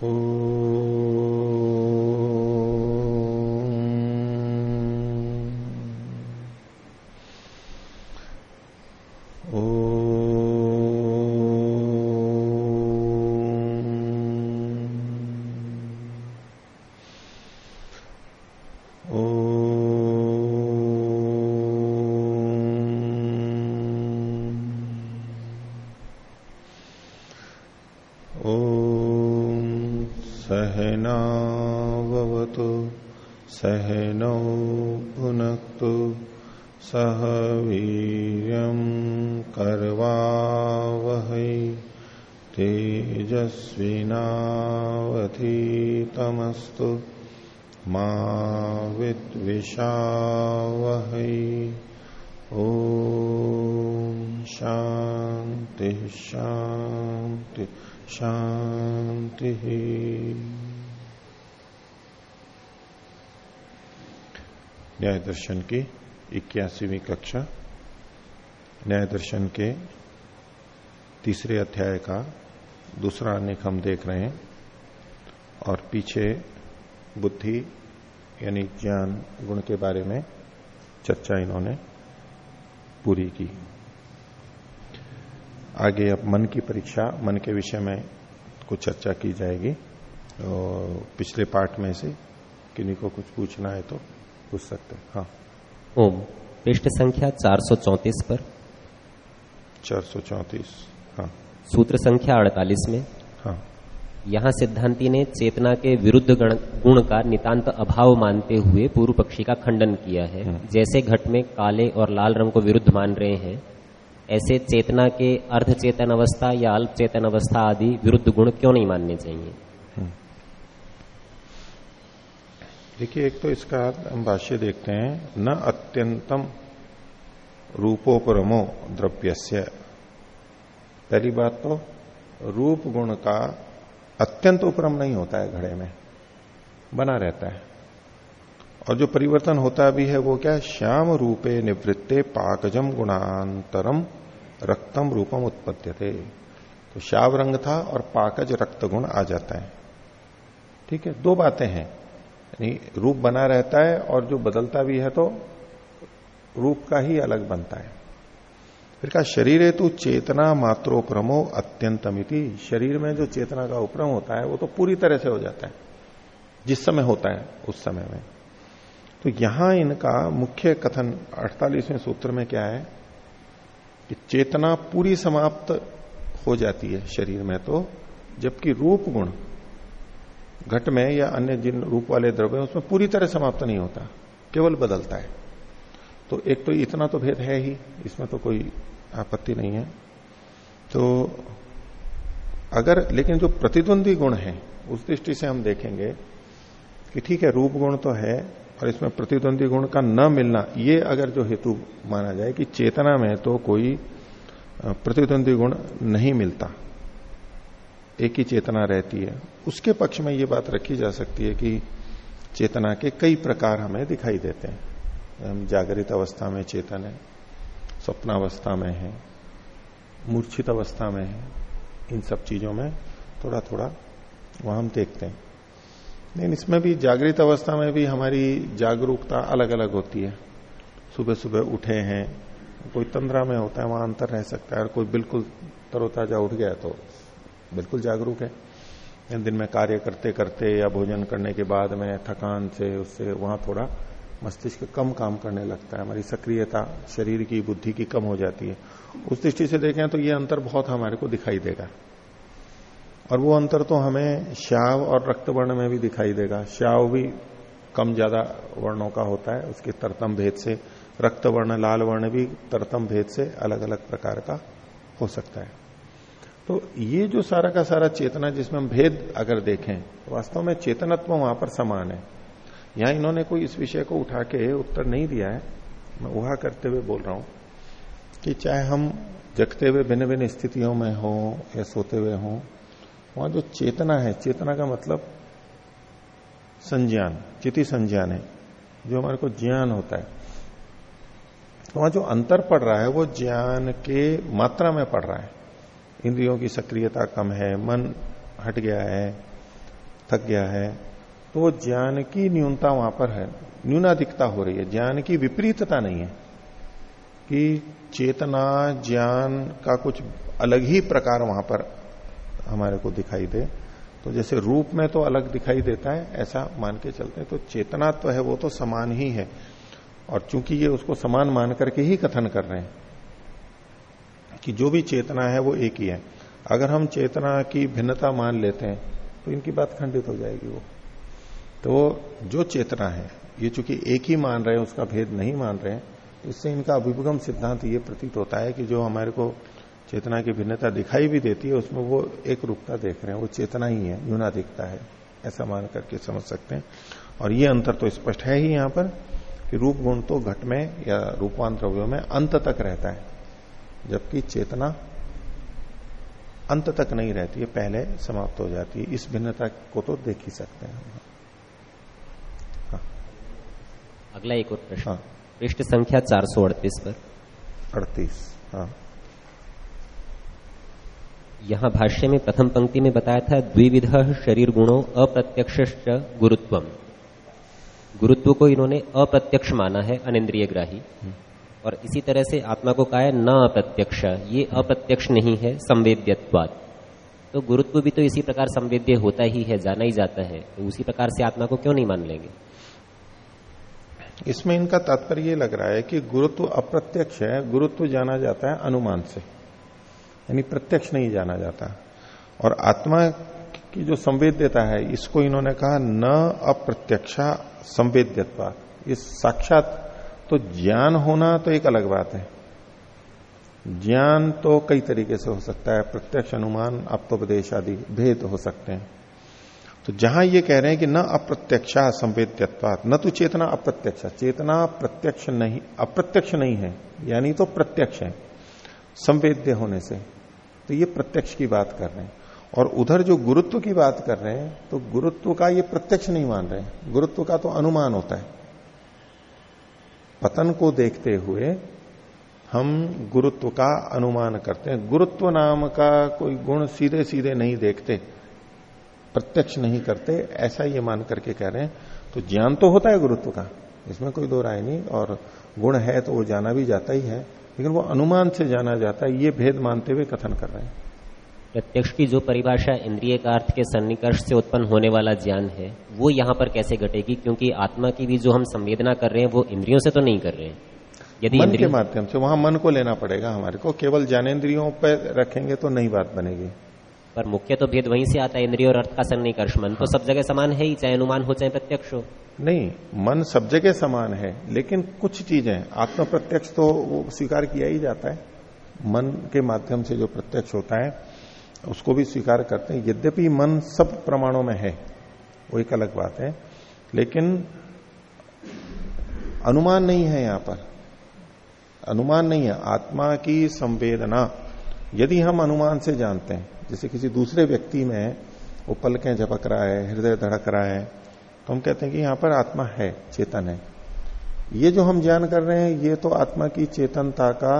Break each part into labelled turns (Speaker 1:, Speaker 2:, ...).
Speaker 1: Oh. न्याय दर्शन की इक्यासीवीं कक्षा, न्याय दर्शन के तीसरे अध्याय का दूसरा अनेक हम देख रहे हैं और पीछे बुद्धि यानी ज्ञान गुण के बारे में चर्चा इन्होंने पूरी की। आगे अब मन की परीक्षा मन के विषय में कुछ चर्चा की जाएगी। तो पिछले पार्ट में से किन्हीं को कुछ पूछना है तो पूछ सकते हैं। हाँ।
Speaker 2: ओम। पृष्ठ संख्या 434 पर।
Speaker 1: 434 हाँ।
Speaker 2: सूत्र संख्या 48 में। यहाँ सिद्धांति ने चेतना के विरुद्ध गुण का नितांत अभाव मानते हुए पूर्व पक्षी का खंडन किया है। हम्म। जैसे घट में काले और लाल रंग को विरुद्ध मान रहे हैं ऐसे चेतना के अर्ध चेतन अवस्था या अल्प चेतन अवस्था आदि विरुद्ध गुण क्यों नहीं मानने चाहिए?
Speaker 1: देखिए एक तो इसका हम भाष्य देखते हैं न अत्यंतम रूपोपरमो द्रव्यस्य। पहली बात तो रूप गुण का अत्यंत उपरम नहीं होता है घड़े में। बना रहता है। और जो परिवर्तन होता भी है वो क्या है? श्याम रूपे निवृत्ते पाकजम गुणांतरम रक्तम रूपम उत्पत्ति तो श्याव रंग था और पाकज रक्त गुण आ जाता है। ठीक है, दो बातें हैं। यानी रूप बना रहता है और जो बदलता भी है तो रूप का ही अलग बनता है। फिर कहा, शरीर हेतु चेतना मात्रोप्रमो अत्यंतमिति। शरीर में जो चेतना का उपरम होता है, वो तो पूरी तरह से हो जाता है। जिस समय होता है, उस समय में। तो यहाँ इनका मुख्य कथन अड़तालीसवें सूत्र में क्या है? कि चेतना पूरी समाप्त हो जाती है शरीर में तो जबकि रूप गुण, घट में या अन्य जिन रूप वाले द्रव्य उसमें पूरी तरह समाप्त नहीं होता, केवल बदलता है। तो एक तो इतना तो भेद है ही, इसमें तो कोई आपत्ति नहीं है। तो अगर, लेकिन जो प्रतिद्वंदी गुण है, उस दृष्टि से हम देखेंगे कि ठीक है, रूप गुण तो है, और इसमें प्रतिद्वंदी गुण का न मिलना, ये अगर जो हेतु माना जाए कि चेतना में तो कोई प्रतिद्वंदी गुण नहीं मिलता। एक ही चेतना रहती है। उसके पक्ष में ये बात रखी जा सकती है कि चेतना के कई प्रकार हमें दिखाई देते हैं। हम जागृत अवस्था में चेतन है, स्वप्नावस्था में है, मूर्छित अवस्था में है, इन सब चीज़ों में थोड़ा थोड़ा वह हम देखते हैं। लेकिन इसमें भी जागृत अवस्था में भी हमारी जागरूकता अलग अलग होती है। सुबह सुबह उठे हैं, कोई तंद्रा में होता है, वहाँ अंतर रह सकता है, और कोई बिल्कुल तरोताजा उठ गया तो बिल्कुल जागरूक है। दिन में कार्य करते करते या भोजन करने के बाद में थकान से, उससे वहाँ थोड़ा मस्तिष्क कम काम करने लगता है, हमारी सक्रियता शरीर की बुद्धि की कम हो जाती है। उस दृष्टि से देखें तो ये अंतर बहुत हमारे को दिखाई देगा। और वो अंतर तो हमें श्याव और रक्त वर्ण में भी दिखाई देगा। श्याव भी कम ज़्यादा वर्णों का होता है, उसके तरतम भेद से। रक्त वर्ण लाल वर्ण भी तरतम भेद से अलग अलग प्रकार का हो सकता है। तो ये जो सारा का सारा चेतना जिसमें हम भेद अगर देखें, वास्तव में चेतनत्व वहाँ पर समान है। यहाँ इन्होंने कोई इस विषय को उठा के उत्तर नहीं दिया है। मैं उहा करते हुए बोल रहा हूँ कि चाहे हम जगते हुए भिन्न भिन्न स्थितियों में हो या सोते हुए हो, वहाँ जो चेतना है, चेतना का मतलब संज्ञान चिति संज्ञान है, जो हमारे को ज्ञान होता है। तो वहाँ जो अंतर पड़ रहा है, वो ज्ञान के मात्रा में पड़ रहा है। इंद्रियों की सक्रियता कम है, मन हट गया है, थक गया है तो ज्ञान की न्यूनता वहाँ पर है। न्यूनाधिकता हो रही है। ज्ञान की विपरीतता नहीं है कि चेतना, ज्ञान का कुछ अलग ही प्रकार वहाँ पर हमारे को दिखाई दे। तो जैसे रूप में तो अलग दिखाई देता है, ऐसा मान के चलते हैं। तो चेतना तो है, वो तो समान ही है। और चूँकि ये उसको समान मान करके ही कथन कर रहे हैं कि जो भी चेतना है, वो एक ही है। अगर हम चेतना की भिन्नता मान लेते हैं तो इनकी बात खंडित हो जाएगी वो। तो जो चेतना है, ये चूँकि एक ही मान रहे हैं, उसका भेद नहीं मान रहे हैं तो इससे इनका अभिभुगम सिद्धांत ये प्रतीत होता है कि जो हमारे को चेतना की भिन्नता दिखाई भी देती है, उसमें वो एक रूपता देख रहे हैं, वो चेतना ही है यूना दिखता है, ऐसा मान करके समझ सकते हैं और ये अंतर तो स्पष्ट है ही यहाँ पर कि रूप गुण तो घट में या रूपवान द्रव्यों में अंत तक रहता है, जबकि चेतना अंत तक नहीं रहती है, पहले समाप्त हो जाती है इस भिन्नता को तो देख ही सकते हैं।
Speaker 2: अगला एक और प्रश्न। हाँ। पृष्ठ संख्या चार सौ अड़तीस पर।
Speaker 1: अड़तीस हाँ।
Speaker 2: यहाँ भाष्य में प्रथम पंक्ति में बताया था द्विविध शरीर गुणों अप्रत्यक्ष गुरुत्वम। गुरुत्व को इन्होंने अप्रत्यक्ष माना है अनिंद्रिय ग्राही और इसी तरह से आत्मा को कहा है न अप्रत्यक्ष। ये अप्रत्यक्ष नहीं है संवेद्यवाद तो गुरुत्व भी तो इसी प्रकार संवेद्य होता ही है जाना ही जाता है। तो उसी प्रकार से आत्मा को क्यों नहीं मान लेंगे?
Speaker 1: इसमें इनका तात्पर्य ये लग रहा है कि गुरुत्व अप्रत्यक्ष है, गुरुत्व जाना जाता है अनुमान से। यानी प्रत्यक्ष नहीं जाना जाता। और आत्मा की जो संवेद्यता है, इसको इन्होंने कहा न अप्रत्यक्षा संवेद्यत्वा। ये साक्षात तो ज्ञान होना तो एक अलग बात है। ज्ञान तो कई तरीके से हो सकता है, प्रत्यक्ष अनुमान आप्तोपदेश आदि भेद हो सकते हैं। तो जहाँ ये कह रहे हैं कि न अप्रत्यक्षा संवेद्यत्वात, न तो चेतना अप्रत्यक्ष चेतना प्रत्यक्ष नहीं, अप्रत्यक्ष नहीं है, यानी तो प्रत्यक्ष है, संवेद्य होने से। तो ये प्रत्यक्ष की बात कर रहे हैं। और उधर जो गुरुत्व की बात कर रहे हैं तो गुरुत्व का ये प्रत्यक्ष नहीं मान रहे गुरुत्व का तो अनुमान होता है। पतन को देखते हुए हम गुरुत्व का अनुमान करते हैं। गुरुत्व नाम का कोई गुण सीधे सीधे नहीं देखते। प्रत्यक्ष नहीं करते ऐसा ये मान करके कह रहे हैं। तो ज्ञान तो होता है गुरुत्व का इसमें कोई दो राय नहीं और गुण है तो वो जाना भी जाता ही है लेकिन वो अनुमान से जाना जाता है ये भेद मानते हुए कथन कर रहे हैं।
Speaker 2: प्रत्यक्ष की जो परिभाषा इंद्रिय का अर्थ के सन्निकर्ष से उत्पन्न होने वाला ज्ञान है वो यहाँ पर कैसे घटेगी? क्योंकि आत्मा की भी जो हम संवेदना कर रहे हैं वो इंद्रियों से तो नहीं कर रहे हैं।
Speaker 1: यदि मन के माध्यम से वहाँ मन को लेना पड़ेगा हमारे को केवल ज्ञानेन्द्रियों पर रखेंगे तो नई बात बनेगी।
Speaker 2: पर मुख्य तो भेद वहीं से आता है, इंद्रिय और अर्थ का सन्निकर्ष मन तो सब जगह समान है ही, चाहे अनुमान हो, चाहे प्रत्यक्ष हो।
Speaker 1: नहीं, मन सब जगह समान है, लेकिन कुछ चीज़ें आत्म प्रत्यक्ष तो वो स्वीकार किया ही जाता है। मन के माध्यम से जो प्रत्यक्ष होता है, उसको भी स्वीकार करते हैं। यद्यपि मन सब प्रमाणों में है, वो एक अलग बात है, लेकिन अनुमान नहीं है यहाँ पर। अनुमान नहीं है, आत्मा की संवेदना। यदि हम अनुमान से जानते हैं जैसे किसी दूसरे व्यक्ति में वो पलकें झपक रहा है, हृदय धड़क रहा है तो हम कहते हैं कि यहाँ पर आत्मा है, चेतन है। ये जो हम ज्ञान कर रहे हैं, ये तो आत्मा की चेतनता का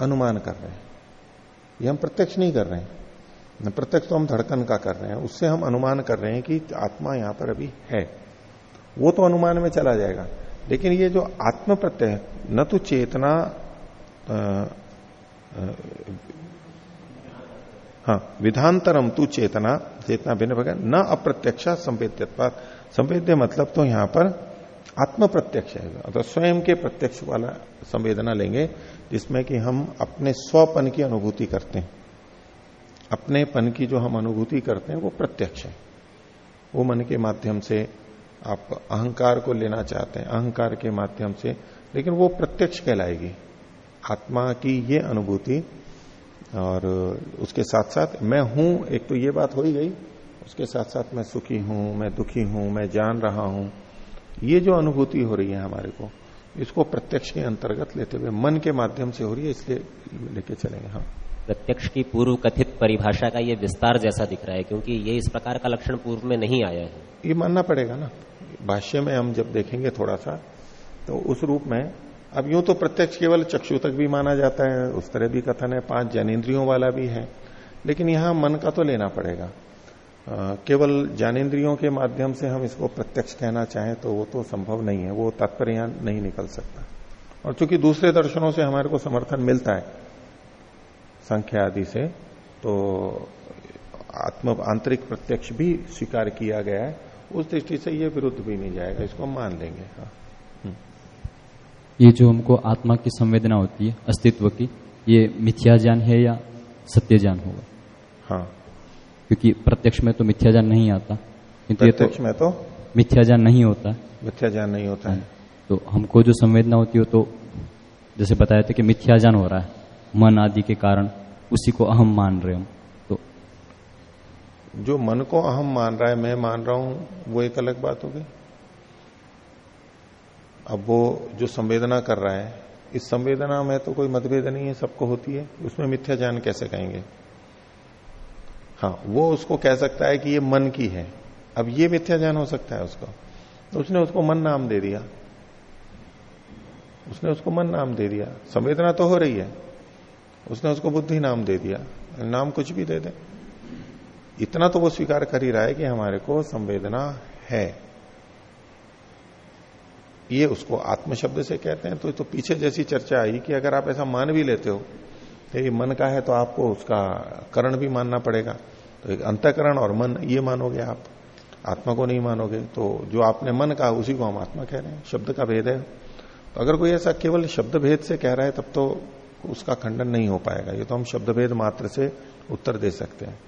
Speaker 1: अनुमान कर रहे हैं। ये हम प्रत्यक्ष नहीं कर रहे हैं। प्रत्यक्ष तो हम धड़कन का कर रहे हैं, उससे हम अनुमान कर रहे हैं कि आत्मा यहाँ पर अभी है। वो तो अनुमान में चला जाएगा। लेकिन ये जो आत्म प्रत्यय न तो चेतना हाँ विधानतरम तू चेतना चेतना भिन्न भगत न अप्रत्यक्षा संवेद्यत्वा संवेद्य मतलब तो यहाँ पर आत्म प्रत्यक्ष है। अगर स्वयं के प्रत्यक्ष वाला संवेदना लेंगे, जिसमें कि हम अपने स्वपन की अनुभूति करते हैं। अपने पन की जो हम अनुभूति करते हैं, वो प्रत्यक्ष है। वो मन के माध्यम से आप अहंकार को लेना चाहते हैं, अहंकार के माध्यम से, लेकिन वो प्रत्यक्ष कहलाएगी। आत्मा की ये अनुभूति और उसके साथ साथ मैं हूँ एक तो ये बात हो ही गई उसके साथ साथ मैं सुखी हूँ मैं दुखी हूँ मैं जान रहा हूँ। ये जो अनुभूति हो रही है हमारे को इसको प्रत्यक्ष के अंतर्गत लेते हुए मन के माध्यम से हो रही है इसलिए लेके चलेंगे हाँ।
Speaker 2: प्रत्यक्ष की पूर्व कथित परिभाषा का ये विस्तार जैसा दिख रहा है क्योंकि ये इस प्रकार का लक्षण पूर्व में नहीं आया है।
Speaker 1: ये मानना पड़ेगा ना। भाष्य में हम जब देखेंगे थोड़ा सा तो उस रूप में अब यूँ तो प्रत्यक्ष केवल चक्षु तक भी माना जाता है, उस तरह भी कथन है, पाँच जैनेन्द्रियों वाला भी है। लेकिन यहाँ मन का तो लेना पड़ेगा। केवल ज्ञानेन्द्रियों के माध्यम से हम इसको प्रत्यक्ष कहना चाहें तो वो तो संभव नहीं है, वो तात्पर्य यहाँ नहीं निकल सकता। और चूँकि दूसरे दर्शनों से हमारे को समर्थन मिलता है, संख्या आदि से तो आत्म, आंतरिक प्रत्यक्ष भी स्वीकार किया गया है, उस दृष्टि से ये विरुद्ध भी नहीं जाएगा, इसको मान लेंगे। हाँ।
Speaker 3: ये जो हमको आत्मा की संवेदना होती है अस्तित्व की ये मिथ्या ज्ञान है या सत्य ज्ञान होगा?
Speaker 1: हाँ।
Speaker 3: क्योंकि प्रत्यक्ष में तो मिथ्या ज्ञान नहीं आता
Speaker 1: तो प्रत्यक्ष में तो
Speaker 3: मिथ्या ज्ञान नहीं होता।
Speaker 1: मिथ्या ज्ञान नहीं होता है।
Speaker 3: तो हमको जो संवेदना होती है तो जैसे बताया था कि मिथ्या ज्ञान हो रहा है मन आदि के कारण उसी को अहम मान रहे हम। तो
Speaker 1: जो मन को अहम मान रहा है मैं मान रहा हूँ वो एक अलग बात होगी? अब वो जो संवेदना कर रहा है, इस संवेदना में तो कोई मतभेद नहीं है, सबको होती है। उसमें मिथ्या ज्ञान कैसे कहेंगे? हाँ वो उसको कह सकता है कि ये मन की है। अब ये मिथ्या ज्ञान हो सकता है उसको। तो उसने उसको मन नाम दे दिया। उसने उसको मन नाम दे दिया। संवेदना तो हो रही है। उसने उसको बुद्धि नाम दे दिया। नाम कुछ भी दे दे। इतना तो वो स्वीकार कर ही रहा है कि हमारे को संवेदना है। ये उसको आत्म शब्द से कहते हैं। तो, तो पीछे जैसी चर्चा आई कि अगर आप ऐसा मान भी लेते हो तो ये मन का है तो आपको उसका करण भी मानना पड़ेगा। तो एक अंतकरण और मन ये मानोगे आप। आत्मा को नहीं मानोगे तो जो आपने मन कहा उसी को हम आत्मा कह रहे हैं। शब्द का भेद है। तो अगर कोई ऐसा केवल शब्द भेद से कह रहा है तब तो उसका खंडन नहीं हो पाएगा। ये तो हम शब्द भेद मात्र से उत्तर दे सकते हैं।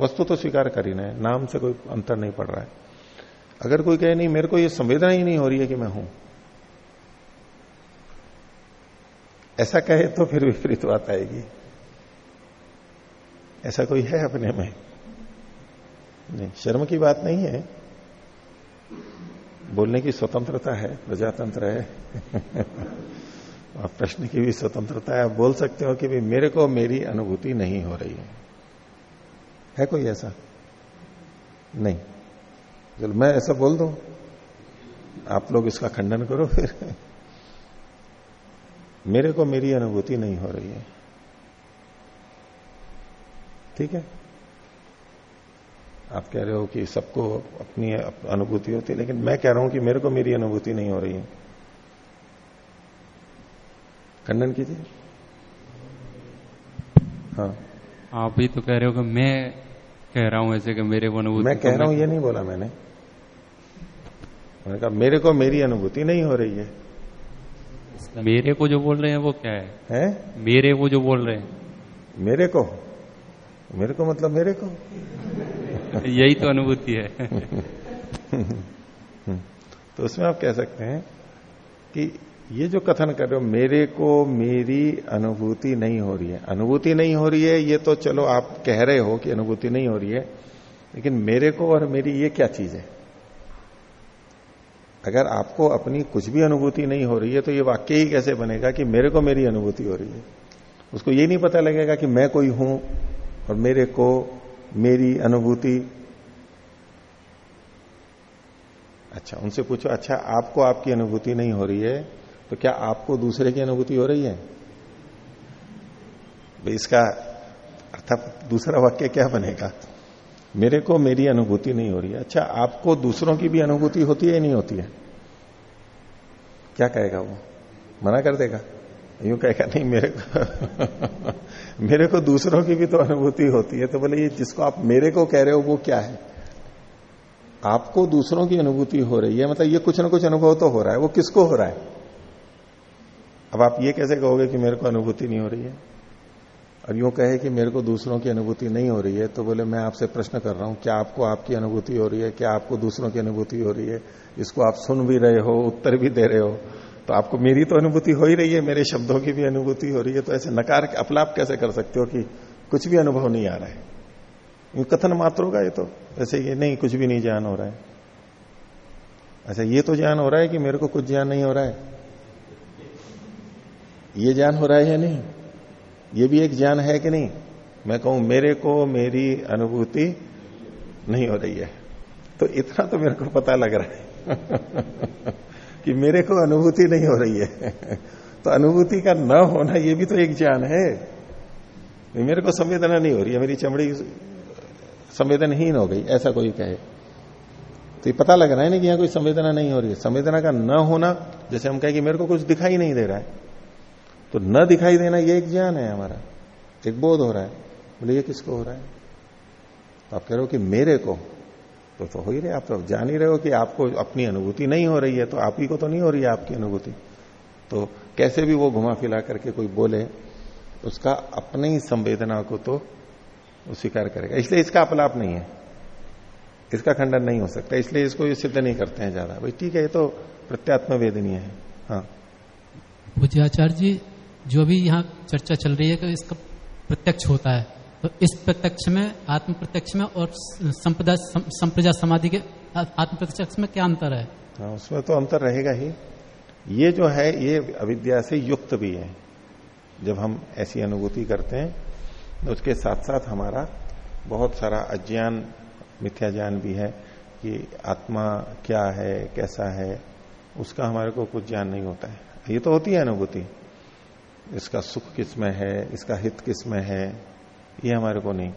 Speaker 1: वस्तु तो स्वीकार कर ही। नाम से कोई अंतर नहीं पड़ रहा है। अगर कोई कहे, नहीं, मेरे को ये संवेदना ही नहीं हो रही है कि मैं हूँ। ऐसा कहे तो फिर विपरीत बात आएगी। ऐसा कोई है अपने में? नहीं, शर्म की बात नहीं है। बोलने की स्वतंत्रता है, प्रजातंत्र है। और प्रश्न की भी स्वतंत्रता है, आप बोल सकते हो कि भाई, मेरे को मेरी अनुभूति नहीं हो रही है। है कोई ऐसा? नहीं। चलो मैं ऐसा बोल दू आप लोग इसका खंडन करो फिर। मेरे को मेरी अनुभूति नहीं हो रही है। ठीक है? आप कह रहे हो कि सबको अपनी अनुभूति होती है लेकिन मैं कह रहा हूँ कि मेरे को मेरी अनुभूति नहीं हो रही है। खंडन कीजिए। हाँ।
Speaker 3: आप ही तो कह रहे हो कि मैं कह रहा हूँ ऐसे कि मेरे को अनुभूति
Speaker 1: मैं कह रहा हूँ ये नहीं बोला मैंने। मैंने कहा मेरे को मेरी अनुभूति नहीं हो रही है।
Speaker 3: मेरे को जो बोल रहे हैं वो क्या है,
Speaker 1: है?
Speaker 3: मेरे को जो बोल रहे हैं।
Speaker 1: मेरे को? मेरे को मतलब मेरे को?
Speaker 3: यही तो अनुभूति है।
Speaker 1: तो उसमें आप कह सकते हैं कि ये जो कथन कर रहे हो मेरे को मेरी अनुभूति नहीं हो रही है। अनुभूति नहीं हो रही है ये तो चलो आप कह रहे हो कि अनुभूति नहीं हो रही है लेकिन मेरे को और मेरी ये क्या चीज़ है? अगर आपको अपनी कुछ भी अनुभूति नहीं हो रही है तो ये वाक्य ही कैसे बनेगा कि मेरे को मेरी अनुभूति हो रही है? उसको ये नहीं पता लगेगा कि मैं कोई हूँ और मेरे को मेरी अनुभूति। अच्छा उनसे पूछो अच्छा आपको आपकी अनुभूति नहीं हो रही है तो क्या आपको दूसरे की अनुभूति हो रही है? इसका अर्थात दूसरा वाक्य क्या बनेगा? मेरे को मेरी अनुभूति नहीं हो रही है। अच्छा आपको दूसरों की भी अनुभूति होती है नहीं होती है? क्या कहेगा वो? मना कर देगा? यूँ कहेगा, नहीं, मेरे को मेरे को दूसरों की भी तो अनुभूति होती है। तो बोले, ये जिसको आप मेरे को कह रहे हो, वो क्या है? आपको दूसरों की अनुभूति हो रही है मतलब ये कुछ ना कुछ अनुभव तो हो रहा है। वो किसको हो रहा है? अब आप ये कैसे कहोगे कि मेरे को अनुभूति नहीं हो रही है? और यूँ कहे कि मेरे को दूसरों की अनुभूति नहीं हो रही है तो बोले, मैं आपसे प्रश्न कर रहा हूँ, क्या आपको आपकी अनुभूति हो रही है? क्या आपको दूसरों की अनुभूति हो रही है? इसको आप सुन भी रहे हो, उत्तर भी दे रहे हो तो आपको मेरी तो अनुभूति हो ही रही है, मेरे शब्दों की भी अनुभूति हो रही है तो ऐसे नकार, अपलाप कैसे कर सकते हो कि कुछ भी अनुभव नहीं आ रहा है? कथन मात्र होगा ये तो ऐसे ये नहीं, कुछ भी नहीं ज्ञान हो रहा है। अच्छा ये तो ज्ञान हो रहा है कि मेरे को कुछ ज्ञान नहीं हो रहा है? ये ज्ञान हो रहा है या नहीं? ये भी एक ज्ञान है कि नहीं? मैं कहूँ, मेरे को मेरी अनुभूति नहीं हो रही है। तो इतना तो मेरे को पता लग रहा है कि मेरे को अनुभूति नहीं हो रही है। तो अनुभूति का न होना ये भी तो एक ज्ञान है। मेरे को संवेदना नहीं हो रही है, मेरी चमड़ी संवेदनहीन हो गई, ऐसा कोई कहे। तो ये पता लग रहा है ना कि यहाँ कोई संवेदना नहीं हो रही है। संवेदना का न होना, जैसे हम कहें कि मेरे को कुछ दिखाई नहीं दे रहा है तो न दिखाई देना ये एक ज्ञान है हमारा। एक बोध हो रहा है। बोले ये किसको हो रहा है? तो आप कह रहे हो कि मेरे को। तो, तो हो ही रहे आप तो जान ही रहे हो कि आपको अपनी अनुभूति नहीं हो रही है तो आप ही को तो नहीं हो रही है आपकी अनुभूति। तो कैसे भी वो घुमा फिरा करके कोई बोले उसका अपने ही संवेदना को तो स्वीकार करेगा। इसलिए इसका अपलाप नहीं है। इसका खंडन नहीं हो सकता। इसलिए इसको ये सिद्ध नहीं करते हैं ज़्यादा। भाई ठीक है ये तो प्रत्यात्म वेदनीय है। हाँ।
Speaker 4: पूज्य आचार्य जी जो भी यहाँ चर्चा चल रही है कि इसका प्रत्यक्ष होता है तो इस प्रत्यक्ष में आत्म प्रत्यक्ष में और संप्रदा संप्रजा समाधि के आत्म प्रत्यक्ष में क्या अंतर है?
Speaker 1: हाँ उसमें तो अंतर रहेगा ही। ये जो है, ये अविद्या से युक्त भी है। जब हम ऐसी अनुभूति करते हैं तो उसके साथ साथ हमारा बहुत सारा अज्ञान, मिथ्या ज्ञान भी है कि आत्मा क्या है, कैसा है, उसका हमारे को कुछ ज्ञान नहीं होता है। ये तो होती है अनुभूति। इसका सुख किसमें है, इसका हित किसमें है, ये हमारे को नहीं।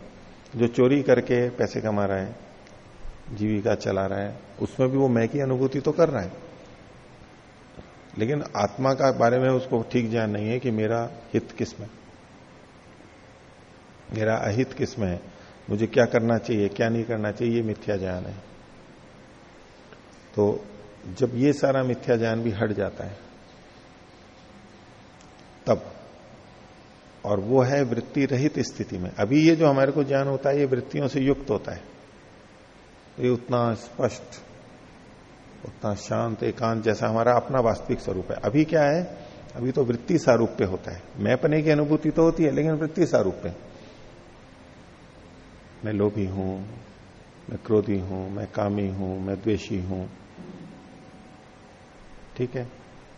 Speaker 1: जो चोरी करके पैसे कमा रहा है, जीविका चला रहा है, उसमें भी वो मैं की अनुभूति तो कर रहा है। लेकिन आत्मा का बारे में उसको ठीक ज्ञान नहीं है कि मेरा हित किसमें मेरा अहित किसमें है? मुझे क्या करना चाहिए, क्या नहीं करना चाहिए, ये मिथ्या ज्ञान है। तो जब ये सारा मिथ्या ज्ञान भी हट जाता है तब। और वो है वृत्ति रहित स्थिति में। अभी ये जो हमारे को ज्ञान होता है, ये वृत्तियों से युक्त होता है। ये उतना स्पष्ट, उतना शांत, एकांत जैसा हमारा अपना वास्तविक स्वरूप है। अभी क्या है? अभी तो वृत्ति सारूप पे होता है। मैं पने की अनुभूति तो होती है, लेकिन वृत्ति सारूप पे मैं लोभी हूँ, मैं क्रोधी हूँ, मैं कामी हूँ, मैं द्वेषी हूँ। ठीक है?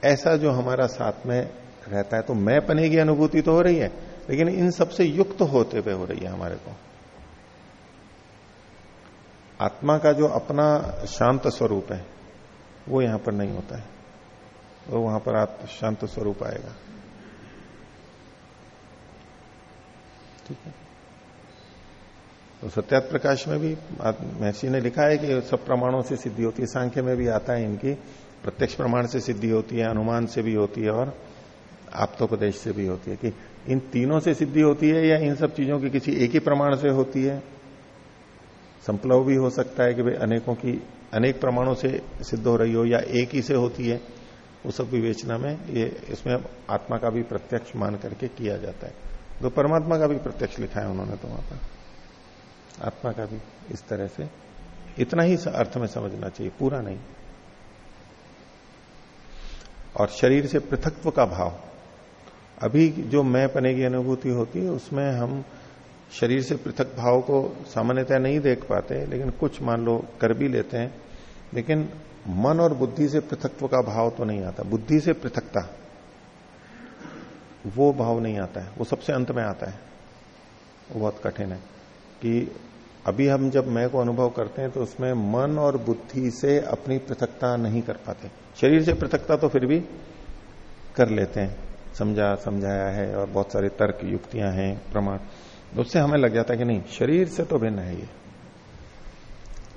Speaker 1: ऐसा जो हमारा साथ में रहता है तो मैं पने की अनुभूति तो हो रही है, लेकिन इन सबसे युक्त होते हुए हो रही है हमारे को। आत्मा का जो अपना शांत स्वरूप है, वो यहाँ पर नहीं होता है। वो वहाँ पर आप शांत स्वरूप आएगा। ठीक है? तो सत्यात प्रकाश में भी महर्षि ने लिखा है कि सब प्रमाणों से सिद्धि होती है, सांख्य में भी आता है इनकी, प्रत्यक्ष प्रमाण से सिद्धि होती है, अनुमान से भी होती है, और आप्तोपदेश से भी होती है कि इन तीनों से सिद्धि होती है या इन सब चीज़ों की किसी एक ही प्रमाण से होती है? संप्लव भी हो सकता है कि भाई अनेकों की, अनेक प्रमाणों से सिद्ध हो रही हो या एक ही से होती है। वो सब विवेचना में ये, इसमें आत्मा का भी प्रत्यक्ष मान करके किया जाता है। तो परमात्मा का भी प्रत्यक्ष लिखा है उन्होंने तो वहाँ पर। आत्मा का भी इस तरह से। इतना ही अर्थ में समझना चाहिए, पूरा नहीं। और शरीर से पृथकत्व का भाव। अभी जो मैं पने की अनुभूति होती है, उसमें हम शरीर से पृथक भाव को सामान्यतः नहीं देख पाते, लेकिन कुछ मान लो कर भी लेते हैं, लेकिन मन और बुद्धि से पृथकत्व का भाव तो नहीं आता। बुद्धि से पृथकता, वो भाव नहीं आता है, वो सबसे अंत में आता है। वो बहुत कठिन है कि अभी हम जब मैं को अनुभव करते हैं तो उसमें मन और बुद्धि से अपनी पृथकता नहीं कर पाते। शरीर से पृथकता तो फिर भी कर लेते हैं। समझा, समझाया है और बहुत सारे तर्क, युक्तियाँ हैं, प्रमाण। उससे हमें लग जाता है कि नहीं, शरीर से तो भिन्न है ये।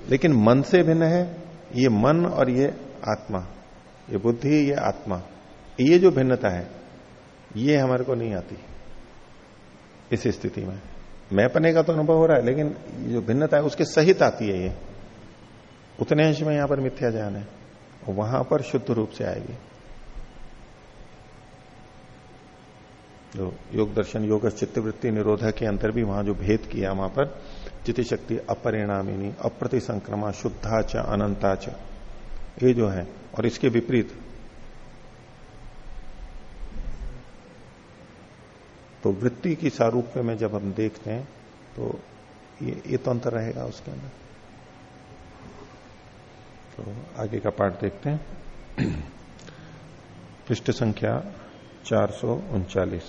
Speaker 1: लेकिन मन से भिन्न है, ये मन और ये आत्मा। ये बुद्धि, ये आत्मा। ये जो भिन्नता है, ये हमारे को नहीं आती। इस स्थिति में। मैं पने का तो अनुभव हो रहा है, लेकिन जो भिन्नता है, उसके सहित आती है ये। उतने अंश में यहाँ पर मिथ्या ज्ञान है। वहाँ पर शुद्ध रूप से आएगी। जो योग दर्शन, योग चित्तवृत्ति निरोधक के अंतर भी वहाँ जो भेद किया वहाँ पर चिति शक्ति अपरिणामिनी अप्रति संक्रमा शुद्धा च, अनंता च, ये जो है, और इसके विपरीत। तो वृत्ति की सारूप्य में जब हम देखते हैं तो ये ये तो अंतर रहेगा उसके अंदर। तो आगे का पाठ देखते हैं। पृष्ठ संख्या चार सौ उनचालीस।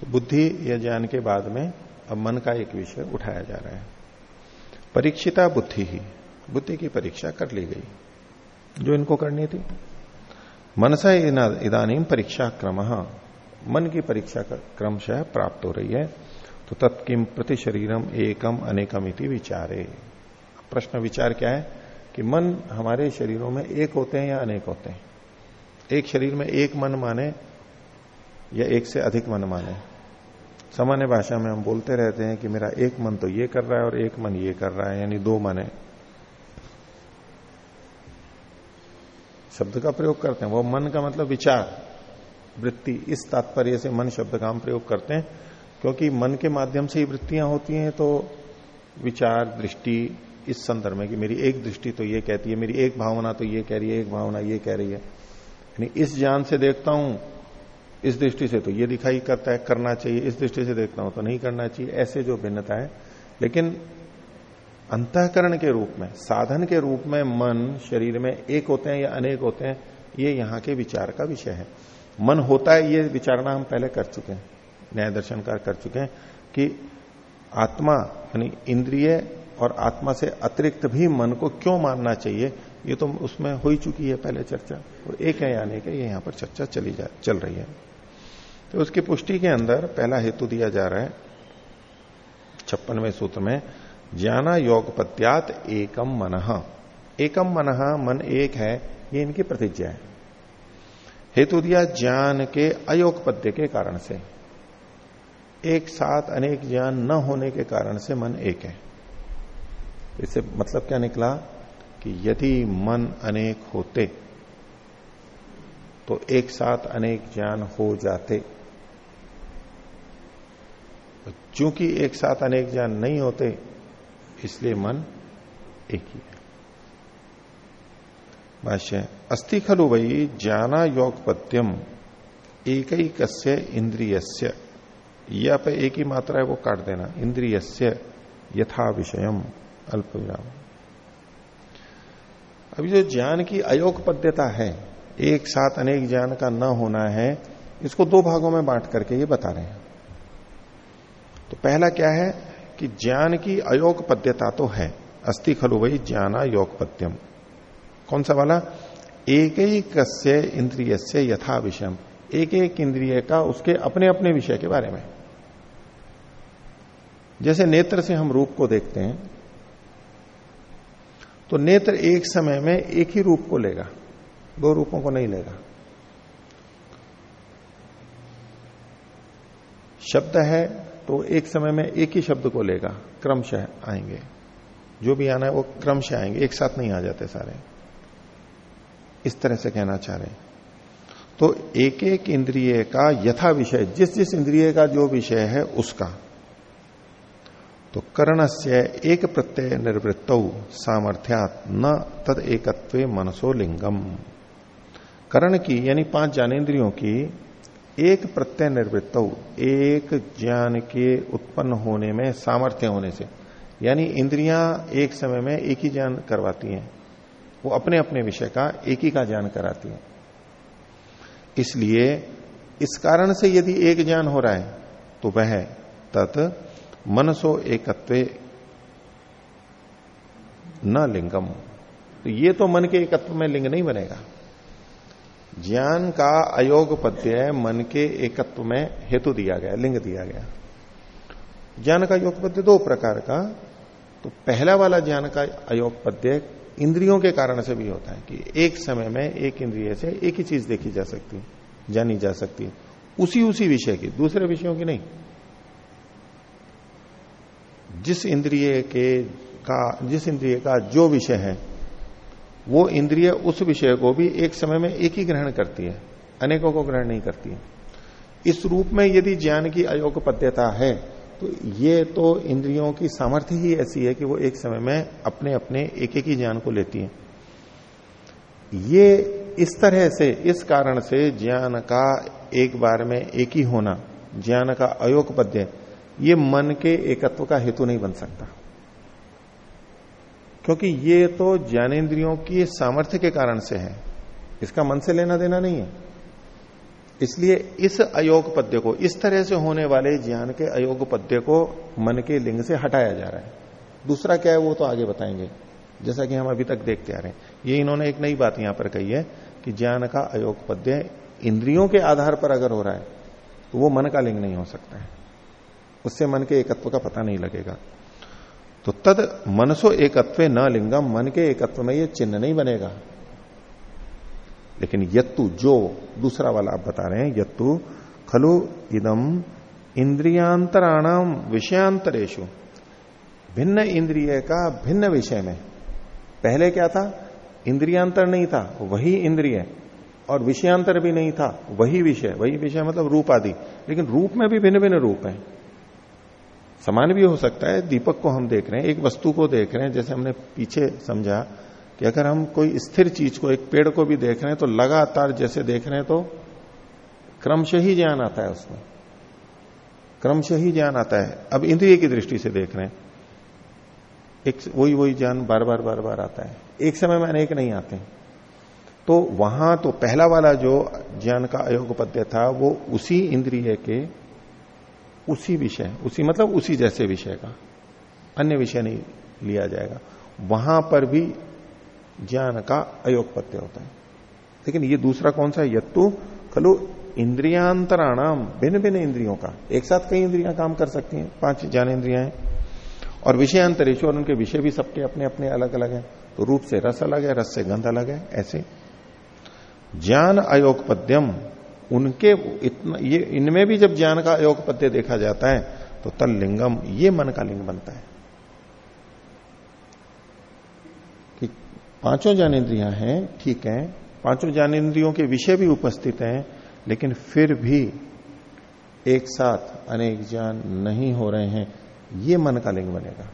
Speaker 1: तो बुद्धि या ज्ञान के बाद में अब मन का एक विषय उठाया जा रहा है। परीक्षिता बुद्धि ही, बुद्धि की परीक्षा कर ली गई, जो इनको करनी थी। मनसा इदानीम परीक्षा क्रम, मन की परीक्षा क्रमशः प्राप्त हो रही है। तो तत्किम प्रति शरीरम एकम अनेकम इति विचारे। प्रश्न विचार क्या है? कि मन हमारे शरीरों में एक होते हैं या अनेक होते हैं। एक शरीर में एक मन माने या एक से अधिक मन माने। सामान्य भाषा में हम बोलते रहते हैं कि मेरा एक मन तो ये कर रहा है और एक मन ये कर रहा है, यानी दो मन। है शब्द का प्रयोग करते हैं। वो मन का मतलब विचार, वृत्ति। इस तात्पर्य से मन शब्द का हम प्रयोग करते हैं। क्योंकि मन के माध्यम से ही वृत्तियाँ होती हैं तो विचार, दृष्टि इस संदर्भ में कि मेरी एक दृष्टि तो ये कहती है, मेरी एक भावना तो ये कह रही है, एक भावना ये कह रही है। यानी इस ज्ञान से देखता हूँ, इस दृष्टि से तो ये दिखाई करता है, करना चाहिए, इस दृष्टि से देखता हूँ तो नहीं करना चाहिए, ऐसे जो भिन्नता है। लेकिन अंतकरण के रूप में, साधन के रूप में मन शरीर में एक होते हैं या अनेक होते हैं, ये यहाँ के विचार का विषय है। मन होता है, ये विचारना हम पहले कर चुके हैं, न्याय दर्शनकार कर चुके हैं कि आत्मा, यानी इंद्रिय और आत्मा से अतिरिक्त भी मन को क्यों मानना चाहिए, ये तो उसमें हो ही चुकी है पहले चर्चा। और एक है यानी कि ये यहाँ पर चर्चा चली जा, चल रही है। तो उसकी पुष्टि के अंदर पहला हेतु दिया जा रहा है, छप्पनवें सूत्र में, ज्ञाना योग पत्यात एकम मन। एकम मन मन एक है, ये इनकी प्रतिज्ञा है। हेतु दिया ज्ञान के अयोग पद्य के कारण से। एक साथ अनेक ज्ञान न होने के कारण से मन एक है। इससे मतलब क्या निकला कि यदि मन अनेक होते तो एक साथ अनेक ज्ञान हो जाते। चूँकि एक साथ अनेक ज्ञान नहीं होते, इसलिए मन एक ही है। भाष्य अस्थि खलु वही ज्ञाना योगपत्यम एक ही कस्य इंद्रियस्य। या पे एक ही मात्रा है, वो काट देना। इंद्रियस्य यथा विषयम। अल्प विराम अभी जो ज्ञान की अयोग पद्यता है, एक साथ अनेक ज्ञान का न होना है, इसको दो भागों में बांट करके ये बता रहे हैं। तो पहला क्या है कि ज्ञान की अयोग पद्यता तो है अस्थि खलु वही ज्ञाना पद्यम कौन सा वाला? एक ही कस्य इंद्रिय से यथा विषय एक एक इंद्रिय का उसके अपने अपने विषय के बारे में। जैसे नेत्र से हम रूप को देखते हैं तो नेत्र एक समय में एक ही रूप को लेगा, दो रूपों को नहीं लेगा। शब्द है तो एक समय में एक ही शब्द को लेगा, क्रमशः आएँगे। जो भी आना है वो क्रमशः आएँगे, एक साथ नहीं आ जाते सारे। इस तरह से कहना चाह रहे तो एक एक इंद्रिय का यथा विषय, जिस जिस इंद्रिय का जो विषय है उसका तो कर्ण से एक प्रत्यय निर्वृत्त सामर्थ्यात न तद एकत्व मनसो लिंगम। कर्ण की, यानी पाँच ज्ञानेन्द्रियों की, एक प्रत्यय निर्वृत्त, एक ज्ञान के उत्पन्न होने में सामर्थ्य होने से, यानी इंद्रियाँ एक समय में एक ही ज्ञान करवाती हैं, वो अपने अपने विषय का एक ही का ज्ञान कराती हैं। इसलिए, इस कारण से यदि एक ज्ञान हो रहा है तो वह तत् मनसो एकत्व न लिंगम। तो ये तो मन के एकत्व में लिंग नहीं बनेगा। ज्ञान का अयोग पद्य मन के एकत्व में हेतु दिया गया, लिंग दिया गया। ज्ञान का योग पद्य दो प्रकार का तो पहला वाला ज्ञान का अयोग पद्य इंद्रियों के कारण से भी होता है कि एक समय में एक इंद्रिय से एक ही चीज़ देखी जा सकती, जानी जा सकती। उसी उसी विषय की, दूसरे विषयों की नहीं। जिस इंद्रिय के का, जिस इंद्रिय का जो विषय है, वो इंद्रिय उस विषय को भी एक समय में एक ही ग्रहण करती है, अनेकों को ग्रहण नहीं करती है। इस रूप में यदि ज्ञान की अयोग पद्यता है तो ये तो इंद्रियों की सामर्थ्य ही ऐसी है कि वो एक समय में अपने अपने एक एक ही ज्ञान को लेती है। ये इस तरह से, इस कारण से ज्ञान का एक बार में एक ही होना, ज्ञान का अयोग पद्य ये मन के एकत्व का हेतु नहीं बन सकता। क्योंकि ये तो ज्ञानेन्द्रियों की सामर्थ्य के कारण से है। इसका मन से लेना देना नहीं है। इसलिए इस अयोग पद्य को, इस तरह से होने वाले ज्ञान के अयोग पद्य को मन के लिंग से हटाया जा रहा है। दूसरा क्या है वो तो आगे बताएँगे। जैसा कि हम अभी तक देखते आ रहे हैं। ये इन्होंने एक नई बात यहाँ पर कही है कि ज्ञान का अयोग पद्य इंद्रियों के आधार पर अगर हो रहा है तो वो मन का लिंग नहीं हो सकता है। उससे मन के एकत्व का पता नहीं लगेगा। तो तद मनसो एकत्व न लिंगम, मन के एकत्व में ये चिन्ह नहीं बनेगा। लेकिन यत्तु जो दूसरा वाला आप बता रहे हैं, यत्तु खलु इदम इंद्रियांतराणाम विषयांतरेशु भिन्न इंद्रिय का भिन्न विषय में। पहले क्या था? इंद्रियांतर नहीं था, वही इंद्रिय। और विषयांतर भी नहीं था, वही विषय। वही विषय मतलब रूप आदि लेकिन रूप में भी भिन्न भिन्न रूप है। समान भी हो सकता है, दीपक को हम देख रहे हैं, एक वस्तु को देख रहे हैं, जैसे हमने पीछे समझा कि अगर हम कोई स्थिर चीज़ को, एक पेड़ को भी देख रहे हैं तो लगातार जैसे देख रहे हैं तो क्रमशः ही ज्ञान आता है उसमें। क्रमशः ही ज्ञान आता है। अब इंद्रिय की दृष्टि से देख रहे हैं। एक वही वही ज्ञान बार बार बार बार आता है। एक समय में अनेक नहीं आते तो वहाँ तो पहला वाला जो ज्ञान का अयोग पद्य था, वो उसी इंद्रिय के उसी विषय, उसी मतलब उसी जैसे विषय का, अन्य विषय नहीं लिया जाएगा। वहाँ पर भी ज्ञान का अयोग पत्य होता है। लेकिन ये दूसरा कौन सा है? यत्तु खलु इंद्रियांतराणाम भिन्न भिन्न इंद्रियों का। एक साथ कई इंद्रियाँ काम कर सकती हैं, पाँच ज्ञान इंद्रियाँ हैं। और विषयांतरेश और उनके विषय भी सबके अपने अपने अलग अलग हैं। तो रूप से रस अलग है, रस से गंध अलग है, ऐसे। ज्ञान अयोग पद्यम उनके इतना, ये, इनमें भी जब ज्ञान का अयोग पद्य देखा जाता है तो तल लिंगम ये मन का लिंग बनता है। कि पाँचों ज्ञानेन्द्रियाँ हैं, ठीक है, पाँचों ज्ञानेन्द्रियों के विषय भी उपस्थित हैं, लेकिन फिर भी एक साथ अनेक ज्ञान नहीं हो रहे हैं, ये मन का लिंग बनेगा।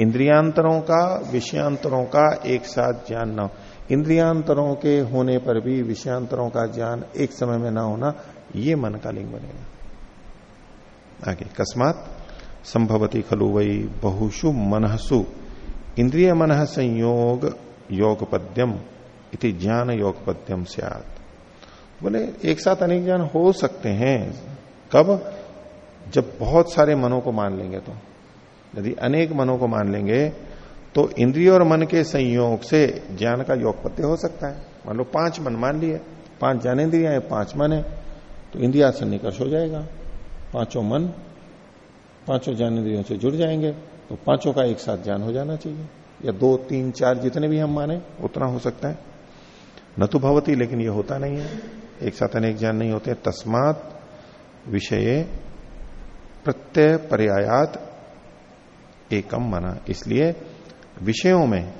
Speaker 1: इंद्रियांतरों का, विषयांतरों का एक साथ ज्ञान न इंद्रियांतरों के होने पर भी, विषयांतरों का ज्ञान एक समय में ना होना, ये मन का लिंग बनेगा। आगे, कस्मात संभवती खलु वही बहुशु मनहसु इंद्रिय मन संयोग योगपद्यम इति ज्ञान योगपद्यम सियात। बोले, एक साथ अनेक ज्ञान हो सकते हैं, कब? जब बहुत सारे मनों को मान लेंगे तो। यदि अनेक मनों को मान लेंगे तो इंद्रिय और मन के संयोग से ज्ञान का योगपत्य हो सकता है। मान लो पाँच मन मान लिए, पाँच ज्ञानेन्द्रिया है, पाँच मन है तो इंद्रिया निकर्ष हो जाएगा। पाँचों मन, पाँचों ज्ञानेन्द्रियों से जुड़ जाएँगे तो पाँचों का एक साथ ज्ञान हो जाना चाहिए। या दो, तीन, चार जितने भी हम माने, उतना हो सकता है। न तो भवती, लेकिन ये होता नहीं है। एक साथ अनेक ज्ञान नहीं होते। तस्मात विषय प्रत्यय पर्यायात एकम मना। इसलिए विषयों में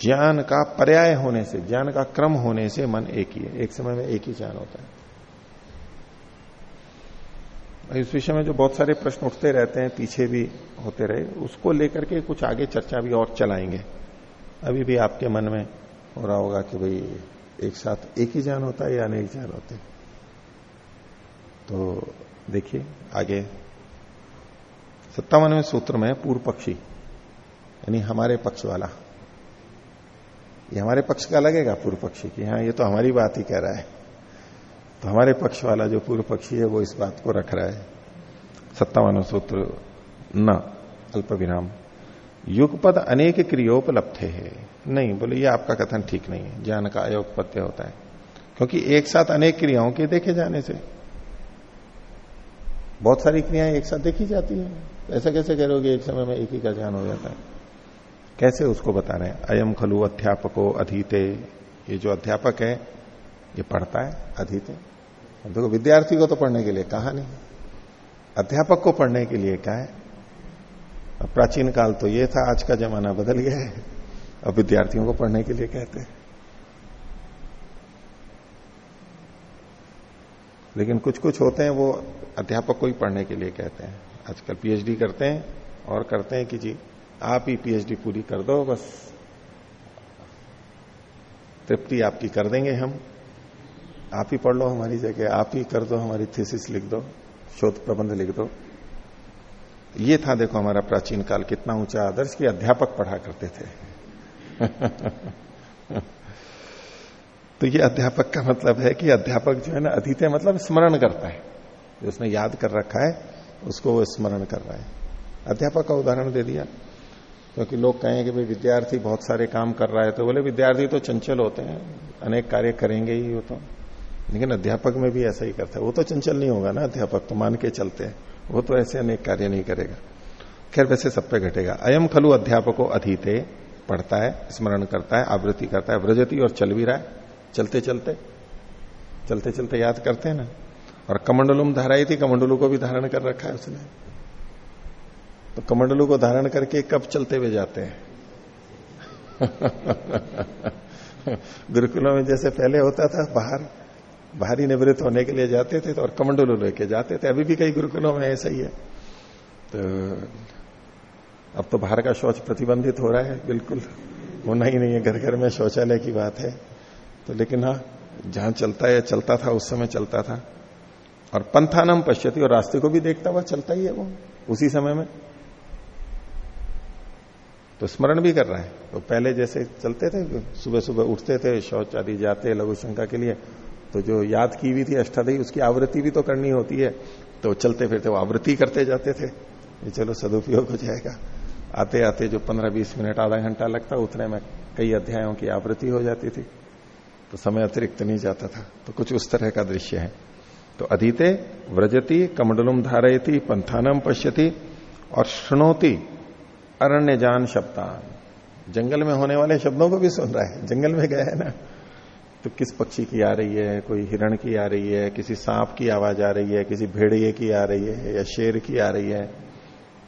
Speaker 1: ज्ञान का पर्याय होने से, ज्ञान का क्रम होने से मन एक ही है। एक समय में एक ही ज्ञान होता है। इस विषय में जो बहुत सारे प्रश्न उठते रहते हैं, पीछे भी होते रहे, उसको लेकर के कुछ आगे चर्चा भी और चलाएँगे। अभी भी आपके मन में हो रहा होगा कि भाई, एक साथ एक ही ज्ञान होता है या अनेक ज्ञान होते तो देखिए, आगे। सत्तावनवें सूत्र में पूर्व पक्षी यानी हमारे पक्ष वाला। ये हमारे पक्ष का लगेगा पूर्व पक्षी की हाँ ये तो हमारी बात ही कह रहा है। तो हमारे पक्ष वाला जो पूर्व पक्षी है, वो इस बात को रख रहा है। सत्तावन सूत्र न, अल्प विराम। युगपद अनेक क्रियोपलब्ध है। नहीं, बोले, ये आपका कथन ठीक नहीं है। ज्ञान का अयोग पत्य होता है। क्योंकि एक साथ अनेक क्रियाओं के देखे जाने से। बहुत सारी क्रियाएँ एक साथ देखी जाती है। ऐसा कैसे करोगे, एक समय में एक ही का ज्ञान हो जाता है। कैसे उसको बता रहे हैं? अयम खलु अध्यापको अधीते। ये जो अध्यापक है, ये पढ़ता है अधीते। देखो, विद्यार्थी को तो पढ़ने के लिए कहा नहीं। अध्यापक को पढ़ने के लिए क्या है। प्राचीन काल तो ये था, आज का जमाना बदल गया है। अब विद्यार्थियों को पढ़ने के लिए कहते हैं। लेकिन कुछ कुछ होते हैं, वो अध्यापक को ही पढ़ने के लिए कहते हैं। आजकल पीएचडी करते हैं और करते हैं कि जी आप ही पीएचडी पूरी कर दो, बस। तृप्ति आपकी कर देंगे हम। आप ही पढ़ लो हमारी जगह, आप ही कर दो, हमारी थीसिस लिख दो, शोध प्रबंध लिख दो। ये था देखो हमारा प्राचीन काल कितना ऊँचा आदर्श कि अध्यापक पढ़ा करते थे। तो ये अध्यापक का मतलब है कि अध्यापक जो है ना अधीते मतलब स्मरण करता है। जो उसने याद कर रखा है, उसको वो स्मरण कर रहा है। अध्यापक का उदाहरण दे दिया। क्योंकि लोग कहें कि भाई विद्यार्थी बहुत सारे काम कर रहा है तो बोले, विद्यार्थी तो चंचल होते हैं, अनेक कार्य करेंगे ही वो तो. लेकिन अध्यापक में भी ऐसा ही करता है। वो तो चंचल नहीं होगा ना, अध्यापक तो मान के चलते हैं। वो तो ऐसे अनेक कार्य नहीं करेगा। खैर, वैसे सब पे घटेगा। अयम खलु अध्यापको अधीते, पढ़ता है, स्मरण करता है, आवृत्ति करता है, व्रजती और चल भी रहा है। चलते चलते चलते चलते याद करते हैं ना? और कमंडलुम धाराई थी कमंडलू को भी धारण कर रखा है उसने। तो कमंडलू को धारण करके कब चलते हुए जाते हैं? गुरुकुलों में जैसे पहले होता था, बाहर, बाहरी निवृत्त होने के लिए जाते थे तो और कमंडलू लेके जाते थे। अभी भी कई गुरुकुलों में ऐसा ही है। तो अब तो बाहर का शौच प्रतिबंधित हो रहा है, बिल्कुल। होना ही नहीं है घर घर में शौचालय की बात है। तो लेकिन हाँ जहाँ चलता है, चलता था, उस समय चलता था। और पंथानम पश्यति, और रास्ते को भी देखता हुआ चलता ही है वो, उसी समय में। तो स्मरण भी कर रहा है। तो पहले जैसे चलते थे, सुबह सुबह उठते थे, शौच आदि जाते, लघु शंका के लिए तो जो याद की हुई थी अष्टादही उसकी आवृत्ति भी तो करनी होती है। तो चलते फिरते वो आवृत्ति करते जाते थे। ये चलो सदुपयोग हो जाएगा। आते आते जो पंद्रह बीस मिनट, आधा घंटा लगता, उतने में कई अध्यायों की आवृत्ति हो जाती थी। तो समय अतिरिक्त नहीं जाता था। तो कुछ उस तरह का दृश्य है। तो अधीते व्रजती कमंडलुम धारयती पंथानम पश्यति, और श्रृणोती अरण्य जान शब्दान। जंगल में होने वाले शब्दों को भी सुन रहा है। जंगल में गया है ना। तो किस पक्षी की आ रही है? कोई हिरण की आ रही है? किसी सांप की आवाज़ आ रही है? किसी भेड़िए की आ रही है? या शेर की आ रही है?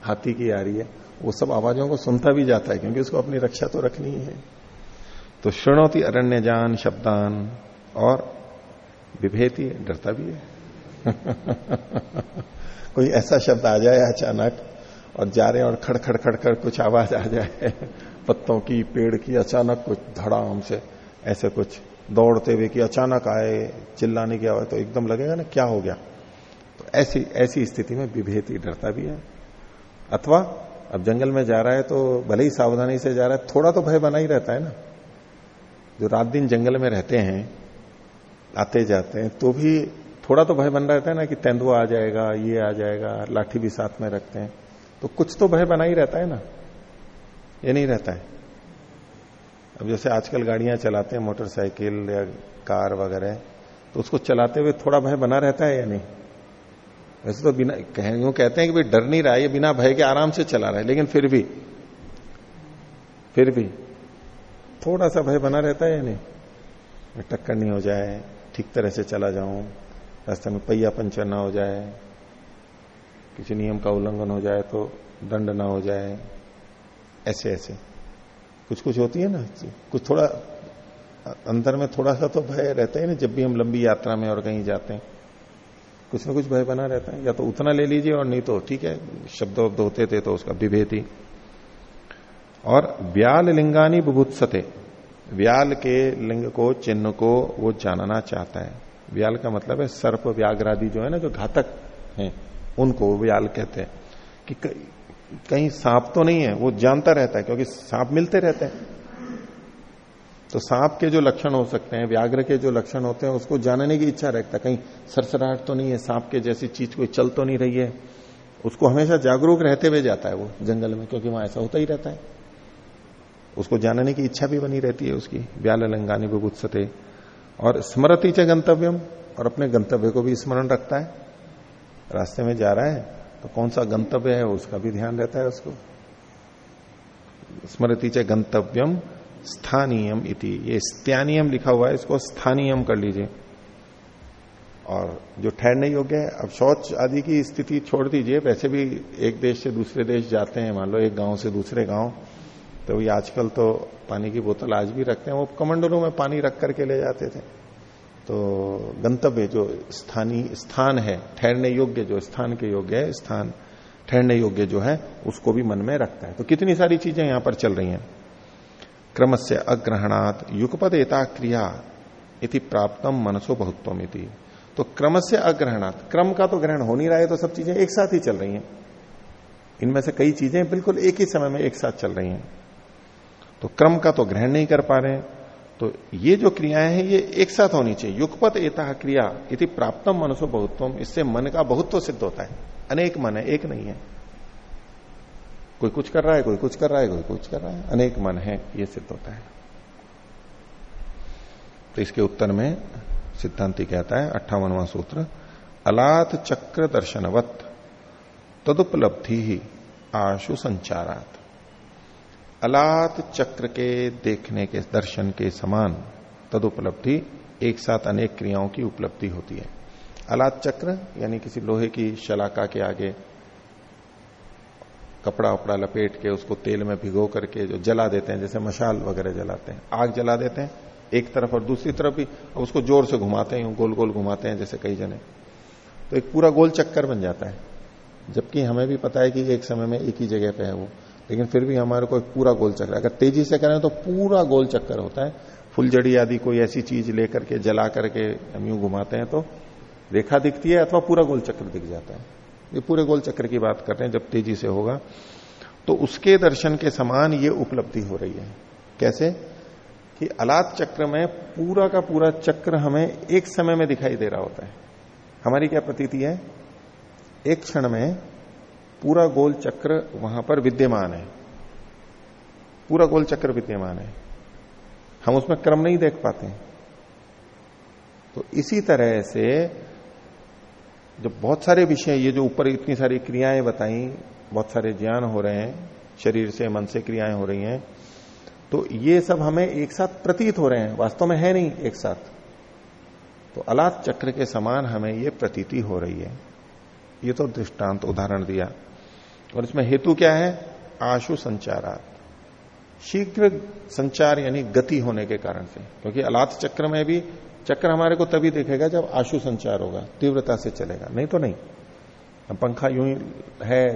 Speaker 1: हाथी की आ रही है? वो सब आवाजों को सुनता भी जाता है, क्योंकि उसको अपनी रक्षा तो रखनी ही तो श्रणोती अरण्य जान शब्दान, और विभेती डरता भी है। कोई ऐसा शब्द आ जाए अचानक और जा रहे हैं और खड़ खड़ खड़ कुछ आवाज़ आ जाए। पत्तों की, पेड़ की, अचानक कुछ धड़ाम से ऐसे कुछ दौड़ते हुए कि अचानक आए, चिल्लाने की आवाज़ तो एकदम लगेगा ना, क्या हो गया? तो ऐसी ऐसी स्थिति में विभेदी डरता भी है। अथवा अब जंगल में जा रहा है तो भले ही सावधानी से जा रहा है, थोड़ा तो भय बना ही रहता है ना। जो रात दिन जंगल में रहते हैं, आते जाते हैं तो भी थोड़ा तो भय बन रहता है ना कि तेंदुआ आ जाएगा, ये आ जाएगा, लाठी भी साथ में रखते हैं। तो कुछ तो भय बना ही रहता है ना। ये नहीं रहता है। अब जैसे आजकल गाड़ियाँ चलाते हैं मोटरसाइकिल या कार वगैरह तो उसको चलाते हुए थोड़ा भय बना रहता है या नहीं? वैसे तो बिना कह, यूँ कहते हैं कि भाई डर नहीं रहा है बिना भय के आराम से चला रहा है लेकिन फिर भी फिर भी थोड़ा सा भय बना रहता है या नहीं? टक्कर नहीं हो जाए ठीक तरह से चला जाऊँ रास्ते में पहिया पंचर ना हो जाए किसी नियम का उल्लंघन हो जाए तो दंड ना हो जाए, ऐसे ऐसे। कुछ कुछ होती है ना, कुछ थोड़ा, अंदर में थोड़ा सा तो भय रहता है ना जब भी हम लंबी यात्रा में और कहीं जाते हैं, कुछ ना कुछ भय बना रहता है। या तो उतना ले लीजिए और नहीं तो ठीक है, शब्द वब्द होते थे तो उसका विभेदी। और व्याल लिंगानी बुभुत्सते, व्याल के लिंग को, चिन्ह को वो जानना चाहता है। व्याल का मतलब है सर्प व्याग्रादि जो है ना, जो घातक है उनको व्याल कहते हैं कि कहीं सांप तो नहीं है, वो जानता रहता है, क्योंकि सांप मिलते रहते हैं। तो सांप के जो लक्षण हो सकते हैं, व्याघ्र के जो लक्षण होते हैं, उसको जानने की इच्छा रखता है। कहीं सरसराहट तो नहीं है सांप के जैसी चीज़, कोई चल तो नहीं रही है। उसको हमेशा जागरूक रहते हुए जाता है वो जंगल में, क्योंकि वहाँ ऐसा होता ही रहता है। उसको जानने की इच्छा भी बनी रहती है उसकी, व्याल लंगानी बुगुत्सते और स्मृति च गंतव्यम, और अपने गंतव्य को भी स्मरण रखता है। रास्ते में जा रहा है तो कौन सा गंतव्य है उसका भी ध्यान रहता है उसको। स्मृति च गंतव्यम स्थानीयम इति। ये स्त्यानियम लिखा हुआ है, इसको स्थानीयम कर लीजिए। और जो ठहरने योग्य है, अब शौच आदि की स्थिति छोड़ दीजिए, वैसे भी एक देश से दूसरे देश जाते हैं, मान लो एक गाँव से दूसरे गाँव तो ये आजकल तो पानी की बोतल आज भी रखते हैं, वो कमंडलों में पानी रख करके ले जाते थे। तो गंतव्य जो स्थानीय स्थान है, ठहरने योग्य जो स्थान के योग्य है, स्थान ठहरने योग्य जो है, उसको भी मन में रखता है। तो कितनी सारी चीज़ें यहाँ पर चल रही हैं? क्रम से अग्रहणात युगपद एता क्रिया इति प्राप्तम मनसो बहुत्वम इति। तो क्रम से अग्रहणात, क्रम का तो ग्रहण हो नहीं रहा है तो सब चीज़ें एक साथ ही चल रही हैं। इनमें से कई चीज़ें बिल्कुल एक ही समय में एक साथ चल रही हैं। तो क्रम का तो ग्रहण नहीं कर पा रहे हैं। तो ये जो क्रियाएँ हैं, ये एक साथ होनी चाहिए। युगपत एता क्रिया इति प्राप्तम मनसो बहुत्वम। इससे मन का बहुत्व सिद्ध होता है। अनेक मन है, एक नहीं है। कोई कुछ कर रहा है, कोई कुछ कर रहा है, कोई कुछ कर रहा है। अनेक मन है, ये सिद्ध होता है। तो इसके उत्तर में सिद्धांति कहता है, अट्ठावनवा सूत्र, अलात चक्र दर्शनवत, तदुपलब्धि ही आशु संचारात। अलात चक्र के देखने के, दर्शन के समान तदुपलब्धि एक साथ अनेक क्रियाओं की उपलब्धि होती है। अलात चक्र, यानी किसी लोहे की शलाका के आगे कपड़ा उपड़ा लपेट के उसको तेल में भिगो करके जो जला देते हैं, जैसे मशाल वगैरह जलाते हैं, आग जला देते हैं, एक तरफ़ और दूसरी तरफ़ भी उसको ज़ोर से घुमाते हैं, गोल गोल घुमाते हैं, जैसे कई जने। तो एक पूरा गोल चक्कर बन जाता है, जबकि हमें भी पता है कि एक समय में एक ही जगह पे है वो। लेकिन फिर भी हमारे को पूरा गोल चक्कर अगर तेज़ी से करें तो पूरा गोल चक्कर होता है। फुलझड़ी आदि कोई ऐसी चीज़ लेकर के, जला करके हम यूँ घुमाते हैं तो रेखा दिखती है अथवा पूरा गोल चक्र दिख जाता है। ये पूरे गोल चक्र की बात कर रहे हैं, जब तेज़ी से होगा। तो उसके दर्शन के समान ये उपलब्धि हो रही है। कैसे? कि अलात चक्र में पूरा का पूरा चक्र हमें एक समय में दिखाई दे रहा होता है। हमारी क्या प्रतीति है? एक क्षण में पूरा गोल चक्र वहाँ पर विद्यमान है। पूरा गोल चक्र विद्यमान है। हम उसमें क्रम नहीं देख पाते तो इसी तरह से जो बहुत सारे विषय, ये जो ऊपर इतनी सारी क्रियाएँ बताई, बहुत सारे ज्ञान हो रहे हैं, शरीर से, मन से क्रियाएँ हो रही हैं तो ये सब हमें एक साथ प्रतीत हो रहे हैं। वास्तव में है नहीं एक साथ। तो अलात चक्र के समान हमें ये प्रतीति हो रही है। ये तो दृष्टांत उदाहरण दिया। और इसमें हेतु क्या है? आशु संचारात। शीघ्र संचार यानी गति होने के कारण से। क्योंकि अलात चक्र में भी, चक्र हमारे को तभी दिखेगा जब आशु संचार होगा, तीव्रता से चलेगा। नहीं तो नहीं। पंखा यूँ ही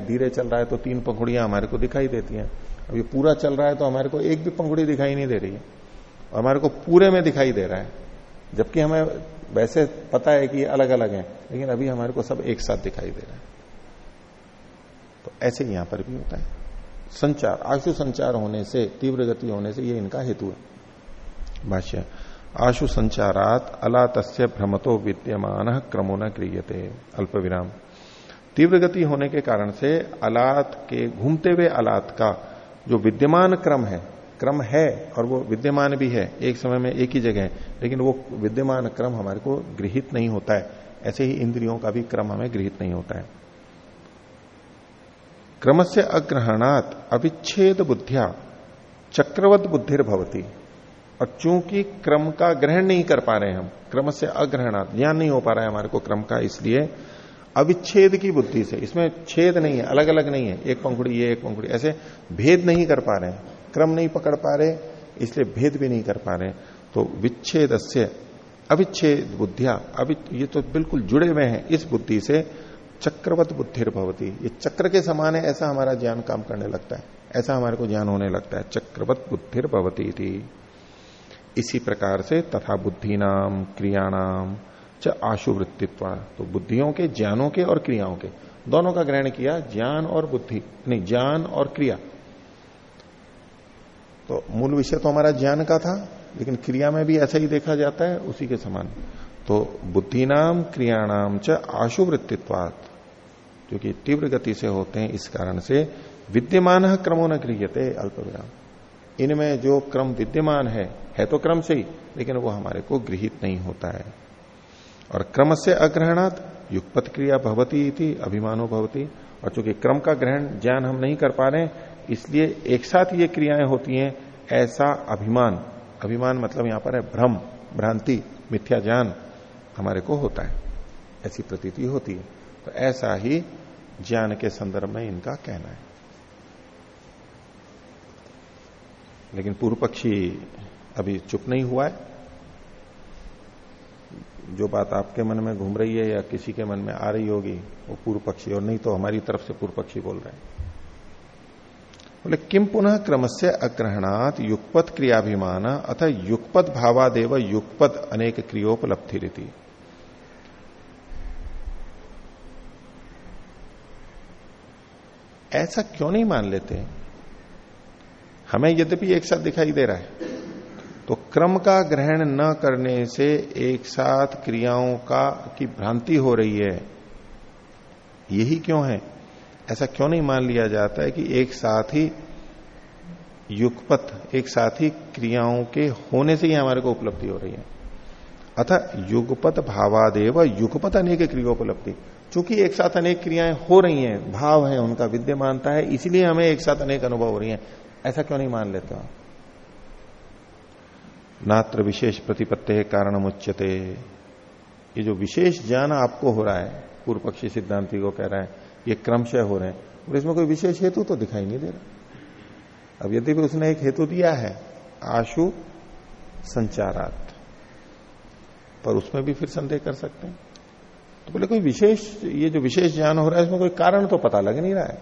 Speaker 1: धीरे चल रहा है तो तीन पंखुड़ियाँ हमारे को दिखाई देती हैं। अब ये पूरा चल रहा है तो हमारे को एक भी पंखुड़ी दिखाई नहीं दे रही है। और हमारे को पूरे में दिखाई दे रहा है। जबकि हमें वैसे पता है कि अलग अलग है, लेकिन अभी हमारे को सब एक साथ दिखाई दे रहा है। तो ऐसे यहाँ पर भी होता है। संचार, आशु संचार होने से, तीव्र गति होने से ये इनका हेतु है। भाष्य, आशु संचारात अलात भ्रमतो विद्यमान क्रमो न क्रियते। अल्प विराम तीव्र गति होने के कारण से अलात के, घूमते हुए अलात का जो विद्यमान क्रम है क्रम है और वो विद्यमान भी है, एक समय में एक ही जगह है, लेकिन वो विद्यमान क्रम हमारे को गृहित नहीं होता है। ऐसे ही इंद्रियों का भी क्रम हमें गृहित नहीं होता है। क्रम से अग्रहणात अविच्छेद बुद्धिया चक्रवत बुद्धिर भवती और चूँकि क्रम का ग्रहण नहीं कर पा रहे हम क्रम से अग्रहणात, ज्ञान नहीं हो पा रहा है हमारे को क्रम का, इसलिए अविच्छेद की बुद्धि से, इसमें छेद नहीं है अलग अलग नहीं है, एक पंखुड़ी, ये एक पंखुड़ी, ऐसे भेद नहीं कर पा रहे क्रम नहीं पकड़ पा रहे, इसलिए भेद भी नहीं कर पा रहे तो विच्छेद से अविच्छेद बुद्धिया अभी ये तो बिल्कुल जुड़े हुए हैं इस बुद्धि से चक्रवत बुद्धिर भवती ये चक्र के समान है, ऐसा हमारा ज्ञान काम करने लगता है। ऐसा हमारे को ज्ञान होने लगता है। चक्रवत बुद्धिर भवती थी इसी प्रकार से तथा बुद्धि नाम क्रियाणाम, च आशुवृत्तित्व। तो बुद्धियों के, ज्ञानों के और क्रियाओं के। दोनों का ग्रहण किया, ज्ञान और बुद्धि। नहीं, ज्ञान और क्रिया। तो मूल विषय तो हमारा ज्ञान का था, लेकिन क्रिया में भी ऐसा ही देखा जाता है, उसी के समान। तो बुद्धि नाम क्रियाणाम, च आशुवृत्तित्वात। जो कि तीव्र गति से होते हैं, इस कारण से विद्यमान क्रमो न क्रियते अल्प विराम इनमें जो क्रम विद्यमान है है तो क्रम से ही, लेकिन वो हमारे को गृहित नहीं होता है। और क्रम से अग्रहणात युगपत क्रिया भवती थी अभिमानो भवती। और चूँकि क्रम का ग्रहण ज्ञान हम नहीं कर पा रहे इसलिए एक साथ ये क्रियाएँ होती हैं, ऐसा अभिमान। अभिमान मतलब यहाँ पर है भ्रम, भ्रांति, मिथ्या ज्ञान हमारे को होता है। ऐसी प्रतीति होती है। तो ऐसा ही ज्ञान के संदर्भ में इनका कहना है। लेकिन पूर्व पक्षी अभी चुप नहीं हुआ है। जो बात आपके मन में घूम रही है या किसी के मन में आ रही होगी, वो पूर्व पक्षी, और नहीं तो हमारी तरफ़ से पूर्व पक्षी बोल रहे हैं। बोले किम पुनः क्रम से अग्रहणात युगपत क्रियाभिमान अतः युगपत भावादेव युगपत अनेक क्रियोपलब्धि रीति ऐसा क्यों नहीं मान लेते? हमें यद्यपि एक साथ दिखाई दे रहा है। तो क्रम का ग्रहण न करने से एक साथ क्रियाओं का, की भ्रांति हो रही है। यही क्यों है? ऐसा क्यों नहीं मान लिया जाता है कि एक साथ ही युगपथ एक साथ ही क्रियाओं के होने से ही हमारे को उपलब्धि हो रही है। अतः युगपत भावादेव, युगपत अनेक क्रियोपलब्धि चूँकि एक साथ अनेक क्रियाएँ हो रही हैं, भाव है, उनका विद्यमानता है, इसलिए हमें एक साथ अनेक अनुभव हो रही हैं। ऐसा क्यों नहीं मान लेते हो? नात्र विशेष प्रतिपत्ति कारण मुच्यते ये जो विशेष ज्ञान आपको हो रहा है, पूर्व पक्षी सिद्धांति को कह रहा है, ये क्रमशः हो रहे हैं, और इसमें कोई विशेष हेतु तो दिखाई नहीं दे रहा। अब यदि भी उसने एक हेतु दिया है, आशु संचारात, पर उसमें भी फिर संदेह कर सकते हैं। तो बोले, कोई विशेष, ये जो विशेष ज्ञान हो रहा है, इसमें कोई कारण तो पता लग नहीं रहा है।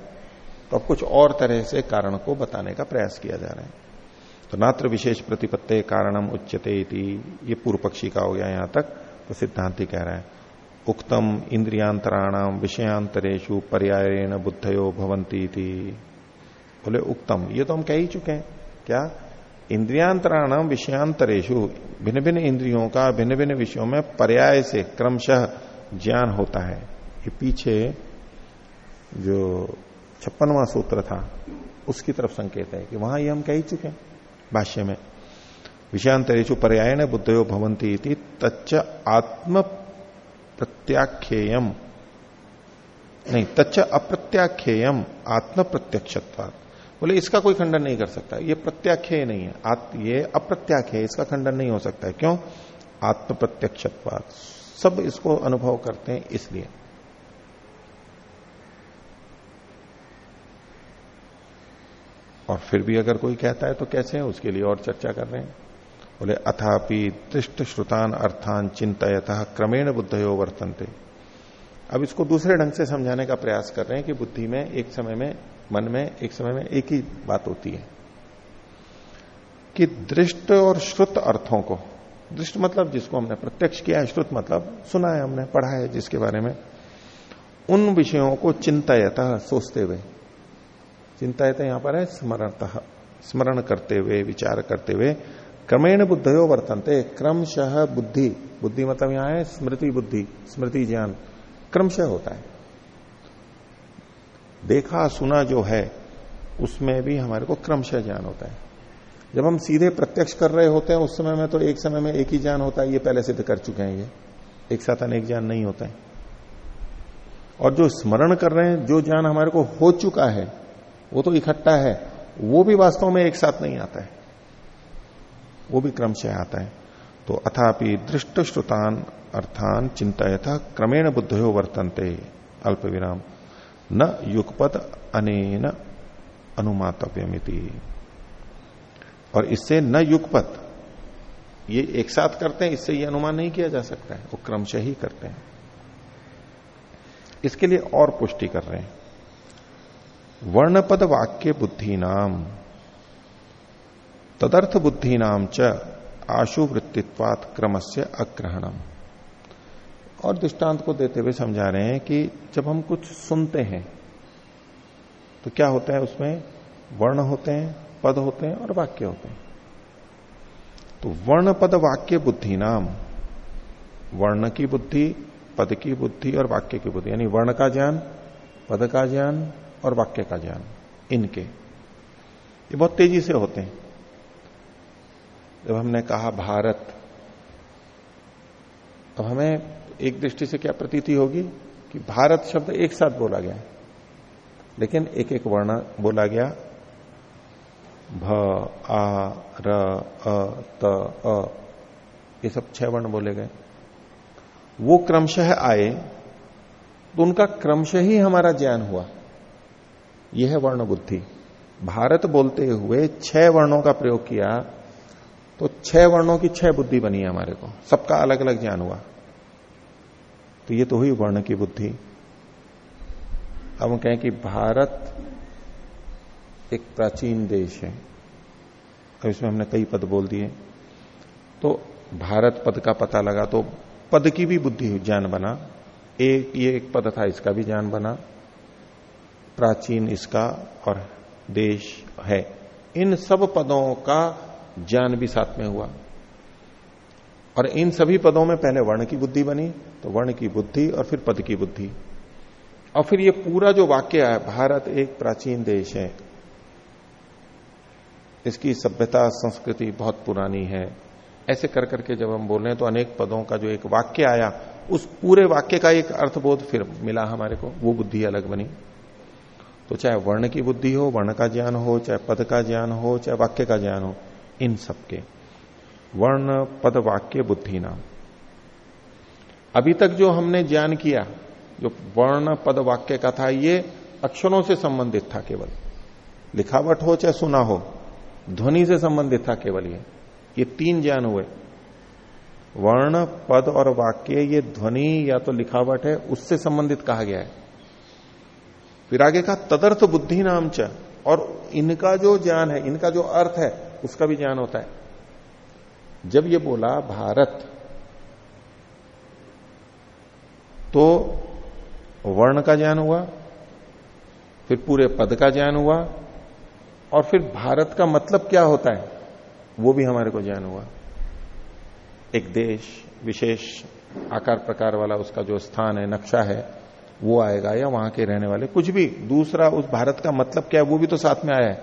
Speaker 1: तो अब कुछ और तरह से कारण को बताने का प्रयास किया जा रहा है। तो नात्र विशेष प्रतिपत्ति कारणम उच्चते ये पूर्व पक्षी का हो गया यहाँ तक तो सिद्धांति कह रहा है। उक्तम इंद्रियांतराणाम विषयांतरेशु पर्यायण बुद्धयो भवंती थी बोले, उक्तम, ये तो हम कह ही चुके हैं। क्या? इंद्रियांतराणाम विषयांतरेशु भिन्न भिन्न इंद्रियों का भिन्न भिन्न विषयों में पर्याय से क्रमशः ज्ञान होता है। ये पीछे जो छप्पनवा सूत्र था उसकी तरफ़ संकेत है कि वहाँ ये हम कह ही चुके हैं भाष्य में। विषयांतरेशु पर्यायण बुद्धयो भवंती तच्च आत्म प्रत्याख्येयम नहीं तच्च अप्रत्याख्येयम आत्म प्रत्यक्ष बोले इसका कोई खंडन नहीं कर सकता। ये प्रत्याख्य नहीं है। आत, ये अप्रत्याख्य इसका खंडन नहीं हो सकता है। क्यों? आत्म प्रत्यक्ष सब इसको अनुभव करते हैं इसलिए। और फिर भी अगर कोई कहता है तो कैसे है? उसके लिए और चर्चा कर रहे हैं। बोले, अथापि दृष्ट श्रुतान अर्थान चिंतयता क्रमेण बुद्धयो वर्तनते। अब इसको दूसरे ढंग से समझाने का प्रयास कर रहे हैं कि बुद्धि में एक समय में, मन में एक समय में एक ही बात होती है कि दृष्ट और श्रुत अर्थों को दृष्ट मतलब जिसको हमने प्रत्यक्ष किया है, श्रुत मतलब सुना है हमने, पढ़ा है जिसके बारे में, उन विषयों को चिंतायता सोचते हुए, चिंतायता यहाँ पर है स्मरणतः, स्मरण करते हुए, विचार करते हुए, क्रमेण बुद्धयो वर्तनते, क्रमशः बुद्धि बुद्धि मतलब यहाँ है स्मृति बुद्धि, स्मृति ज्ञान, क्रमशः होता है। देखा सुना जो है, उसमें भी हमारे को क्रमशः ज्ञान होता है। जब हम सीधे प्रत्यक्ष कर रहे होते हैं, उस समय में तो एक समय में एक ही ज्ञान होता है, ये पहले सिद्ध कर चुके हैं ये। एक साथ अनेक ज्ञान नहीं होता है। और जो स्मरण कर रहे हैं, जो ज्ञान हमारे को हो चुका है, वो तो इकट्ठा है, वो भी वास्तव में एक साथ नहीं आता है। वो भी क्रमशः आता है। तो अथापि दृष्ट श्रुतान अर्थान चिंता यथा क्रमेण बुद्धयो वर्तनते अल्प विराम न युगपद अनेन अनुमातव्यमिति। और इससे न युगपत। ये एक साथ करते हैं, इससे ये अनुमान नहीं किया जा सकता है। वो क्रमशः ही करते हैं। इसके लिए और पुष्टि कर रहे हैं। वर्णपद वाक्य बुद्धि नाम तदर्थ बुद्धि नाम च आशु वृत्तित्वात अग्रहणम। और दृष्टांत को देते हुए समझा रहे हैं कि जब हम कुछ सुनते हैं तो क्या होता है उसमें? वर्ण होते हैं पद होते हैं और वाक्य होते हैं। तो वर्ण पद वाक्य बुद्धि नाम। वर्ण की बुद्धि, पद की बुद्धि और वाक्य की बुद्धि। यानी वर्ण का ज्ञान, पद का ज्ञान और वाक्य का ज्ञान। इनके। ये बहुत तेज़ी से होते हैं। जब हमने कहा भारत, अब हमें एक दृष्टि से क्या प्रतीति होगी कि भारत शब्द एक साथ बोला गया। लेकिन एक एक वर्ण बोला गया भ, आ, र, अ, त, अ। ये सब छह वर्ण बोले गए। वो क्रमशः आए तो उनका क्रमशः ही हमारा ज्ञान हुआ। यह है वर्ण बुद्धि भारत बोलते हुए छह वर्णों का प्रयोग किया तो छह वर्णों की छह बुद्धि बनी है हमारे को। सबका अलग अलग ज्ञान हुआ। तो ये तो हुई वर्ण की बुद्धि। अब हम कहें कि भारत एक प्राचीन देश है। अब इसमें हमने कई पद बोल दिए। तो भारत पद का पता लगा तो पद की भी बुद्धि ज्ञान बना। एक, ये एक पद था, इसका भी ज्ञान बना। प्राचीन इसका और देश है। इन सब पदों का ज्ञान भी साथ में हुआ। और इन सभी पदों में पहले वर्ण की बुद्धि बनी तो वर्ण की बुद्धि और फिर पद की बुद्धि। और फिर ये पूरा जो वाक्य है, भारत एक प्राचीन देश है। इसकी सभ्यता, संस्कृति बहुत पुरानी है। ऐसे कर करके जब हम बोल रहे हैं तो अनेक पदों का जो एक वाक्य आया, उस पूरे वाक्य का एक अर्थबोध फिर मिला हमारे को। वो बुद्धि अलग बनी। तो चाहे वर्ण की बुद्धि हो, वर्ण का ज्ञान हो, चाहे पद का ज्ञान हो, चाहे वाक्य का ज्ञान हो, इन सबके। वर्ण, पद, वाक्य, बुद्धि नाम। अभी तक जो हमने ज्ञान किया, जो वर्ण, पद, वाक्य का था, ये अक्षरों से संबंधित था केवल। लिखावट हो चाहे सुना हो ध्वनि से संबंधित था केवल ये। ये तीन ज्ञान हुए। वर्ण, पद और वाक्य, ये ध्वनि या तो लिखावट है, उससे संबंधित कहा गया है। फिर आगे का तदर्थ बुद्धि नाम च। और इनका जो ज्ञान है, इनका जो अर्थ है, उसका भी ज्ञान होता है। जब ये बोला, भारत तो वर्ण का ज्ञान हुआ, फिर पूरे पद का ज्ञान हुआ और फिर भारत का मतलब क्या होता है? वो भी हमारे को ज्ञान हुआ। एक देश, विशेष आकार प्रकार वाला उसका जो स्थान है, नक्शा है, वो आएगा या वहाँ के रहने वाले। कुछ भी, दूसरा उस भारत का मतलब क्या है, वो भी तो साथ में आया है।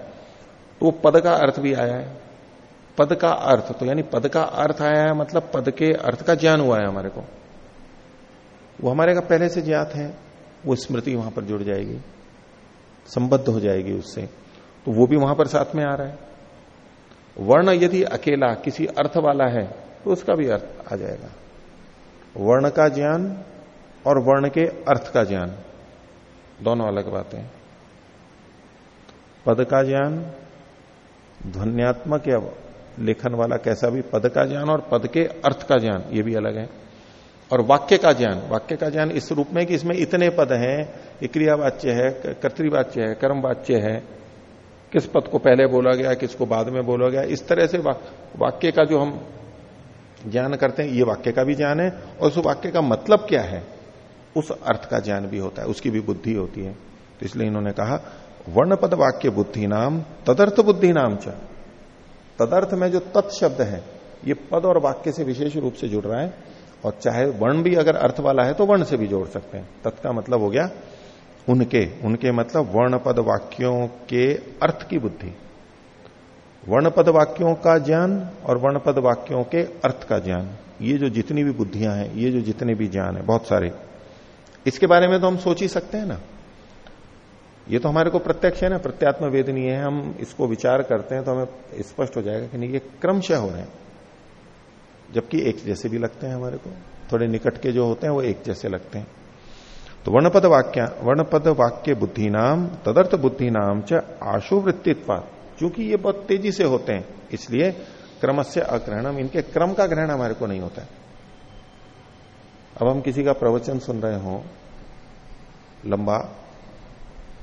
Speaker 1: तो वो पद का अर्थ भी आया है। पद का अर्थ तो यानी पद का अर्थ आया है मतलब पद के अर्थ का ज्ञान हुआ है हमारे को। वो हमारे का पहले से ज्ञात है, वो स्मृति वहाँ पर जुड़ जाएगी, संबद्ध हो जाएगी उससे। तो वो भी वहाँ पर साथ में आ रहा है। वर्ण यदि अकेला किसी अर्थ वाला है तो उसका भी अर्थ आ जाएगा। वर्ण का ज्ञान और वर्ण के अर्थ का ज्ञान, दोनों अलग बातें। पद का ज्ञान, ध्वन्यात्मक या लेखन वाला कैसा भी, पद का ज्ञान और पद के अर्थ का ज्ञान, ये भी अलग है। और वाक्य का ज्ञान, वाक्य का ज्ञान इस रूप में कि इसमें इतने पद हैं क्रियावाच्य है, कर्तवाच्य है, कर्मवाच्य है किस पद को पहले बोला गया, किसको बाद में बोला गया। इस तरह से वाक्य का जो हम ज्ञान करते हैं, ये वाक्य का भी ज्ञान है, और उस वाक्य का मतलब क्या है, उस अर्थ का ज्ञान भी होता है, उसकी भी बुद्धि होती है। तो इसलिए इन्होंने कहा वर्ण पद वाक्य बुद्धि नाम तदर्थ बुद्धि नाम च। तदर्थ में जो तत्शब्द है, ये पद और वाक्य से विशेष रूप से जुड़ रहा है, और चाहे वर्ण भी अगर अर्थ वाला है तो वर्ण से भी जोड़ सकते हैं। तत्का मतलब हो गया उनके उनके मतलब वर्ण पद वाक्यों के अर्थ की बुद्धि। वर्ण पद वाक्यों का ज्ञान और वर्ण पद वाक्यों के अर्थ का ज्ञान। ये जो जितनी भी बुद्धियाँ हैं, ये जो जितने भी ज्ञान है, बहुत सारे। इसके बारे में तो हम सोच ही सकते हैं ना। ये तो हमारे को प्रत्यक्ष है ना प्रत्यात्म वेदनीय है। हम इसको विचार करते हैं तो हमें स्पष्ट हो जाएगा कि नहीं, ये क्रमशः हो रहे हैं। जबकि एक जैसे भी लगते हैं हमारे को। थोड़े निकट के जो होते हैं, वो एक जैसे लगते हैं। तो वर्णपद वाक्य वर्णपद वाक्य बुद्धि नाम तदर्थ बुद्धि नाम च आशुवृत्तित्व क्योंकि ये बहुत तेज़ी से होते हैं, इसलिए क्रम से अग्रहणम, इनके क्रम का ग्रहण हमारे को नहीं होता है। अब हम किसी का प्रवचन सुन रहे हो, लंबा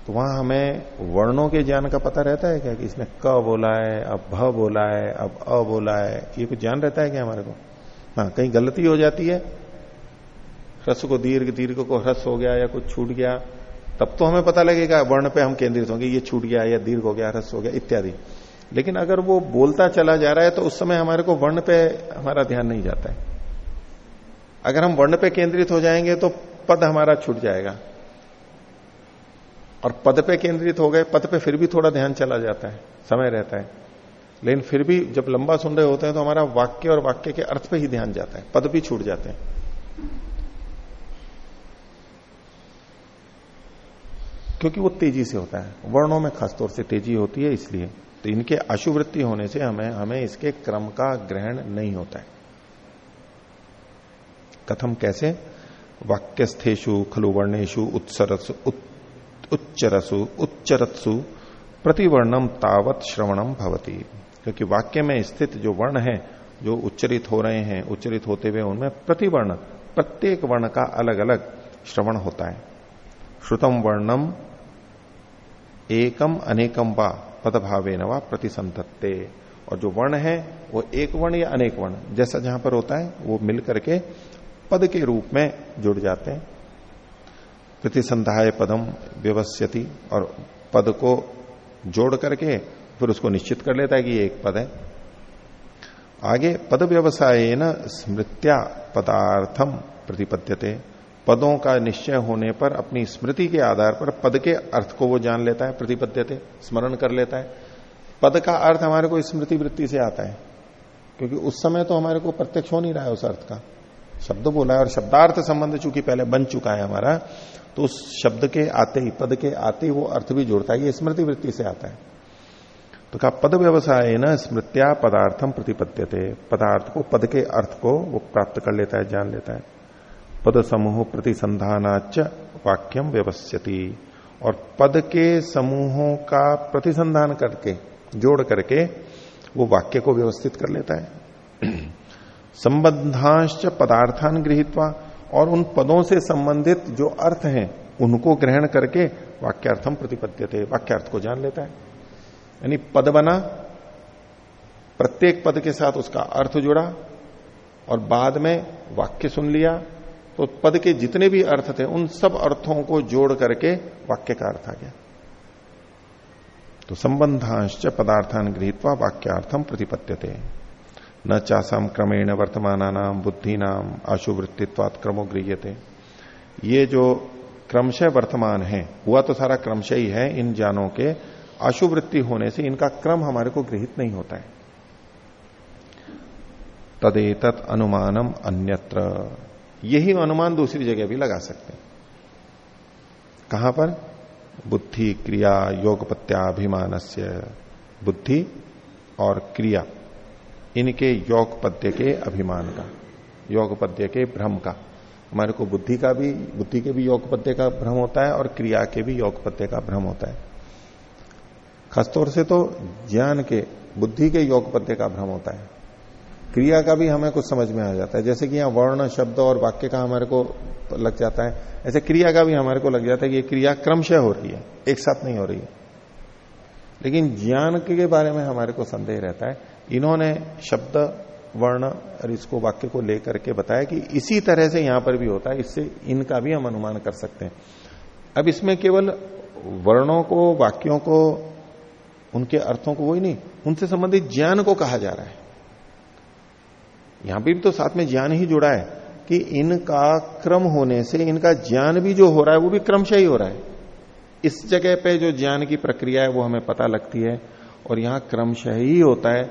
Speaker 1: तो वहाँ हमें वर्णों के ज्ञान का पता रहता है क्या कि इसने क बोला है, अब भ बोला है, अब अ बोला है, ये कुछ ज्ञान रहता है क्या हमारे को? हाँ कहीं गलती हो जाती है रस को दीर्घ दीर्घ को ह्रस हो गया या कुछ छूट गया, तब तो हमें पता लगेगा वर्ण पे हम केंद्रित होंगे, ये छूट गया, या दीर्घ हो गया ह्रस हो गया, इत्यादि। लेकिन अगर वो बोलता चला जा रहा है तो उस समय हमारे को वर्ण पे हमारा ध्यान नहीं जाता है। अगर हम वर्ण पे केंद्रित हो जाएँगे तो पद हमारा छूट जाएगा। और पद पे केंद्रित हो गए, पद पे फिर भी थोड़ा ध्यान चला जाता है, समय रहता है। लेकिन फिर भी जब लंबा सुन रहे होते हैं तो हमारा वाक्य और वाक्य के अर्थ पे ही ध्यान जाता है, पद भी छूट जाते हैं। क्योंकि वो तेज़ी से होता है। वर्णों में खासतौर से तेज़ी होती है इसलिए। तो इनके अशुवृत्ति होने से हमें हमें इसके क्रम का ग्रहण नहीं होता है। कथम कैसे? वाक्यस्थेशु खलु वर्णेशु उत्सरसु उच्चरसु, उच्चरत्सु प्रतिवर्णम तावत श्रवणम भवती। क्योंकि वाक्य में स्थित जो वर्ण है, जो उच्चरित हो रहे हैं, उच्चरित होते हुए उनमें प्रतिवर्ण, प्रत्येक वर्ण का अलग अलग श्रवण होता है। श्रुतम वर्णम एकम अनेकम वा पदभावे न वा प्रतिसंधत्ते। और जो वर्ण है, वो एक वर्ण या अनेक वर्ण, जैसा जहाँ पर होता है, वो मिल करके पद के रूप में जुड़ जाते हैं। प्रतिसंधाय पदम व्यवस्थिति, और पद को जोड़ करके फिर उसको निश्चित कर लेता है कि ये एक पद है। आगे, पद व्यवसाय न स्मृत्या पदार्थम प्रतिपद्यते। पदों का निश्चय होने पर अपनी स्मृति के आधार पर पद के अर्थ को वो जान लेता है प्रतिपद्यते स्मरण कर लेता है। पद का अर्थ हमारे को स्मृति वृत्ति से आता है, क्योंकि उस समय तो हमारे को प्रत्यक्ष हो नहीं रहा है उस अर्थ का। शब्द बोला है और शब्दार्थ संबंध चूँकि पहले बन चुका है हमारा तो उस शब्द के आते ही, पद के आते ही वो अर्थ भी जोड़ता है, ये स्मृति वृत्ति से आता है। तो कहा, पद व्यवसाय न स्मृत्या पदार्थम प्रतिपद्यते, पदार्थ को, पद के अर्थ को वो प्राप्त कर लेता है, जान लेता है। पद समूह प्रतिसंधानाच वाक्यम व्यवस्थिति और पद के समूहों का प्रतिसंधान करके, जोड़ करके, वो वाक्य को व्यवस्थित कर लेता है। संबंधांश पदार्थान गृहित्वा, और उन पदों से संबंधित जो अर्थ हैं, उनको ग्रहण करके वाक्यार्थम प्रतिपद्य थे वाक्यार्थ को जान लेता है। यानी पद बना, प्रत्येक पद के साथ उसका अर्थ जुड़ा, और बाद में वाक्य सुन लिया तो पद के जितने भी अर्थ थे, उन सब अर्थों को जोड़ करके वाक्य का अर्थ आ गया। तो संबंधांश पदार्थान गृहित्वा वाक्यार्थम थे न चासम क्रमेण वर्तमान नाम बुद्धि नाम आशुवृत्तित्वात क्रमो गृहते ये जो क्रमशः वर्तमान है, हुआ तो सारा क्रमशः ही है इन जानों के आशुवृत्ति होने से इनका क्रम हमारे को गृहित नहीं होता है। तदेतत अनुमानम अन्यत्र। यही अनुमान दूसरी जगह भी लगा सकते हैं। कहाँ पर? बुद्धि, क्रिया योगपत्याभिमान से बुद्धि और क्रिया। इनके योग पद्य के अभिमान का, योग पद्य के भ्रम का। हमारे को बुद्धि का भी, बुद्धि के भी योग पद्य का भ्रम होता है और क्रिया के भी योग पद्य का भ्रम होता है। खासतौर से तो ज्ञान के, बुद्धि के योग पद्य का भ्रम होता है। क्रिया का भी हमें कुछ समझ में आ जाता है। जैसे कि यहाँ वर्ण शब्द और वाक्य का हमारे को लग जाता है। ऐसे क्रिया का भी हमारे को लग जाता है कि ये क्रिया क्रमशः हो रही है, एक साथ नहीं हो रही है। लेकिन ज्ञान के बारे में हमारे को संदेह रहता है। इन्होंने शब्द, वर्ण और इसको वाक्य को लेकर के बताया कि इसी तरह से यहाँ पर भी होता है। इससे इनका भी हम अनुमान कर सकते हैं। अब इसमें केवल वर्णों को, वाक्यों को, उनके अर्थों को वही नहीं, उनसे संबंधित ज्ञान को कहा जा रहा है। यहाँ पर भी तो साथ में ज्ञान ही जुड़ा है कि इनका क्रम होने से, इनका ज्ञान भी जो हो रहा है, वो भी क्रमशः ही हो रहा है। इस जगह पे जो ज्ञान की प्रक्रिया है, वो हमें पता लगती है और यहाँ क्रमशः ही होता है।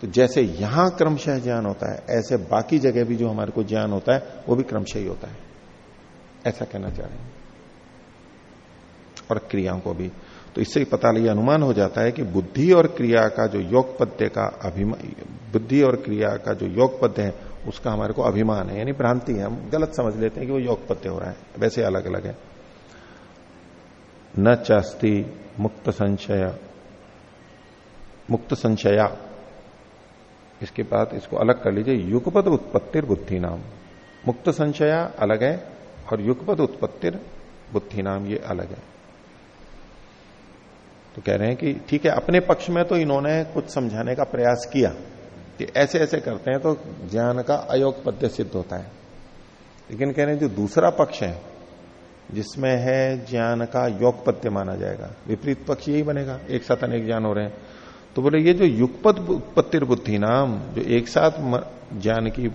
Speaker 1: तो जैसे यहाँ क्रमशः ज्ञान होता है, ऐसे बाकी जगह भी जो हमारे को ज्ञान होता है, वो भी क्रमशः ही होता है। ऐसा कहना चाह रहे हैं। और क्रियाओं को भी। तो इससे पता लिया अनुमान हो जाता है कि बुद्धि और क्रिया का जो योग पद्य का अभिमान बुद्धि और क्रिया का जो योग पद्य है, उसका हमारे को अभिमान है, यानी भ्रांति है। हम गलत समझ लेते हैं कि वो योग पद्य हो रहा है। वैसे अलग अलग है। न चास्ती मुक्त संशय। मुक्त संशया। इसके बाद इसको अलग कर लीजिए। युगपद उत्पत्तिर बुद्धि नाम मुक्त संशया अलग है और युगपद उत्पत्तिर बुद्धि नाम ये अलग है। तो कह रहे हैं कि ठीक है, अपने पक्ष में तो इन्होंने कुछ समझाने का प्रयास किया कि ऐसे ऐसे करते हैं तो ज्ञान का अयोग पद्य सिद्ध होता है। लेकिन कह रहे हैं जो दूसरा पक्ष है, जिसमें है ज्ञान का योग पद्य माना जाएगा, विपरीत पक्ष यही बनेगा, एक साथ अनेक ज्ञान हो रहे हैं। तो बोले, ये जो युगपद उत्पत्तिर बुद्धि नाम, जो एक साथ ज्ञान की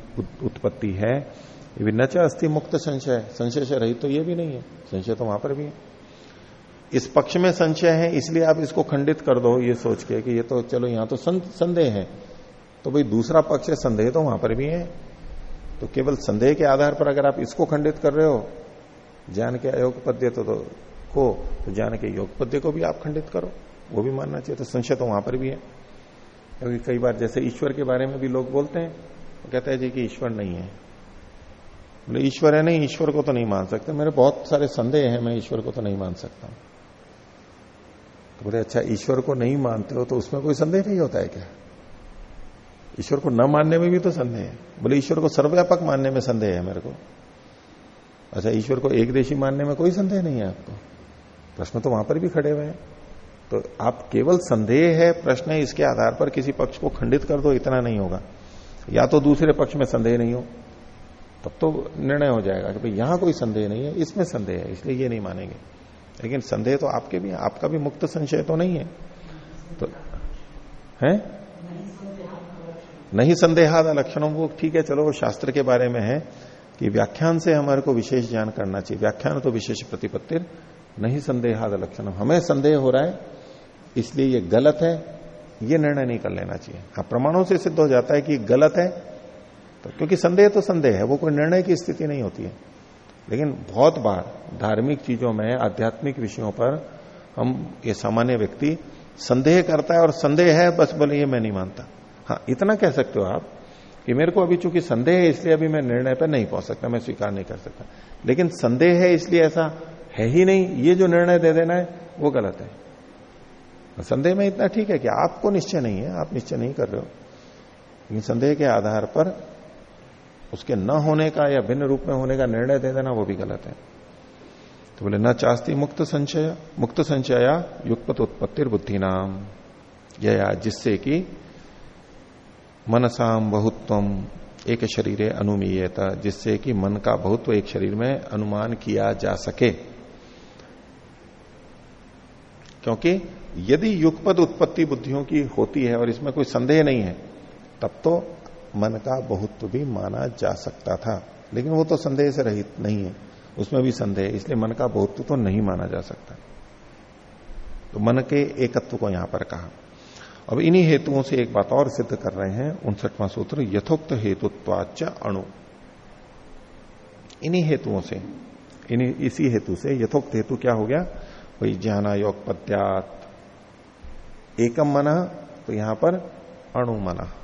Speaker 1: उत्पत्ति है, ये भी नचा अस्थि मुक्त संशय संशय से रही तो ये भी नहीं है, संशय तो वहाँ पर भी है। इस पक्ष में संशय है इसलिए आप इसको खंडित कर दो ये सोच के कि ये तो चलो यहाँ तो संदेह है। तो भाई दूसरा पक्ष है संदेह तो वहाँ पर भी है। तो केवल संदेह के आधार पर अगर आप इसको खंडित कर रहे हो ज्ञान के अयोग पद्य तो, तो को तो ज्ञान के योग पद्य को भी आप खंडित करो वो भी मानना चाहिए तो संशय तो वहाँ पर भी है। क्योंकि कई बार जैसे ईश्वर के बारे में भी लोग बोलते हैं वो कहते हैं जी कि ईश्वर नहीं है। बोले ईश्वर है नहीं ईश्वर को तो नहीं मान सकते। मेरे बहुत सारे संदेह है मैं ईश्वर को तो नहीं मान सकता। तो बोले अच्छा ईश्वर को नहीं मानते हो तो उसमें कोई संदेह नहीं होता है क्या? ईश्वर को न मानने में भी तो संदेह है। बोले, ईश्वर को सर्वव्यापक मानने में संदेह है मेरे को। अच्छा ईश्वर को एक देशी मानने में कोई संदेह नहीं है आपको। प्रश्न तो वहाँ पर भी खड़े हुए हैं। तो आप केवल संदेह है, प्रश्न है, इसके आधार पर किसी पक्ष को खंडित कर दो, इतना नहीं होगा। या तो दूसरे पक्ष में संदेह नहीं हो, तब तो निर्णय हो जाएगा कि भाई, यहाँ कोई संदेह नहीं है, इसमें संदेह है, इसलिए ये नहीं मानेंगे। लेकिन संदेह तो आपके भी आपका भी मुक्त संशय तो नहीं है। तो है? नहीं संदेहाद लक्षणों वो ठीक है, चलो वो शास्त्र के बारे में है कि व्याख्यान से हमारे को विशेष ज्ञान करना चाहिए। व्याख्यान तो विशेष प्रतिपत्तिर। नहीं संदेहाद लक्षण हमें संदेह हो रहा है, इसलिए ये गलत है, ये निर्णय नहीं कर लेना चाहिए। हाँ प्रमाणों से सिद्ध हो जाता है कि गलत है तो क्योंकि संदेह तो संदेह है, वो कोई निर्णय की स्थिति नहीं होती है। लेकिन बहुत बार धार्मिक चीज़ों में, आध्यात्मिक विषयों पर हम ये सामान्य व्यक्ति संदेह करता है और संदेह है, बस बोले ये मैं नहीं मानता। हाँ इतना कह सकते हो आप कि मेरे को अभी चूँकि संदेह है, इसलिए अभी मैं निर्णय पर नहीं पहुँच सकता, मैं स्वीकार नहीं कर सकता। लेकिन संदेह है, इसलिए ऐसा है ही नहीं, ये जो निर्णय दे देना है, वो गलत है। संदेह में इतना ठीक है कि आपको निश्चय नहीं है, आप निश्चय नहीं कर रहे हो। लेकिन संदेह के आधार पर उसके न होने का या भिन्न रूप में होने का निर्णय दे देना, वो भी गलत है। तो बोले, न चास्ती मुक्त संचय मुक्त संचया युगपत उत्पत्ति बुद्धि नाम या जिससे कि मनसाम बहुत्वम एक शरीर अनुमीयता, जिससे कि मन का बहुत्व एक शरीर में अनुमान किया जा सके। क्योंकि यदि युगपद उत्पत्ति बुद्धियों की होती है और इसमें कोई संदेह नहीं है, तब तो मन का बहुत्व भी माना जा सकता था। लेकिन वो तो संदेह से रहित नहीं है। उसमें भी संदेह, इसलिए मन का बहुत्व तो नहीं माना जा सकता। तो मन के एकत्व को यहाँ पर कहा। अब इन्हीं हेतुओं से एक बात और सिद्ध कर रहे हैं, उनसठवां सूत्र, यथोक्त हेतुत्वाच अणु। इन्हीं हेतुओं से, इन्हीं, इसी हेतु से यथोक्त हेतु क्या हो गया? वही ज्ञाना योग पद्यात, एकम मना तो यहाँ पर अणु मना।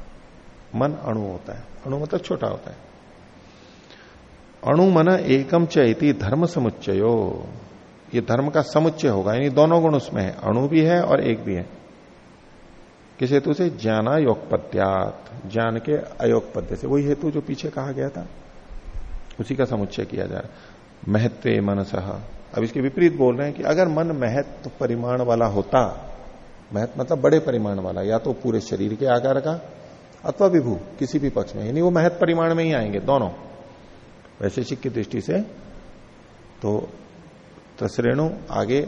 Speaker 1: मन अणु होता है। अणु मतलब छोटा होता है। अणु मन एकम चैती धर्म समुच्चयो। ये धर्म का समुच्चय होगा। यानी दोनों गुण उसमें है। अणु भी है और एक भी है। किस हेतु से? ज्ञाना योगपद्यात ज्ञान के अयोगपद्य से। वही हेतु जो पीछे कहा गया था। उसी का समुच्चय किया जा रहा महत्व मन सह अब इसके विपरीत बोल रहे हैं कि अगर मन महत्व परिमाण वाला होता महत्व मतलब बड़े परिमाण वाला, या तो पूरे शरीर के आकार का अथवा विभू, किसी भी पक्ष में। यानी वो महत्व परिमाण में ही आएँगे, दोनों। वैशेषिक की दृष्टि से तो तस्रेणु, आगे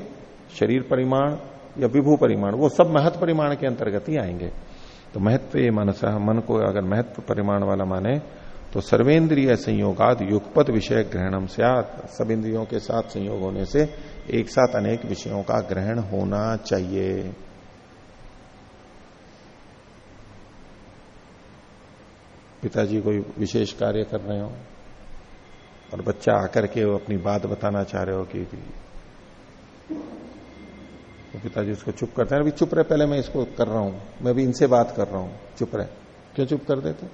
Speaker 1: शरीर परिमाण या विभू परिमाण, वो सब महत्व परिमाण के अंतर्गत ही आएँगे। तो महत्व ये मनस, मन को अगर महत्व परिमाण वाला माने तो सर्वेंद्रिय संयोगाद युगपद विषय ग्रहणम से सब इंद्रियों के साथ संयोग होने से एक साथ अनेक विषयों का ग्रहण होना चाहिए। पिताजी कोई विशेष कार्य कर रहे हो? और बच्चा आकर के वो अपनी बात बताना चाह रहे हो कि तो पिताजी उसको चुप करते हैं। अभी चुप रहे, पहले मैं इसको कर रहा हूँ। मैं भी इनसे बात कर रहा हूँ। चुप रहे। क्यों चुप कर देते?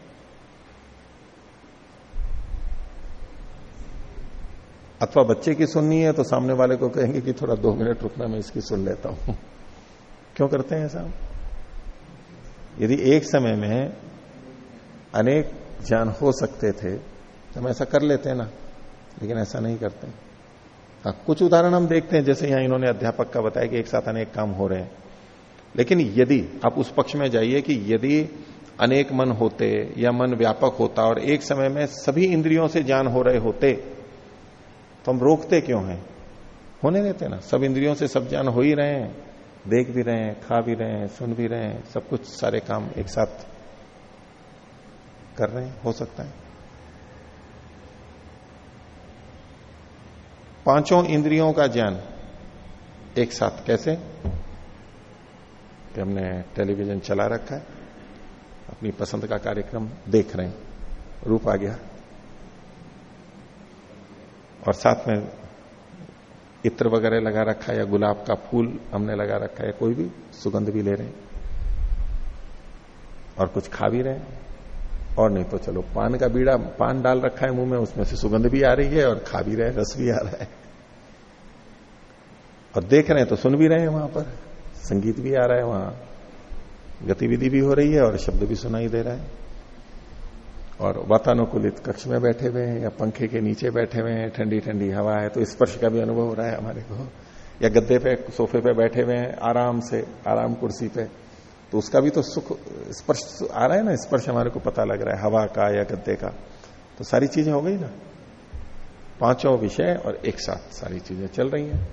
Speaker 1: अथवा बच्चे की सुननी है तो सामने वाले को कहेंगे कि थोड़ा दो मिनट रुकना, मैं इसकी सुन लेता हूँ। क्यों करते हैं ऐसा? यदि एक समय में अनेक ज्ञान हो सकते थे तो हम ऐसा कर लेते ना, लेकिन ऐसा नहीं करते। हाँ कुछ उदाहरण हम देखते हैं, जैसे यहाँ इन्होंने अध्यापक का बताया कि एक साथ अनेक काम हो रहे हैं। लेकिन यदि आप उस पक्ष में जाइए कि यदि अनेक मन होते या मन व्यापक होता और एक समय में सभी इंद्रियों से ज्ञान हो रहे होते तो हम रोकते क्यों हैं? होने देते ना। सब इंद्रियों से सब ज्ञान हो ही रहे हैं। देख भी रहे हैं, खा भी रहे हैं, सुन भी रहे हैं, सब कुछ सारे काम एक साथ कर रहे हैं, हो सकता है। पाँचों इंद्रियों का ज्ञान एक साथ, कैसे? कि हमने टेलीविज़न चला रखा है, अपनी पसंद का कार्यक्रम देख रहे हैं, रूप आ गया। और साथ में इत्र वगैरह लगा रखा है या गुलाब का फूल हमने लगा रखा है, कोई भी सुगंध भी ले रहे हैं। और कुछ खा भी रहे हैं। और नहीं तो चलो, पान का बीड़ा, पान डाल रखा है मुँह में, उसमें से सुगंध भी आ रही है और खा भी रहे रस भी आ रहा है। और देख रहे हैं तो सुन भी रहे हैं वहाँ पर, संगीत भी आ रहा है वहाँ, गतिविधि भी हो रही है और शब्द भी सुनाई दे रहा है। और वातानुकूलित कक्ष में बैठे हुए हैं या पंखे के नीचे बैठे हुए हैं, ठंडी ठंडी हवा है तो स्पर्श का भी अनुभव हो रहा है हमारे को। या गद्दे पे, सोफे पे बैठे हुए हैं, आराम से, आराम कुर्सी पे। तो उसका भी तो सुख, स्पर्श आ रहा है ना, स्पर्श हमारे को पता लग रहा है, हवा का या गद्दे का। तो सारी चीज़ें हो गई ना। पाँचों विषय और एक साथ सारी चीज़ें चल रही हैं।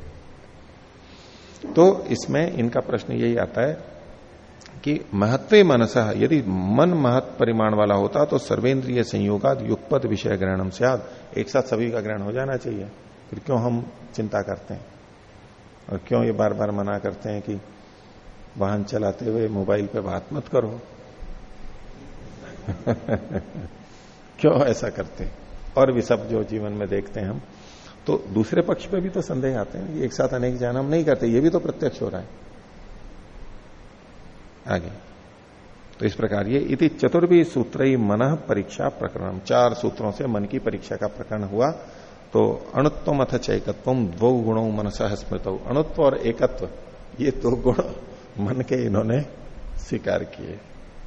Speaker 1: तो इसमें इनका प्रश्न यही आता है कि महत्व मनस, यदि मन महत्व परिमाण वाला होता तो सर्वेंद्रिय संयोगाद युगपद विषय ग्रहणम से एक साथ सभी का ग्रहण हो जाना चाहिए। फिर क्यों हम चिंता करते हैं? और क्यों ये बार बार मना करते हैं कि वाहन चलाते हुए मोबाइल पे बात मत करो। क्यों ऐसा करते? और भी सब जो जीवन में देखते हैं हम। तो दूसरे पक्ष पे भी तो संदेह आते हैं एक साथ अनेक जान हम नहीं करते, ये भी तो प्रत्यक्ष हो रहा है। आगे। तो इस प्रकार ये इति चतुर्वी सूत्र ही मन परीक्षा प्रकरण चार सूत्रों से मन की परीक्षा का प्रकरण हुआ। तो अणुत्व अथ चैकत्व दो गुणों मनस स्मृत। अणुत्व और एकत्व, ये दो गुण मन के इन्होंने स्वीकार किए।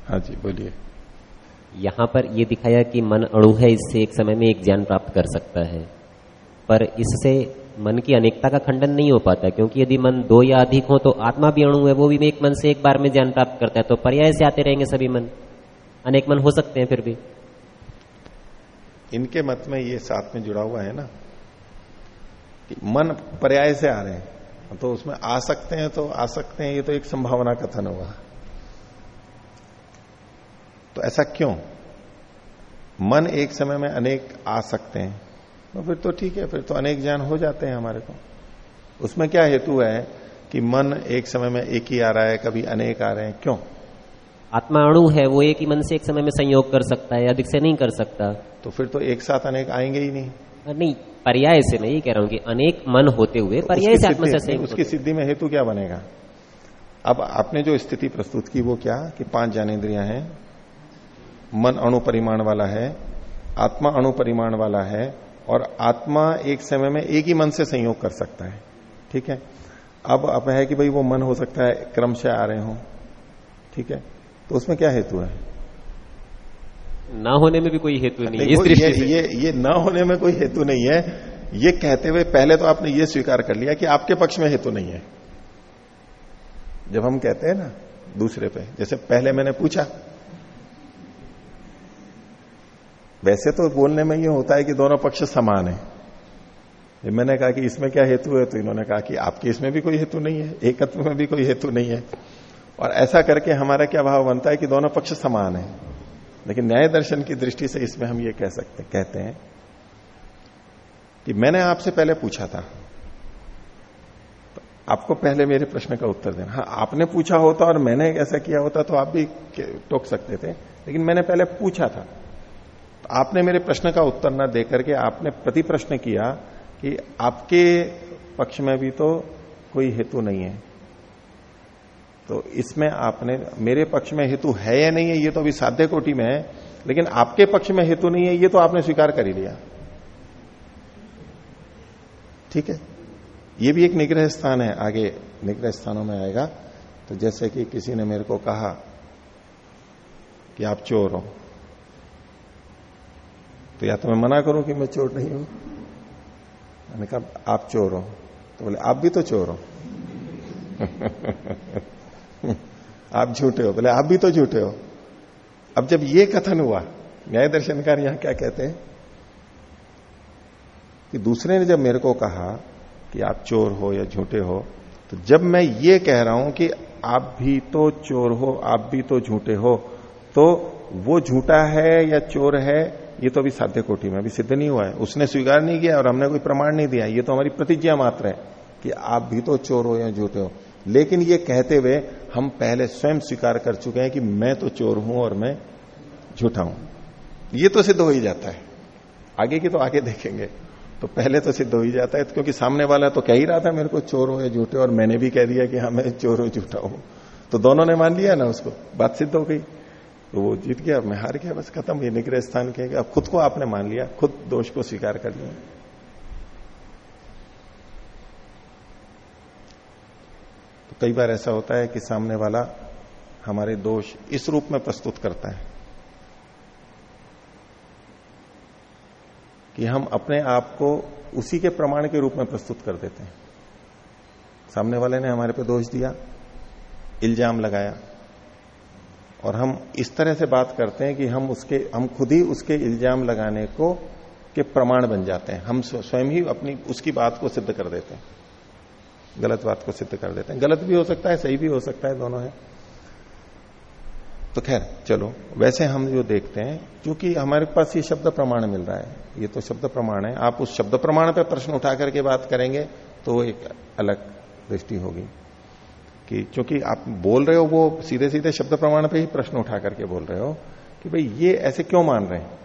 Speaker 1: हाँ जी बोलिए।
Speaker 2: यहाँ पर ये दिखाया कि मन अणु है इससे एक समय में एक ज्ञान प्राप्त कर सकता है। पर इससे मन की अनेकता का खंडन नहीं हो पाता क्योंकि यदि मन दो या अधिक हो तो आत्मा भी अणु है वो भी एक मन से एक बार में ज्ञान प्राप्त करता है तो पर्याय से आते रहेंगे सभी मन। अनेक मन हो सकते हैं फिर भी।
Speaker 1: इनके मत में ये साथ में जुड़ा हुआ है ना कि मन पर्याय से आ रहे हैं। तो उसमें आ सकते हैं तो आ सकते हैं ये तो एक संभावना कथन हुआ तो ऐसा क्यों? मन एक समय में अनेक आ सकते हैं। तो फिर तो ठीक है फिर तो अनेक ज्ञान हो जाते हैं हमारे को। उसमें क्या हेतु है कि मन एक समय में एक ही आ रहा है कभी अनेक आ रहे हैं? क्यों?
Speaker 2: आत्मा अणु है वो एक ही मन से एक समय में संयोग कर सकता है अधिक से नहीं कर सकता।
Speaker 1: तो फिर तो एक साथ अनेक आएँगे ही नहीं।
Speaker 2: नहीं पर्याय से मैं ये कह रहा हूँ कि अनेक मन होते हुए पर्याय से आत्मा से
Speaker 1: उसकी, उसकी सिद्धि में हेतु क्या बनेगा? अब आपने जो स्थिति प्रस्तुत की वो क्या? कि पाँच ज्ञानेन्द्रियाँ हैं मन अणुपरिमाण वाला है आत्मा अणु परिमाण वाला है और आत्मा एक समय में एक ही मन से संयोग कर सकता है। ठीक है? अब अब है कि भाई वो मन हो सकता है क्रम से आ रहे हो। ठीक है? तो उसमें क्या हेतु है?
Speaker 2: ना होने में भी कोई हेतु नहीं
Speaker 1: नहीं,
Speaker 2: इस दृष्टि से।
Speaker 1: ये ये न होने में कोई हेतु नहीं है। ये कहते हुए पहले तो आपने ये स्वीकार कर लिया कि आपके पक्ष में हेतु नहीं है। जब हम कहते हैं ना दूसरे पे जैसे पहले मैंने पूछा। वैसे तो बोलने में ये होता है कि दोनों पक्ष समान है। जब मैंने कहा कि इसमें क्या हेतु है तो इन्होंने कहा कि आपके इसमें भी कोई हेतु नहीं है एकत्व में भी कोई हेतु नहीं है। और ऐसा करके हमारा क्या भाव बनता है कि दोनों पक्ष समान है। लेकिन न्याय दर्शन की दृष्टि से इसमें हम ये कह सकते, कहते हैं कि मैंने आपसे पहले पूछा था। तो आपको पहले मेरे प्रश्न का उत्तर देना। हाँ आपने पूछा होता और मैंने ऐसा किया होता तो आप भी टोक सकते थे, लेकिन मैंने पहले पूछा था। तो आपने मेरे प्रश्न का उत्तर ना दे करके आपने प्रति प्रश्न किया कि आपके पक्ष में भी तो कोई हेतु नहीं है। तो इसमें आपने, मेरे पक्ष में हेतु है या नहीं है, ये तो अभी साध्य कोटि में है, लेकिन आपके पक्ष में हेतु नहीं है, ये तो आपने स्वीकार कर ही लिया। ठीक है? ये भी एक निग्रह स्थान है, आगे निग्रह स्थानों में आएगा। तो जैसे कि किसी ने मेरे को कहा कि आप चोर हो तो या तो मैं मना करूँ कि मैं चोर नहीं हूँ? मैंने कहा, आप चोर हो। तो बोले, आप भी तो चोर हो। आप झूठे हो, बोले, आप भी तो झूठे हो। अब जब ये कथन हुआ, न्याय दर्शनकार यहाँ क्या कहते हैं? कि दूसरे ने जब मेरे को कहा कि आप चोर हो या झूठे हो तो जब मैं ये कह रहा हूँ कि आप भी तो चोर हो, आप भी तो झूठे हो तो वो झूठा है या चोर है, ये तो अभी साध्य कोटि में, अभी सिद्ध नहीं हुआ है। उसने स्वीकार नहीं किया और हमने कोई प्रमाण नहीं दिया। ये तो हमारी प्रतिज्ञा मात्र है कि आप भी तो चोर हो या झूठे हो। लेकिन ये कहते हुए हम पहले स्वयं स्वीकार कर चुके हैं कि मैं तो चोर हूँ और मैं झूठा हूँ। ये तो सिद्ध हो ही जाता है। आगे की तो आगे देखेंगे। तो पहले तो सिद्ध हो ही जाता है क्योंकि सामने वाला तो कह ही रहा था मेरे को चोर हो या झूठे, और मैंने भी कह दिया कि हाँ मैं चोर हो झूठा हूँ। तो दोनों ने मान लिया ना उसको। बात सिद्ध हो गई। तो वो जीत गया, मैं हार गया, बस खत्म। ये निग्रह स्थान के अब खुद को आपने मान लिया, खुद दोष को स्वीकार कर लिया। कई बार ऐसा होता है कि सामने वाला हमारे दोष इस रूप में प्रस्तुत करता है कि हम अपने आप को उसी के प्रमाण के रूप में प्रस्तुत कर देते हैं। सामने वाले ने हमारे पे दोष दिया, इल्ज़ाम लगाया, और हम इस तरह से बात करते हैं कि हम उसके, हम खुद ही उसके इल्ज़ाम लगाने को, के प्रमाण बन जाते हैं। हम स्वयं ही अपनी, उसकी बात को सिद्ध कर देते हैं। गलत बात को सिद्ध कर देते हैं। गलत भी हो सकता है, सही भी हो सकता है, दोनों है। तो खैर, चलो, वैसे हम जो देखते हैं, क्योंकि हमारे पास ये शब्द प्रमाण मिल रहा है, ये तो शब्द प्रमाण है। आप उस शब्द प्रमाण पर प्रश्न उठा करके बात करेंगे तो एक अलग दृष्टि होगी कि क्योंकि आप बोल रहे हो, वो सीधे सीधे शब्द प्रमाण पे ही प्रश्न उठा करके बोल रहे हो कि भाई, ये ऐसे क्यों मान रहे हैं?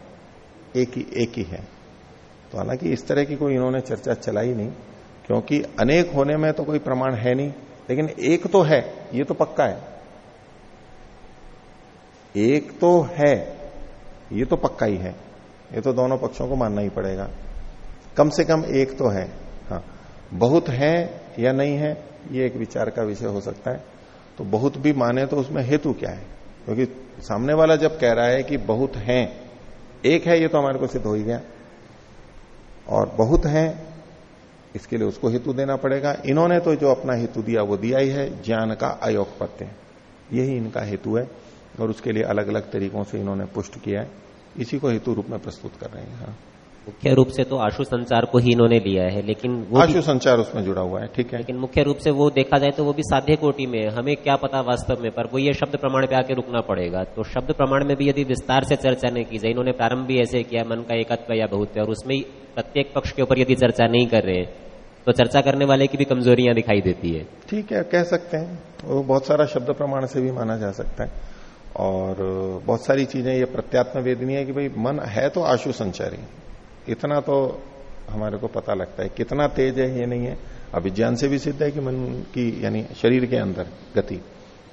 Speaker 1: एक ही एक ही है। तो हालाँकि इस तरह की कोई इन्होंने चर्चा चलाई नहीं। क्योंकि अनेक होने में तो कोई प्रमाण है नहीं, लेकिन एक तो है, ये तो पक्का है। एक तो है, ये तो पक्का ही है। ये तो दोनों पक्षों को मानना ही पड़ेगा। कम से कम एक तो है हाँ। बहुत है या नहीं है, ये एक विचार का विषय हो सकता है। तो बहुत भी माने तो उसमें हेतु क्या है? क्योंकि सामने वाला जब कह रहा है कि बहुत है, एक है ये तो हमारे को सिद्ध हो ही गया। और बहुत है इसके लिए उसको हेतु देना पड़ेगा। इन्होंने तो जो अपना हेतु दिया, वो दिया ही है, ज्ञान का अयोग पत्य यही इनका हेतु है, और उसके लिए अलग अलग तरीकों से इन्होंने पुष्ट किया है। इसी को हेतु रूप में प्रस्तुत कर रहे हैं हाँ।
Speaker 2: मुख्य रूप से तो आशु संचार को ही इन्होंने लिया है लेकिन वो
Speaker 1: आशु संचार उसमें जुड़ा हुआ है ठीक है।
Speaker 2: लेकिन मुख्य रूप से वो देखा जाए तो वो भी साध्य कोटि में है हमें क्या पता वास्तव में पर वो ये शब्द प्रमाण पे आके रुकना पड़ेगा। तो शब्द प्रमाण में भी यदि विस्तार से चर्चा नहीं की जाए इन्होंने प्रारंभ भी ऐसे किया मन का एकत्व या बहुत और उसमें प्रत्येक पक्ष के ऊपर यदि चर्चा नहीं कर रहे तो चर्चा करने वाले की भी कमजोरियाँ दिखाई देती है।
Speaker 1: ठीक है कह सकते हैं। वो बहुत सारा शब्द प्रमाण से भी माना जा सकता है। और बहुत सारी चीज़ें ये प्रत्यात्म वेदनी है कि भाई मन है तो आशु संचारी। इतना तो हमारे को पता लगता है। कितना तेज है, ये नहीं है। अभिज्ञान से भी सिद्ध है कि मन की, यानी शरीर के अंदर गति।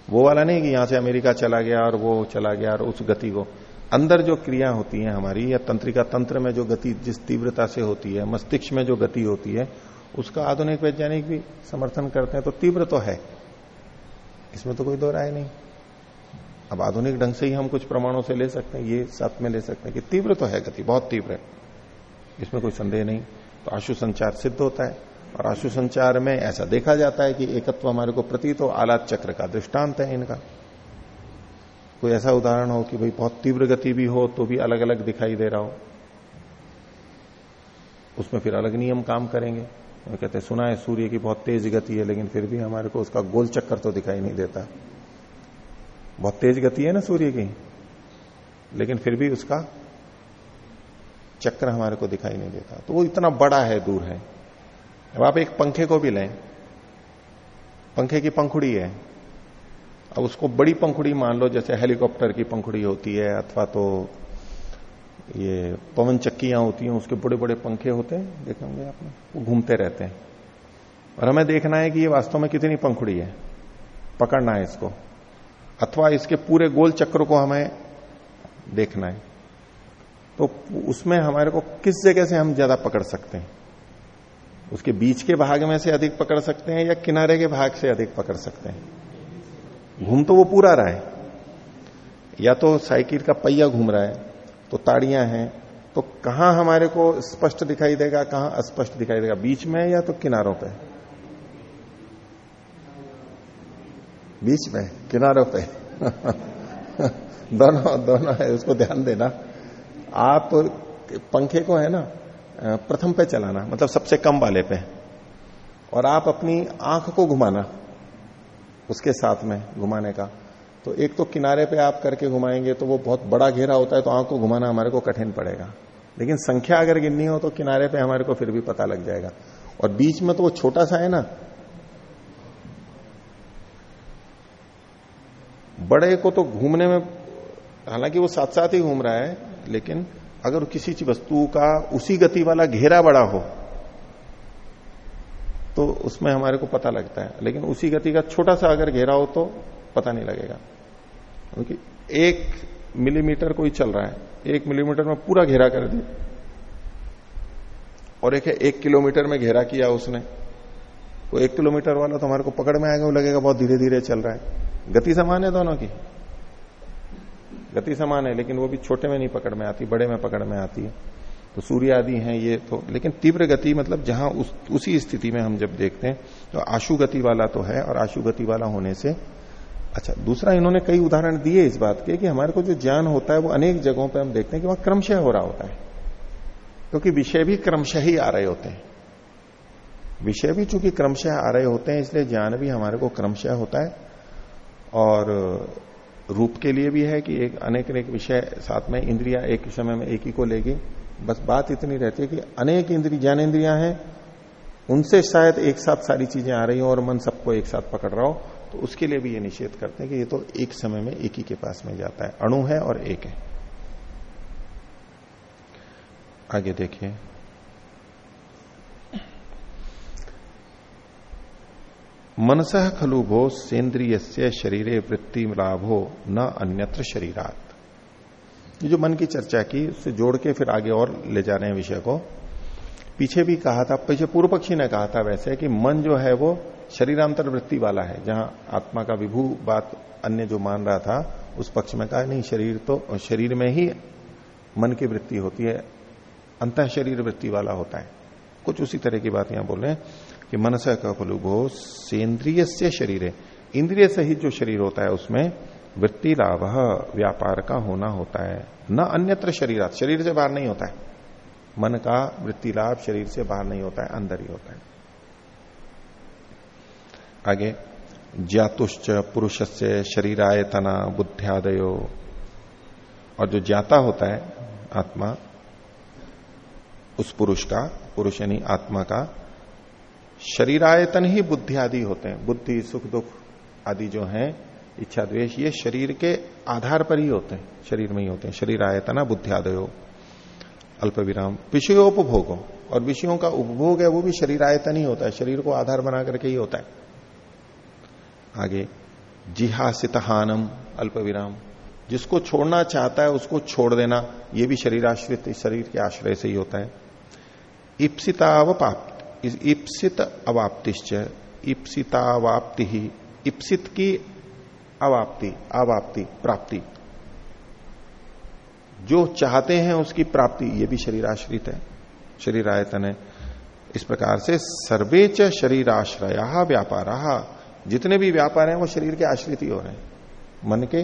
Speaker 1: वो वाला नहीं कि यहाँ से अमेरिका चला गया और वो चला गया और उस गति को। अंदर जो क्रिया होती है हमारी, या तंत्रिका तंत्र में जो गति, जिस तीव्रता से होती है, मस्तिष्क में जो गति होती है, उसका आधुनिक वैज्ञानिक भी समर्थन करते हैं तो तीव्र तो है। इसमें तो कोई दो राय नहीं। अब आधुनिक ढंग से ही हम कुछ प्रमाणों से ले सकते हैं, ये साथ में ले सकते हैं कि तीव्र तो है गति, बहुत तीव्र है। इसमें कोई संदेह नहीं। तो आशु संचार सिद्ध होता है और आशु संचार में ऐसा देखा जाता है कि एकत्व हमारे को प्रतीत तो आलात चक्र का दृष्टांत है इनका। कोई ऐसा उदाहरण हो कि भाई बहुत तीव्र गति भी हो तो भी अलग अलग दिखाई दे रहा हो। उसमें फिर अलग नियम काम करेंगे। वो कहते हैं, सुना है सूर्य की बहुत तेज गति है, लेकिन फिर भी हमारे को उसका गोल चक्कर तो दिखाई नहीं देता। बहुत तेज गति है ना सूर्य की, लेकिन फिर भी उसका चक्र हमारे को दिखाई नहीं देता। तो वो इतना बड़ा है, दूर है। अब आप एक पंखे को भी लें। पंखे की पंखुड़ी है। अब उसको बड़ी पंखुड़ी मान लो, जैसे हेलीकॉप्टर की पंखुड़ी होती है, अथवा तो ये पवन चक्कियाँ होती हैं, उसके बड़े बड़े पंखे होते हैं, देखे होंगे आपने? वो घूमते रहते हैं। और हमें देखना है कि ये वास्तव में कितनी पंखुड़ी है। पकड़ना है इसको। अथवा इसके पूरे गोल चक्र को हमें देखना है। तो उसमें हमारे को किस जगह से हम ज़्यादा पकड़ सकते हैं? उसके बीच के भाग में से अधिक पकड़ सकते हैं या किनारे के भाग से अधिक पकड़ सकते हैं? घूम तो वो पूरा रहा है। या तो साइकिल का पहिया घूम रहा है तो ताड़ियाँ हैं तो कहाँ हमारे को स्पष्ट दिखाई देगा, कहाँ अस्पष्ट दिखाई देगा? बीच में या तो किनारों पे? बीच में, किनारों पे। दोनों दोनों है, उसको ध्यान देना। आप पंखे को, है ना प्रथम पे चलाना मतलब सबसे कम वाले पे। और आप अपनी आँख को घुमाना, उसके साथ में घुमाने का। तो एक तो किनारे पे आप करके घुमाएँगे तो वो बहुत बड़ा घेरा होता है तो आँख को घुमाना हमारे को कठिन पड़ेगा। लेकिन संख्या अगर गिननी हो तो किनारे पे हमारे को फिर भी पता लग जाएगा। और बीच में तो वो छोटा सा है ना, बड़े को तो घूमने में, हालाँकि वो साथ साथ ही घूम रहा है लेकिन अगर किसी वस्तु का उसी गति वाला घेरा बड़ा हो तो उसमें हमारे को पता लगता है। लेकिन उसी गति का छोटा सा अगर घेरा हो तो पता नहीं लगेगा। क्योंकि एक मिलीमीटर कोई चल रहा है, एक मिलीमीटर में पूरा घेरा कर दिया। और एक है, एक किलोमीटर में घेरा किया उसने वो एक किलोमीटर वाला तो हमारे को पकड़ में आएगा, वो लगेगा बहुत धीरे धीरे चल रहा है। गति समान है दोनों की। गति समान है लेकिन वो भी छोटे में नहीं पकड़ में आती बड़े में पकड़ में आती है। तो सूर्य आदि हैं ये तो लेकिन तीव्र गति मतलब जहाँ उस, उसी स्थिति में हम जब देखते हैं तो आशु गति वाला तो है और आशु गति वाला होने से अच्छा दूसरा इन्होंने कई उदाहरण दिए इस बात के कि हमारे को जो ज्ञान होता है वो अनेक जगहों पर हम देखते हैं कि वहाँ क्रमशः हो रहा होता है। क्योंकि विषय भी क्रमशः ही आ रहे होते हैं। विषय भी चूँकि क्रमशः आ रहे होते हैं इसलिए ज्ञान भी हमारे को क्रमशः होता है और रूप के लिए भी है कि एक अनेक अनेक विषय साथ में इंद्रिया एक समय में एक ही को लेगी। बस बात इतनी रहती है कि अनेक इंद्री ज्ञानेन्द्रिया हैं, उनसे शायद एक साथ सारी चीज़ें आ रही हो और मन सबको एक साथ पकड़ रहा हो तो उसके लिए भी ये निषेध करते हैं कि ये तो एक समय में एक ही के पास में जाता है। अणु है और एक है। आगे देखिए। मनस खलु भो सेन्द्रिय से शरीरे वृत्ति लाभो न अन्यत्र शरीरात। ये जो मन की चर्चा की, उससे जोड़ के फिर आगे और ले जा रहे हैं विषय को। पीछे भी कहा था, पीछे पूर्व पक्षी ने कहा था वैसे कि मन जो है वो शरीरांतर वृत्ति वाला है, जहाँ आत्मा का विभू बात अन्य जो मान रहा था, उस पक्ष में कहा, नहीं, शरीर तो शरीर में ही मन की वृत्ति होती है अंत शरीर वृत्ति वाला होता है। कुछ उसी तरह की बात यहाँ बोल रहे हैं। कि मनस का फलुभो सेन्द्रिय से शरीर। है इंद्रिय सहित जो शरीर होता है, उसमें वृत्ति लाभ व्यापार का होना होता है। न अन्यत्र शरीर शरीर से बाहर नहीं होता है। मन का वृत्ति लाभ शरीर से बाहर नहीं होता है, अंदर ही होता है। आगे, ज्ञातुश्च पुरुष से शरीरायतना बुद्धियादयो। और जो ज्ञाता होता है, आत्मा, उस पुरुष का, पुरुष यानी आत्मा का शरीरायतन ही बुद्धि आदि होते हैं। बुद्धि, सुख, दुख आदि जो है, इच्छा, द्वेष, ये शरीर के आधार पर ही होते हैं। शरीर में ही होते हैं। शरीर आयतना बुद्धियादयो अल्प विराम विषयोपभोगो। और विषयों का उपभोग है, वो भी शरीर आयतन ही होता है। शरीर को आधार बना करके ही होता है। आगे, जिहासितहानम अल्प विराम जिसको छोड़ना चाहता है, उसको छोड़ देना, ये भी शरीर आश्रित शरीर के आश्रय से ही होता है। इप्सितावपाप इप्सित अवाप्तिश्च इप्सितावाप्ति ही इप्सित की अवाप्ति अवाप्ति, प्राप्ति। जो चाहते हैं उसकी प्राप्ति, ये भी शरीर आश्रित है शरीर आयतन है। इस प्रकार से सर्वेच शरीर आश्रया व्यापार। जितने भी व्यापार हैं, वो शरीर के आश्रित ही हो रहे हैं। मन के,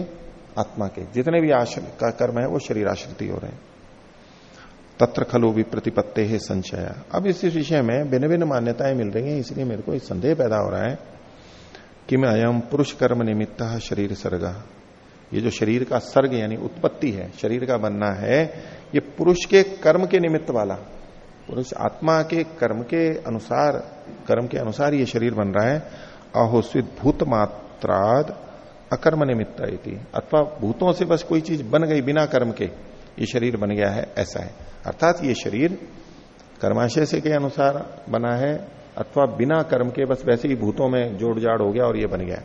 Speaker 1: आत्मा के। जितने भी आश्र, कर्म है, वो शरीर आश्रित ही हो रहे हैं। तत्र खलु भी प्रतिपत्ति है संशय। अब इस विषय में भिन्न भिन्न मान्यताएँ मिल रही हैं, इसलिए मेरे को संदेह पैदा हो रहा है कि मैं अयम पुरुष कर्म निमित्त शरीर सर्ग। ये जो शरीर का सर्ग यानी उत्पत्ति है, शरीर का बनना है, ये पुरुष के कर्म के निमित्त वाला। पुरुष आत्मा के कर्म के अनुसार, कर्म के अनुसार ये शरीर बन रहा है। अहोस्वित भूत मात्राद अकर्म निमित्त अथवा भूतों से बस कोई चीज़ बन गई बिना कर्म के, ये शरीर बन गया है, ऐसा है। अर्थात ये शरीर कर्माशय से के अनुसार बना है, अथवा बिना कर्म के बस वैसे ही भूतों में जोड़ जाड़ हो गया और ये बन गया।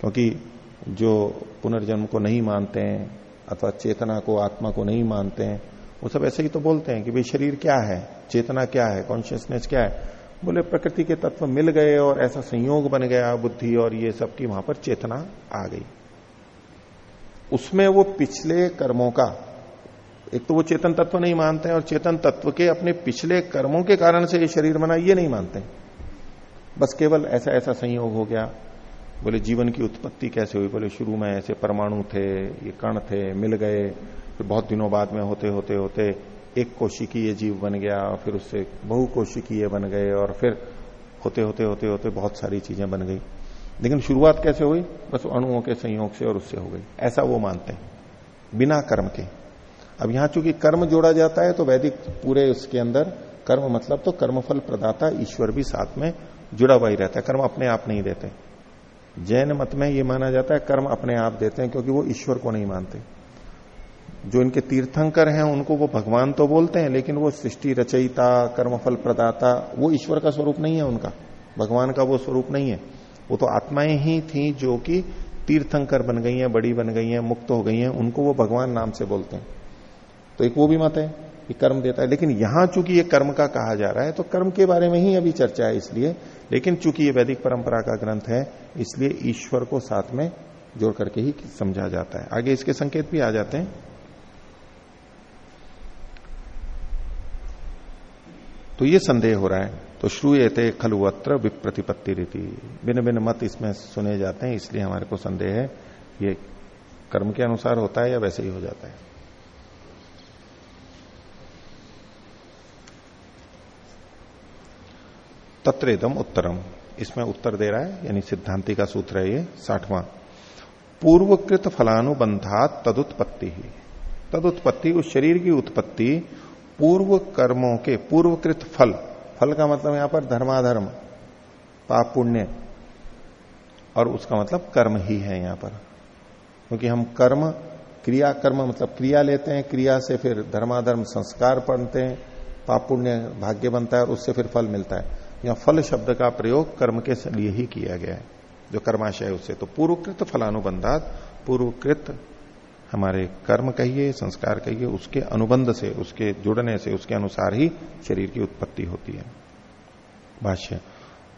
Speaker 1: क्योंकि जो पुनर्जन्म को नहीं मानते हैं, अथवा चेतना को, आत्मा को नहीं मानते हैं, वो सब ऐसे ही तो बोलते हैं कि भाई शरीर क्या है, चेतना क्या है कॉन्शियसनेस क्या है? बोले, प्रकृति के तत्व मिल गए और ऐसा संयोग बन गया बुद्धि और ये सब की वहाँ पर चेतना आ गई। उसमें वो पिछले कर्मों का एक तो वो चेतन तत्व नहीं मानते हैं और चेतन तत्व के अपने पिछले कर्मों के कारण से ये शरीर बना, ये नहीं मानते बस केवल ऐसा ऐसा संयोग हो गया। बोले, जीवन की उत्पत्ति कैसे हुई? बोले, शुरू में ऐसे परमाणु थे, ये कण थे, मिल गए। फिर बहुत दिनों बाद में होते होते होते एक कोशिकीय जीव बन गया, फिर उससे बहु कोशिकीय बन गए और फिर होते होते होते होते बहुत सारी चीज़ें बन गई। लेकिन शुरुआत कैसे हुई? बस अणुओं के संयोग से और उससे हो गई। ऐसा वो मानते हैं। बिना कर्म के। अब यहाँ चूँकि कर्म जोड़ा जाता है तो वैदिक पूरे उसके अंदर कर्म मतलब तो कर्मफल प्रदाता ईश्वर भी साथ में जुड़ा हुआ ही रहता है। कर्म अपने आप नहीं देते। जैन मत में ये माना जाता है, कर्म अपने आप देते हैं, क्योंकि वो ईश्वर को नहीं मानते। जो इनके तीर्थंकर हैं, उनको वो भगवान तो बोलते हैं, लेकिन वो सृष्टि रचयिता, कर्मफल प्रदाता, वो ईश्वर का स्वरूप नहीं है उनका। भगवान का वो स्वरूप नहीं है। वो तो आत्माएँ ही थी जो कि तीर्थंकर बन गई हैं, बड़ी बन गई हैं, मुक्त हो गई हैं, उनको वो भगवान नाम से बोलते हैं। तो एक वो भी मत है कि कर्म देता है। लेकिन यहाँ चूँकि ये कर्म का कहा जा रहा है तो कर्म के बारे में ही अभी चर्चा है इसलिए। लेकिन चूँकि ये वैदिक परंपरा का ग्रंथ है, इसलिए ईश्वर को साथ में जोड़ करके ही समझा जाता है। आगे इसके संकेत भी आ जाते हैं। तो ये संदेह हो रहा है तो श्रूयते खलुअत्र विप्रतिपत्ति रीति। भिन्न भिन्न मत इसमें सुने जाते हैं, इसलिए हमारे को संदेह है। ये कर्म के अनुसार होता है या वैसे ही हो जाता है। तत्रेदम उत्तरम। इसमें उत्तर दे रहा है, यानी सिद्धांति का सूत्र है ये, साठवां। पूर्वकृत फलानुबंधात तदुत्पत्ति। ही तदुत्पत्ति उस शरीर की उत्पत्ति पूर्व कर्मों के, पूर्वकृत फल। फल का मतलब यहाँ पर धर्माधर्म, पाप पुण्य, और उसका मतलब कर्म ही है यहाँ पर। क्योंकि हम कर्म, क्रिया कर्म मतलब क्रिया लेते हैं, क्रिया से फिर धर्माधर्म संस्कार पढ़ते हैं, पाप पुण्य भाग्य बनता है और उससे फिर फल मिलता है। यहाँ फल शब्द का प्रयोग कर्म के लिए ही किया गया है। जो कर्माशय उससे तो पूर्वकृत फलानुबंधात, पूर्वकृत हमारे कर्म कहिए, संस्कार कहिए, उसके अनुबंध से, उसके जुड़ने से, उसके अनुसार ही शरीर की उत्पत्ति होती है। भाष्य,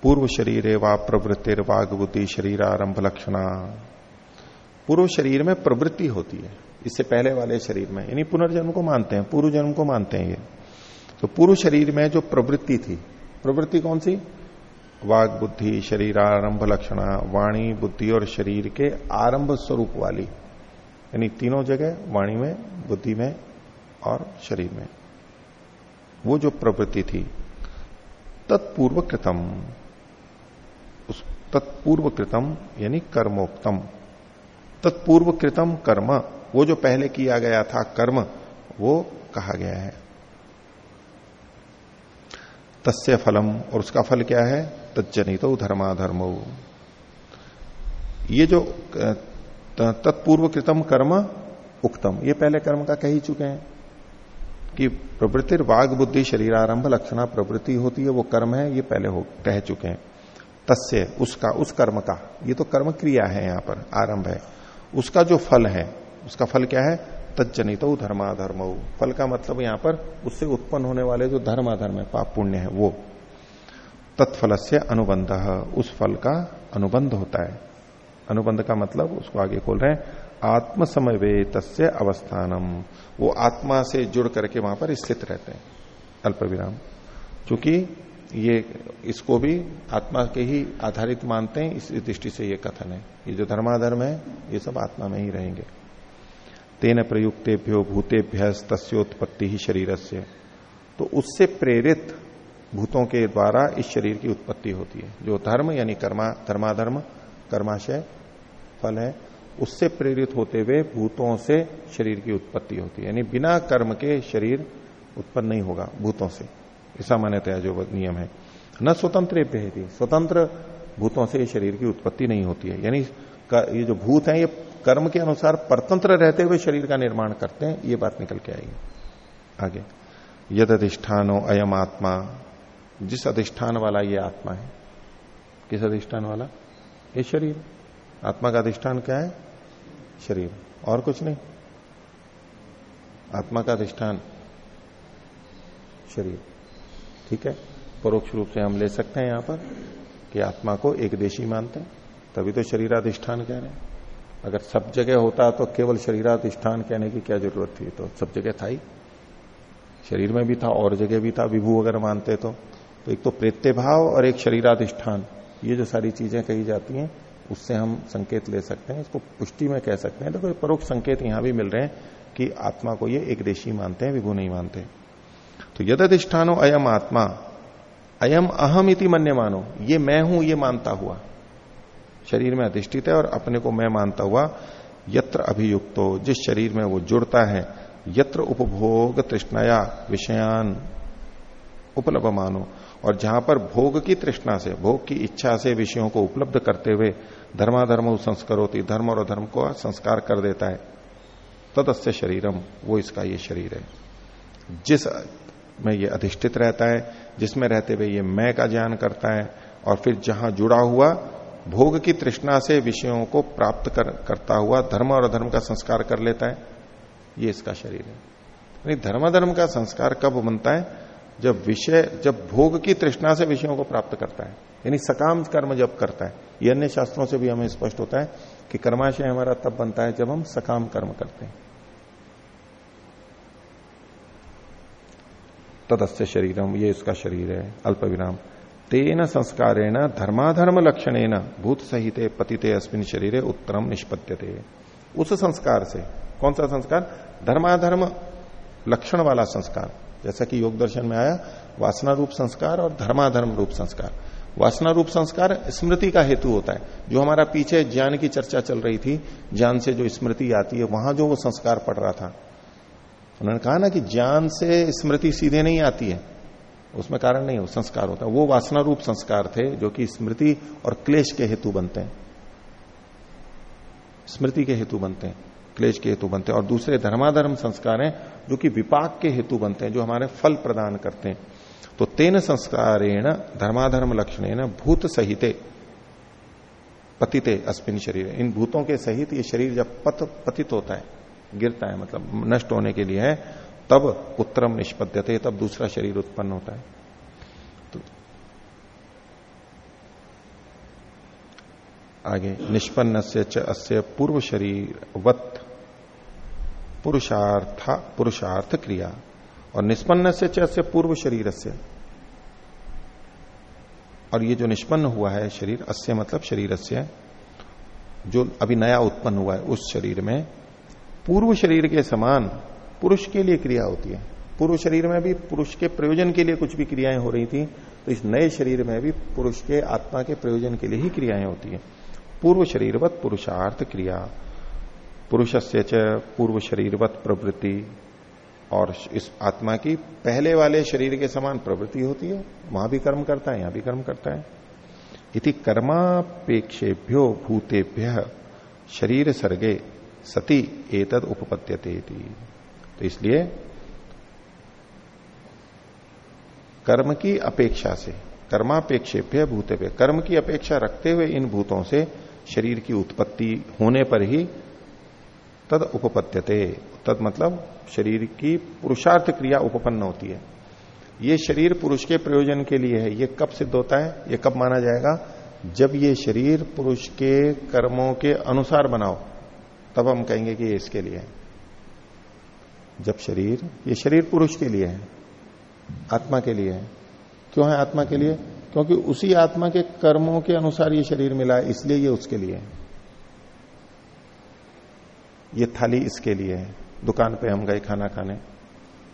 Speaker 1: पूर्व शरीर व प्रवृत्तिर वाग शरीर आरंभ लक्षणा। पूर्व शरीर में प्रवृत्ति होती है। इससे पहले वाले शरीर में, यानी पुनर्जन्म को मानते हैं पूर्व जन्म को मानते हैं ये। तो पूर्व शरीर में जो प्रवृत्ति थी प्रवृत्ति कौन सी? वाग बुद्धि, शरीर, आरंभ लक्षणा, वाणी, बुद्धि और शरीर के आरंभ स्वरूप वाली। यानी तीनों जगह, वाणी में, बुद्धि में और शरीर में। वो जो प्रवृत्ति थी तत्पूर्व कृतम उस तत्पूर्व कृतम यानी कर्मोक्तम। तत्पूर्व कृतम कर्म, वो जो पहले किया गया था कर्म, वो कहा गया है। तस्य फलम, और उसका फल क्या है? तजनित धर्माधर्म। ये जो तत्पूर्व कृतम कर्म उक्तम। ये पहले कर्म का कह ही चुके हैं कि प्रवृत्ति वाग बुद्धि शरीर आरंभ लक्षणा प्रवृत्ति होती है, वो कर्म है, ये पहले हो, कह चुके हैं। तस्य, उसका, उस कर्म का। ये तो कर्म क्रिया है यहाँ पर, आरंभ है। उसका जो फल है, उसका फल क्या है? तजनित धर्माधर्म फल का मतलब यहाँ पर उससे उत्पन्न होने वाले जो धर्माधर्म है, पाप पुण्य है, वो। तत्फल से अनुबंध, उस फल का अनुबंध होता है। अनुबंध का मतलब उसको आगे खोल रहे हैं आत्म समय तस्य अवस्थानम। वो आत्मा से जुड़ करके वहाँ पर स्थित रहते हैं अल्प विराम चूँकि ये, इसको भी आत्मा के ही आधारित मानते हैं, इस दृष्टि से ये कथन है। ये जो धर्माधर्म है, ये सब आत्मा में ही रहेंगे। तेन प्रयुक्तेभ्यो भूतेभ्य तस्ोत्पत्ति ही शरीर से तो उससे प्रेरित भूतों के द्वारा इस शरीर की उत्पत्ति होती है। जो धर्म यानी कर्मा, धर्माधर्म, कर्माशय, फल है, उससे प्रेरित होते हुए भूतों से शरीर की उत्पत्ति होती है। यानी बिना कर्म के शरीर उत्पन्न नहीं होगा भूतों से। ऐसा मान्यता जो नियम है। न स्वतंत्र स्वतंत्र भूतों से शरीर की उत्पत्ति नहीं होती है। यानी ये जो भूत है, ये कर्म के अनुसार परतंत्र रहते हुए शरीर का निर्माण करते हैं, ये बात निकल के आएगी। आगे। यद अधिष्ठानो अयम आत्मा। जिस अधिष्ठान वाला ये आत्मा है, किस अधिष्ठान वाला? ये शरीर। आत्मा का अधिष्ठान क्या है? शरीर। और कुछ नहीं। आत्मा का अधिष्ठान शरीर। ठीक है? परोक्ष रूप से हम ले सकते हैं यहाँ पर कि आत्मा को एक देशी मानते हैं, तभी तो शरीराधिष्ठान कह रहे हैं। अगर सब जगह होता तो केवल शरीराधिष्ठान कहने की क्या ज़रूरत थी? तो सब जगह था ही। शरीर में भी था और जगह भी था। विभू अगर मानते तो, तो एक तो प्रेत्य भाव और एक शरीराधिष्ठान ये जो सारी चीज़ें कही जाती हैं उससे हम संकेत ले सकते हैं। इसको पुष्टि में कह सकते हैं। देखो तो परोक्ष संकेत यहाँ भी मिल रहे हैं कि आत्मा को ये एक देशी मानते हैं विभू नहीं मानते। तो यद अधिष्ठानो अयम आत्मा अयम अहम इति मन्य मानो ये मैं हूँ ये मानता हुआ। शरीर में अधिष्ठित है और अपने को मैं मानता हुआ यत्र अभियुक्तो, जिस शरीर में वो जुड़ता है, यत्र उपभोग तृष्णाया विषयान उपलब्ध मानो और जहाँ पर भोग की तृष्णा से, भोग की इच्छा से विषयों को उपलब्ध करते हुए धर्माधर्म संस्कार होती धर्म और धर्म को संस्कार कर देता है, तदस्य शरीरम, वो इसका ये शरीर है। जिस में ये अधिष्ठित रहता है, जिसमें रहते हुए ये मैं का ज्ञान करता है, और फिर जहाँ जुड़ा हुआ भोग की तृष्णा से विषयों को प्राप्त कर, करता हुआ धर्म और अधर्म का संस्कार कर लेता है। ये इसका शरीर है। यानी धर्माधर्म का संस्कार कब बनता है? जब विषय जब भोग की तृष्णा से विषयों को प्राप्त करता है। यानी सकाम कर्म जब करता है। ये अन्य शास्त्रों से भी हमें स्पष्ट होता है कि कर्माशय हमारा तब बनता है जब हम सकाम कर्म करते हैं। तदस्य शरीरम ये इसका शरीर है अल्प विराम तेन संस्कारेण धर्माधर्म लक्षणेन भूत सहित पतिते अस्मिन शरीर उत्तरम निष्पत्त्यते उस संस्कार से, कौन सा संस्कार? धर्माधर्म लक्षण वाला संस्कार। जैसा कि योग दर्शन में आया वासना रूप संस्कार और धर्माधर्म रूप संस्कार। वासना रूप संस्कार स्मृति का हेतु होता है। जो हमारा पीछे ज्ञान की चर्चा चल रही थी, ज्ञान से जो स्मृति आती है, वहाँ जो वो संस्कार पड़ रहा था। उन्होंने कहा ना कि ज्ञान से स्मृति सीधे नहीं आती है। उसमें कारण नहीं हो संस्कार होता है। वो वासना रूप संस्कार थे जो कि स्मृति और क्लेश के हेतु बनते हैं। स्मृति के हेतु बनते हैं, क्लेश के हेतु बनते हैं। और दूसरे धर्माधर्म संस्कार हैं जो कि विपाक के हेतु बनते हैं, जो हमारे फल प्रदान करते हैं। तो तेन संस्कारेण धर्माधर्म लक्षण भूत सहिते, पतिते अस्मिन शरीर। इन भूतों के सहित ये शरीर जब पत, पतित होता है, गिरता है मतलब नष्ट होने के लिए है तब उत्तरम निष्पद्यते, तब दूसरा शरीर उत्पन्न होता है। तो आगे निष्पन्न से अस्य पूर्व शरीर वत पुरुषार्थ पुरुषार्थ क्रिया, और निष्पन्न से च पूर्व शरीर से और ये जो निष्पन्न हुआ है शरीर, अस्य मतलब शरीर से जो अभी नया उत्पन्न हुआ है उस शरीर में, पूर्व शरीर के समान पुरुष के लिए क्रिया होती है। पूर्व शरीर में भी, पुरुष के प्रयोजन के लिए कुछ भी क्रियाएँ हो रही थी तो इस नए शरीर में भी पुरुष के आत्मा के प्रयोजन के लिए ही क्रियाएँ होती है। पूर्व शरीरवत पुरुषार्थ क्रिया। पुरुष से च पूर्व शरीरवत प्रवृत्ति। और इस आत्मा की पहले वाले शरीर के समान प्रवृत्ति होती है। वहाँ भी कर्म करता है, यहाँ भी कर्म करता है। इति कर्मापेक्षेभ्यो भूतेभ्य। शरीर सर्गे सती एतद उपपद्यते तो इसलिए कर्म की अपेक्षा से कर्मापेक्षेभ्य भूतेभ्य कर्म की अपेक्षा रखते हुए इन भूतों से शरीर की उत्पत्ति होने पर ही तद उपपद्यते। तद मतलब शरीर की पुरुषार्थ क्रिया उपपन्न होती है। ये शरीर पुरुष के प्रयोजन के लिए है। ये कब सिद्ध होता है? ये कब माना जाएगा? जब ये शरीर पुरुष के कर्मों के अनुसार बनाओ, तब हम कहेंगे कि ये इसके लिए है। जब शरीर, ये शरीर पुरुष के लिए है, आत्मा के लिए है। क्यों है आत्मा के लिए? क्योंकि उसी आत्मा के कर्मों के अनुसार ये शरीर मिला है, इसलिए ये उसके लिए है। ये थाली इसके लिए है। दुकान पे हम गए खाना खाने।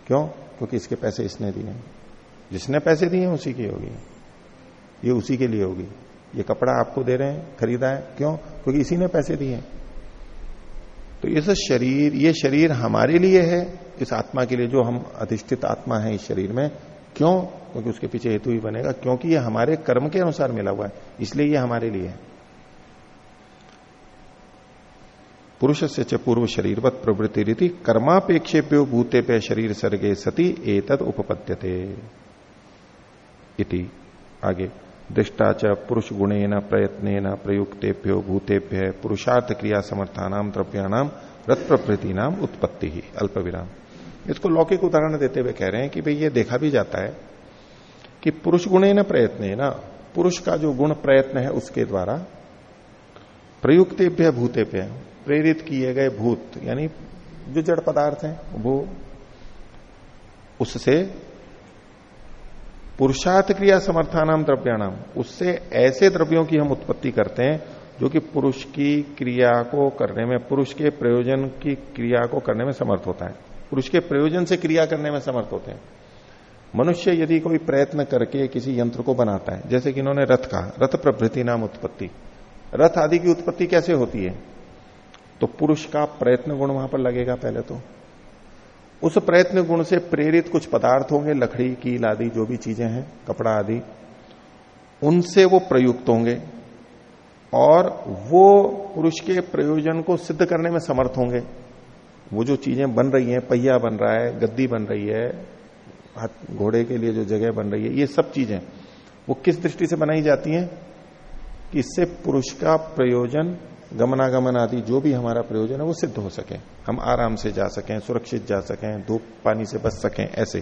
Speaker 1: क्यों? क्योंकि इसके पैसे इसने दिए जिसने पैसे दिए उसी की होगी। ये उसी के लिए होगी। ये कपड़ा आपको दे रहे हैं, खरीदा है। क्यों? क्योंकि इसी ने पैसे दिए तो इस शरीर, ये शरीर हमारे लिए है, इस आत्मा के लिए जो हम अधिष्ठित आत्मा है इस शरीर में, क्यों? क्योंकि उसके पीछे हेतु ही बनेगा, क्योंकि ये हमारे कर्म के अनुसार मिला हुआ है, इसलिए ये हमारे लिए है। पुरुष से च पूर्व शरीरवत प्रवृत्ति रीति कर्मापेक्षेप्यो भूते पे शरीर सर्गे सती, एतद उपपद्यते। इति, आगे। दृष्टा च पुरुष गुणेन प्रयत्न प्रयुक्तेभ्यो, भूतेभ्य पुरुषार्थ क्रिया समर्थानाम द्रव्याणाम रथ प्रवृत्ति नाम उत्पत्ति। ही अल्प विराम इसको लौकिक उदाहरण देते हुए कह रहे हैं कि भाई ये देखा भी जाता है कि पुरुष गुणे न प्रयत्न ना पुरुष का जो गुण प्रयत्न है उसके द्वारा प्रयुक्तेभ्य, भूतेभ्य, प्रेरित किए गए भूत, यानी जो जड़ पदार्थ है, वो उससे पुरुषार्थ क्रिया समर्थानाम द्रव्याणाम। उससे ऐसे द्रव्यों की हम उत्पत्ति करते हैं, जो कि पुरुष की क्रिया को करने में, पुरुष के प्रयोजन की क्रिया को करने में समर्थ होता है। पुरुष के प्रयोजन से क्रिया करने में समर्थ होते हैं। मनुष्य यदि कोई प्रयत्न करके किसी यंत्र को बनाता है, जैसे कि इन्होंने रथ कहा, रथ प्रभृति नाम उत्पत्ति। रथ आदि की उत्पत्ति कैसे होती है? तो पुरुष का प्रयत्न गुण वहाँ पर लगेगा पहले तो। उस प्रयत्न गुण से प्रेरित कुछ पदार्थ होंगे, लकड़ी, कील आदि, जो भी चीज़ें हैं, कपड़ा आदि, उनसे वो प्रयुक्त होंगे और वो पुरुष के प्रयोजन को सिद्ध करने में समर्थ होंगे। वो जो चीज़ें बन रही हैं, पहिया बन रहा है, गद्दी बन रही है, हाथ घोड़े के लिए जो जगह बन रही है, ये सब चीज़ें, वो किस दृष्टि से बनाई जाती हैं? कि इससे पुरुष का प्रयोजन गमनागमन आदि जो भी हमारा प्रयोजन है, वो सिद्ध हो सके। हम आराम से जा सकें, सुरक्षित जा सकें, धूप पानी से बच सकें, ऐसे।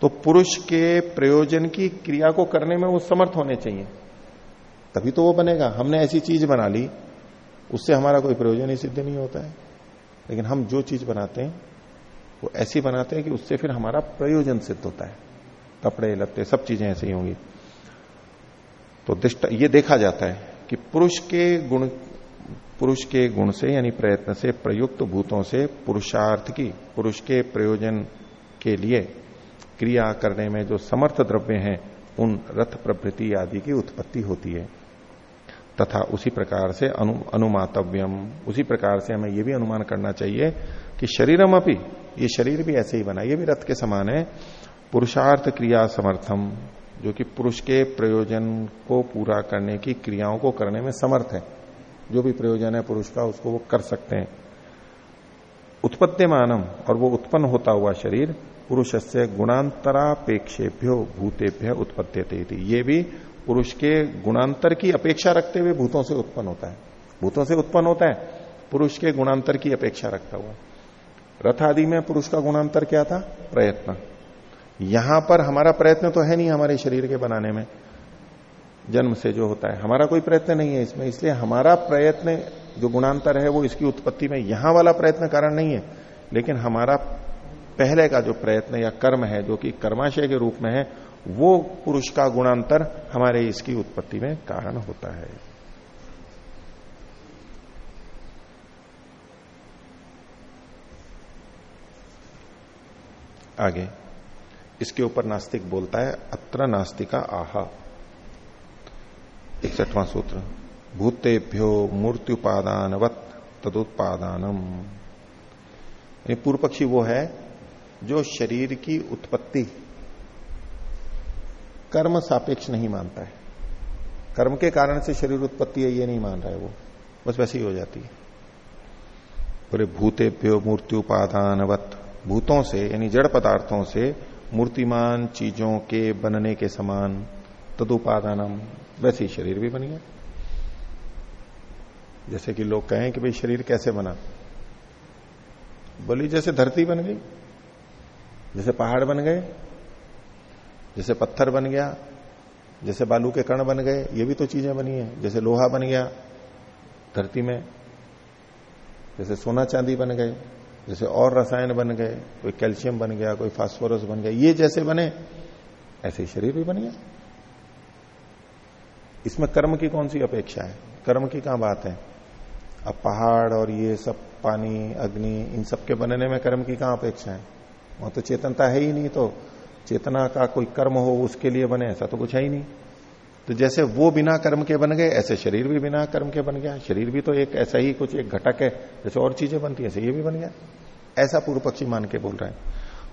Speaker 1: तो पुरुष के प्रयोजन की क्रिया को करने में वो समर्थ होने चाहिए। तभी तो वो बनेगा। हमने ऐसी चीज़ बना ली, उससे हमारा कोई प्रयोजन ही सिद्ध नहीं होता है। लेकिन हम जो चीज़ बनाते हैं, वो ऐसी बनाते हैं कि उससे फिर हमारा प्रयोजन सिद्ध होता है। कपड़े, लत्ते, सब चीज़ें ऐसी होंगी। तो दिष्ट, ये देखा जाता है कि पुरुष के गुण पुरुष के गुण से यानी प्रयत्न से प्रयुक्त भूतों से पुरुषार्थ की पुरुष के प्रयोजन के लिए क्रिया करने में जो समर्थ द्रव्य हैं उन रथ प्रभृति आदि की उत्पत्ति होती है। तथा उसी प्रकार से अनु, अनुमातव्यम। उसी प्रकार से हमें यह भी अनुमान करना चाहिए कि शरीरम अपनी ये शरीर भी ऐसे ही बना ये भी रथ के समान है पुरुषार्थ क्रिया समर्थम। जो कि पुरुष के प्रयोजन को पूरा करने की क्रियाओं को करने में समर्थ है। जो भी प्रयोजन है पुरुष का, उसको वो कर सकते हैं। उत्पत्तिमानम, और वो उत्पन्न होता हुआ शरीर पुरुष से गुणांतरापेक्षेभ्यो भूतेभ्य थी ये भी पुरुष के गुणांतर की अपेक्षा रखते हुए भूतों से उत्पन्न होता है। भूतों से उत्पन्न होता है, पुरुष के गुणांतर की अपेक्षा रखता हुआ। रथ आदि में पुरुष का गुणांतर क्या था? प्रयत्न। यहाँ पर हमारा प्रयत्न तो है नहीं हमारे शरीर के बनाने में। जन्म से जो होता है। हमारा कोई प्रयत्न नहीं है इसमें। इसलिए हमारा प्रयत्न, जो गुणांतर है, वो इसकी उत्पत्ति में यहाँ वाला प्रयत्न कारण नहीं है। लेकिन हमारा पहले का जो प्रयत्न या कर्म है, जो कि कर्माशय के रूप में है, वो पुरुष का गुणांतर हमारे इसकी उत्पत्ति में कारण होता है। आगे। इसके ऊपर नास्तिक बोलता है, अत्र नास्तिका आहा। इकसठवां सूत्र, भूतेभ्यो मूर्ति मूर्त्युपादानवत तदुत्पादानम। पूर्व पक्षी वो है जो शरीर की उत्पत्ति कर्म सापेक्ष नहीं मानता है। कर्म के कारण से शरीर उत्पत्ति है, ये नहीं मान रहा है वो। बस वैसे ही हो जाती है। पूरे भूतेभ्यो मूर्त्युपादानवत। भूतों से, यानी जड़ पदार्थों से मूर्तिमान चीज़ों के बनने के समान तदुपादानम, वैसे ही शरीर भी बन गया। जैसे कि लोग कहें कि भाई शरीर कैसे बना? बोली, जैसे धरती बन गई, जैसे पहाड़ बन गए, जैसे पत्थर बन गया, जैसे बालू के कण बन गए, ये भी तो चीज़ें बनी है। जैसे लोहा बन गया धरती में, जैसे सोना चांदी बन गए जैसे और रसायन बन गए, कोई कैल्शियम बन गया, कोई फास्फोरस बन गया, ये जैसे बने, ऐसे ही शरीर भी बन गया। इसमें कर्म की कौन सी अपेक्षा है? कर्म की कहाँ बात है? अब पहाड़ और ये सब, पानी, अग्नि, इन सब के बनने में कर्म की कहाँ अपेक्षा है? वहाँ तो चेतनता है ही नहीं तो चेतना का कोई कर्म हो, उसके लिए बने, ऐसा तो कुछ है ही नहीं। तो जैसे वो बिना कर्म के बन गए, ऐसे शरीर भी बिना कर्म के बन गया। शरीर भी तो एक ऐसा ही कुछ एक घटक है, जैसे और चीज़ें बनती है, ऐसे ये भी बन गया। ऐसा पूर्व पक्षी मान के बोल रहे हैं।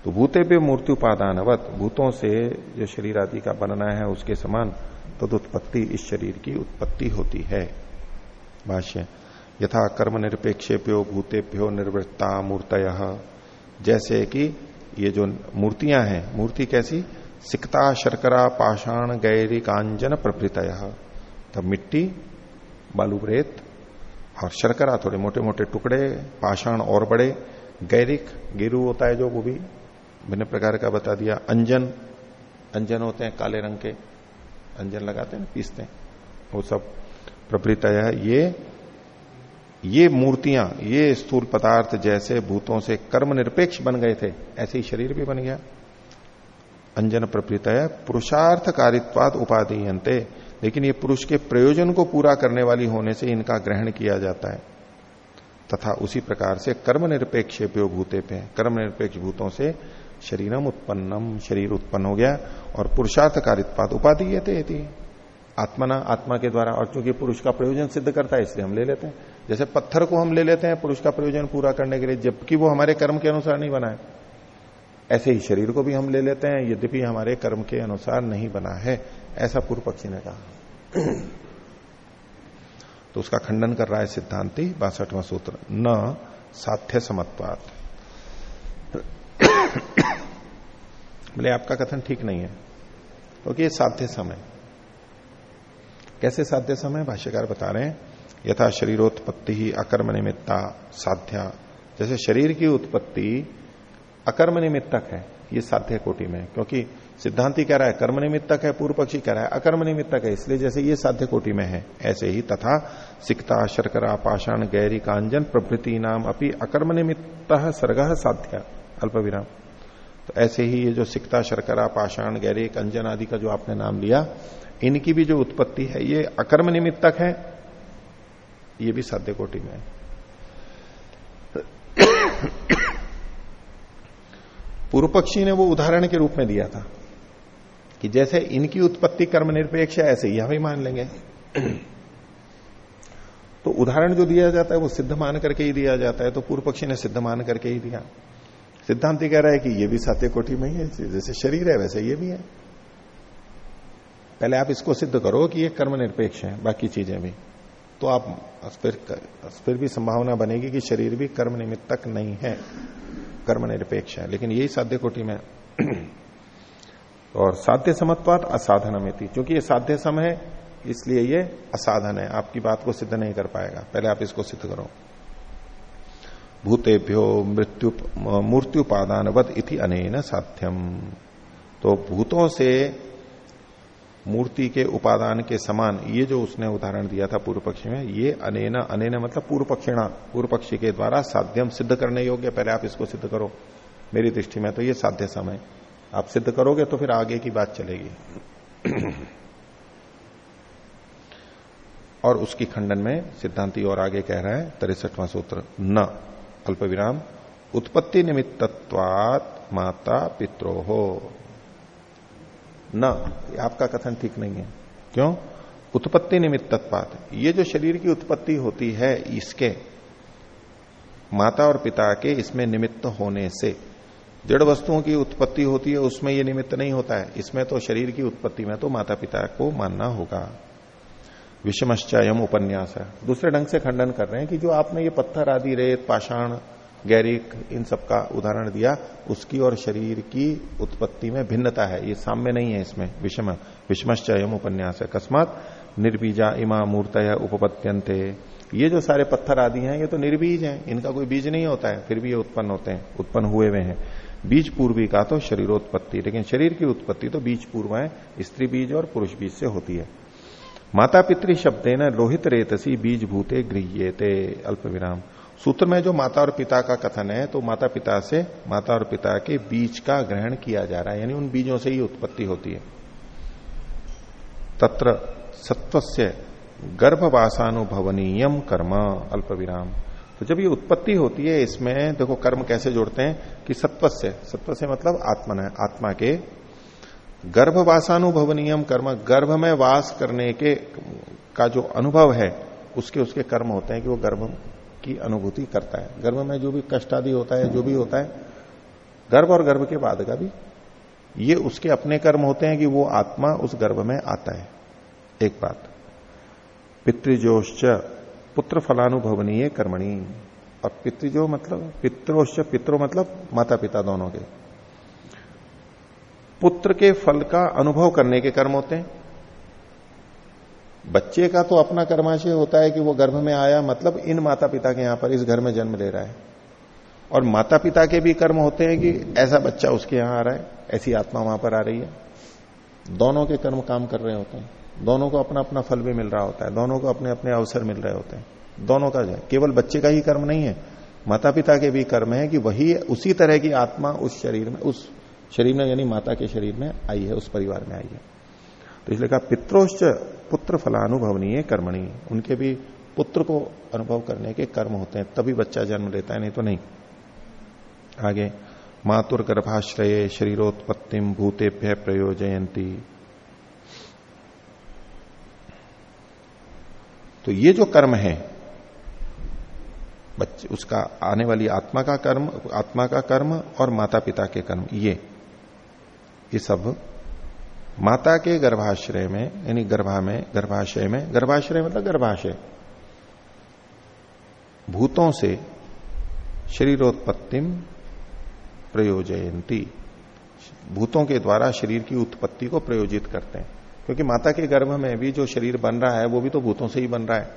Speaker 1: तो भूते पे मूर्ति उपादान अवत भूतों से जो शरीर आदि का बनना है उसके समान तदुत्पत्ति तो इस शरीर की उत्पत्ति होती है। भाष्य, यथा कर्म निरपेक्षेप्यो भूतेभ्यो निर्वृत्ता मूर्त जैसे कि ये जो मूर्तियाँ हैं, मूर्ति कैसी? सिकता शर्करा पाषाण गैरी कांजन प्रभृत तो मिट्टी बालूरेत और शर्करा थोड़े मोटे मोटे टुकड़े, पाषाण और बड़े, गैरिक, गेरु होता है जो वो भी, भिन्न प्रकार का बता दिया, अंजन अंजन होते हैं काले रंग के, अंजन लगाते हैं पीसते हैं, वो सब प्रभृत ये ये मूर्तियाँ, ये स्थूल पदार्थ जैसे भूतों से कर्म निरपेक्ष बन गए थे, ऐसे ही शरीर भी बन गया। अंजन प्रपृत पुरुषार्थ कारित्वाद उपाधि लेकिन ये पुरुष के प्रयोजन को पूरा करने वाली होने से इनका ग्रहण किया जाता है। तथा उसी प्रकार से कर्म निरपेक्ष भूते पे कर्म निरपेक्ष भूतों से शरीरम उत्पन्नम, शरीर उत्पन्न हो गया और पुरुषार्थ कारित्वाद थे आत्मना, आत्मा के द्वारा, और चूँकि पुरुष का प्रयोजन सिद्ध करता है, इसलिए हम ले लेते हैं। जैसे पत्थर को हम ले लेते हैं, पुरुष का प्रयोजन पूरा करने के लिए, जबकि वो हमारे कर्म के अनुसार नहीं बना है। ऐसे ही शरीर को भी हम ले लेते हैं यद्यपि हमारे कर्म के अनुसार नहीं बना है ऐसा पूर्व पक्षी ने कहा। तो उसका खंडन कर रहा है सिद्धांति बासठवां सूत्र न साध्य समत्वात। बोले आपका कथन ठीक नहीं है। क्योंकि तो ये साध्य समय। कैसे साध्य समय? भाष्यकार बता रहे हैं यथा शरीरोत्पत्ति ही अकर्म निमित्ता साध्या। जैसे शरीर की उत्पत्ति अकर्म निमित्तक है, ये साध्य कोटि में क्योंकि सिद्धांति कह रहा है कर्म निमित्तक है, पूर्व पक्षी कह रहा है अकर्म निमित्तक है, इसलिए जैसे ये साध्य कोटि में है, ऐसे ही तथा सिक्ता, शर्करा, पाषाण, गैरी, कांजन, प्रभृति नाम अपनी अकर्म निमित्त सर्ग साध्य अल्प विराम तो ऐसे ही ये जो सिक्ता, शर्करा, पाषाण, गैरी, कंजन आदि का जो आपने नाम लिया, इनकी भी जो उत्पत्ति है, ये अकर्म निमित्तक है, ये भी साध्य कोटि में है। पूर्व पक्षी ने वो उदाहरण के रूप में दिया था कि जैसे इनकी उत्पत्ति कर्म निरपेक्ष है, ऐसे यहाँ भी मान लेंगे। तो उदाहरण जो दिया जाता है, वो सिद्ध मान करके ही दिया जाता है तो पूर्व पक्षी ने सिद्ध मान करके ही दिया। सिद्धांति कह रहा है कि ये भी सात्य कोटि में ही है, जैसे शरीर है, वैसे ये भी है। पहले आप इसको सिद्ध करो कि ये कर्म निरपेक्ष है, बाकी चीज़ें भी। तो आप फिर फिर भी संभावना बनेगी कि शरीर भी कर्म निमित्तक नहीं है। कर्म निरपेक्ष है। लेकिन यही साध्य कोटि में और साध्य समत्वात असाधन क्योंकि ये साध्य सम है, इसलिए ये असाधन है। आपकी बात को सिद्ध नहीं कर पाएगा। पहले आप इसको सिद्ध करो। भूतेभ्यो मृत्यु मूर्त्युपादानवत इति अनेन साध्यम। तो भूतों से मूर्ति के उपादान के समान, ये जो उसने उदाहरण दिया था पूर्व पक्षी में, ये अनेना अनेना मतलब पूर्व पक्षिणा, पूर्व पक्षी के द्वारा साध्यम सिद्ध करने योग्य, पहले आप इसको सिद्ध करो, मेरी दृष्टि में तो ये साध्य समय। आप सिद्ध करोगे तो फिर आगे की बात चलेगी। और उसकी खंडन में सिद्धांति और आगे कह रहा है, तिरसठवां सूत्र, न अल्प विराम उत्पत्ति निमित्तत्वात माता पित्रो। हो न, आपका कथन ठीक नहीं है। क्यों? उत्पत्ति निमित्तत्वात ये जो शरीर की उत्पत्ति होती है, इसके माता और पिता के इसमें निमित्त होने से, जड़ वस्तुओं की उत्पत्ति होती है, उसमें ये निमित्त नहीं होता है। इसमें तो शरीर की उत्पत्ति में तो माता पिता को मानना होगा। विषमश्चयम उपन्यास है। दूसरे ढंग से खंडन कर रहे हैं कि जो आपने ये पत्थर, आदि, रेत, पाषाण गैरिक इन सब का उदाहरण दिया, उसकी और शरीर की उत्पत्ति में भिन्नता है। ये साम्य नहीं है इसमें, विषम विषमश्चयम उपन्यास है। अकस्मात निर्बीजा इमा मूर्त उपपत्यंते ये जो सारे पत्थर आदि हैं, ये तो निर्बीज हैं, इनका कोई बीज नहीं होता है, फिर भी ये उत्पन्न होते हैं, उत्पन्न हुए हुए हैं। बीज पूर्वी का तो शरीरोत्पत्ति, लेकिन शरीर की उत्पत्ति तो बीज पूर्व है, स्त्री बीज और पुरुष बीज से होती है। माता पितृ शब्द लोहित रेतसी बीज भूते गृह्यते, अल्प विराम। सूत्र में जो माता और पिता का कथन है तो माता पिता से माता और पिता के बीज का ग्रहण किया जा रहा है, यानी उन बीजों से ही उत्पत्ति होती है। तत्र सत्वस्य गर्भवासानुभवनीयम कर्म अल्प विराम तो जब ये उत्पत्ति होती है इसमें, देखो कर्म कैसे जोड़ते हैं, कि सत्व से सत्व से मतलब आत्मन है, आत्मा के। गर्भवासानुभवनीयम कर्म, गर्भ में वास करने के, का जो अनुभव है, उसके उसके कर्म होते हैं कि वो गर्भ की अनुभूति करता है। गर्भ में जो भी कष्ट आदि होता है, जो भी होता है, गर्भ और गर्भ के बाद का भी, ये उसके अपने कर्म होते हैं कि वो आत्मा उस गर्भ में आता है। एक बात। पितृजोश्च पुत्र फलानुभवनीय कर्मणी। और पितृजो मतलब पित्रोश्च पित्रो मतलब माता पिता दोनों के। पुत्र के फल का अनुभव करने के कर्म होते हैं। बच्चे का तो अपना कर्माशय होता है कि वो गर्भ में आया मतलब इन माता पिता के यहाँ पर इस घर में जन्म ले रहा है। और माता पिता के भी कर्म होते हैं कि ऐसा बच्चा उसके यहाँ आ रहा है, ऐसी आत्मा वहाँ पर आ रही है। दोनों के कर्म काम कर रहे होते हैं। दोनों को अपना अपना फल भी मिल रहा होता है, दोनों को अपने अपने अवसर मिल रहे होते हैं। दोनों का जाए केवल बच्चे का ही कर्म नहीं है माता पिता के भी कर्म है कि वही उसी तरह की आत्मा उस शरीर में, उस शरीर में यानी माता के शरीर में आई है, उस परिवार में आई है। तो इसलिए कहा, पित्रोश्च पुत्र फलानुभवनीय कर्मणी। उनके भी पुत्र को अनुभव करने के कर्म होते हैं, तभी बच्चा जन्म लेता है, नहीं तो नहीं। आगे मातुर गर्भाश्रय शरीरोत्पत्तिम भूतेभ्य प्रयोजयंती तो ये जो कर्म है बच्चे उसका आने वाली आत्मा का कर्म, आत्मा का कर्म और माता पिता के कर्म, ये ये सब माता के गर्भाश्रय में, यानी गर्भा में, गर्भाशय में, गर्भाश्रय मतलब गर्भाशय। भूतों से शरीरोत्पत्तिम प्रयोजयंती भूतों के द्वारा शरीर की उत्पत्ति को प्रयोजित करते हैं। क्योंकि माता के गर्भ में भी जो शरीर बन रहा है, वो भी तो भूतों से ही बन रहा है।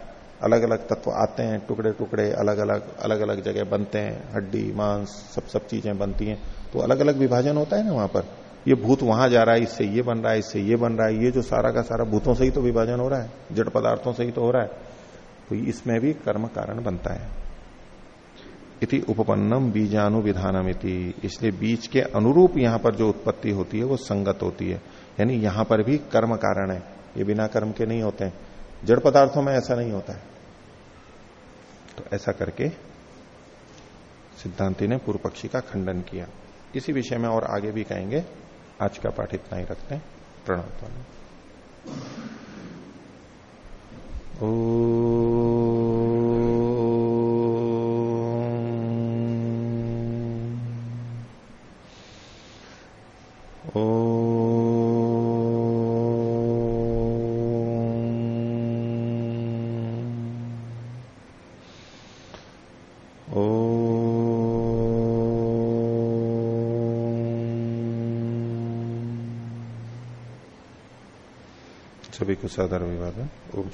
Speaker 1: अलग अलग तत्व आते हैं टुकड़े टुकड़े अलग अलग अलग अलग जगह बनते हैं, हड्डी, मांस सब सब चीज़ें बनती हैं। तो अलग अलग विभाजन होता है ना वहाँ पर। ये भूत वहाँ जा रहा है, इससे ये बन रहा है, इससे ये बन रहा है, ये जो सारा का सारा भूतों से ही तो विभाजन हो रहा है, जड़ पदार्थों से ही तो हो रहा है तो इसमें भी कर्म कारण बनता है। इति उपपन्नम बीजानुविधानम इसलिए बीज के अनुरूप यहाँ पर जो उत्पत्ति होती है, वो संगत होती है। यानी यहाँ पर भी कर्म कारण है, ये बिना कर्म के नहीं होते हैं। जड़ पदार्थों में ऐसा नहीं होता है। तो ऐसा करके सिद्धांति ने पूर्व पक्षी का खंडन किया। इसी विषय में और आगे भी कहेंगे। आज का पाठ इतना ही रखते हैं। प्रणाम ओ, ओ सभी को साधारण विवाद है ओम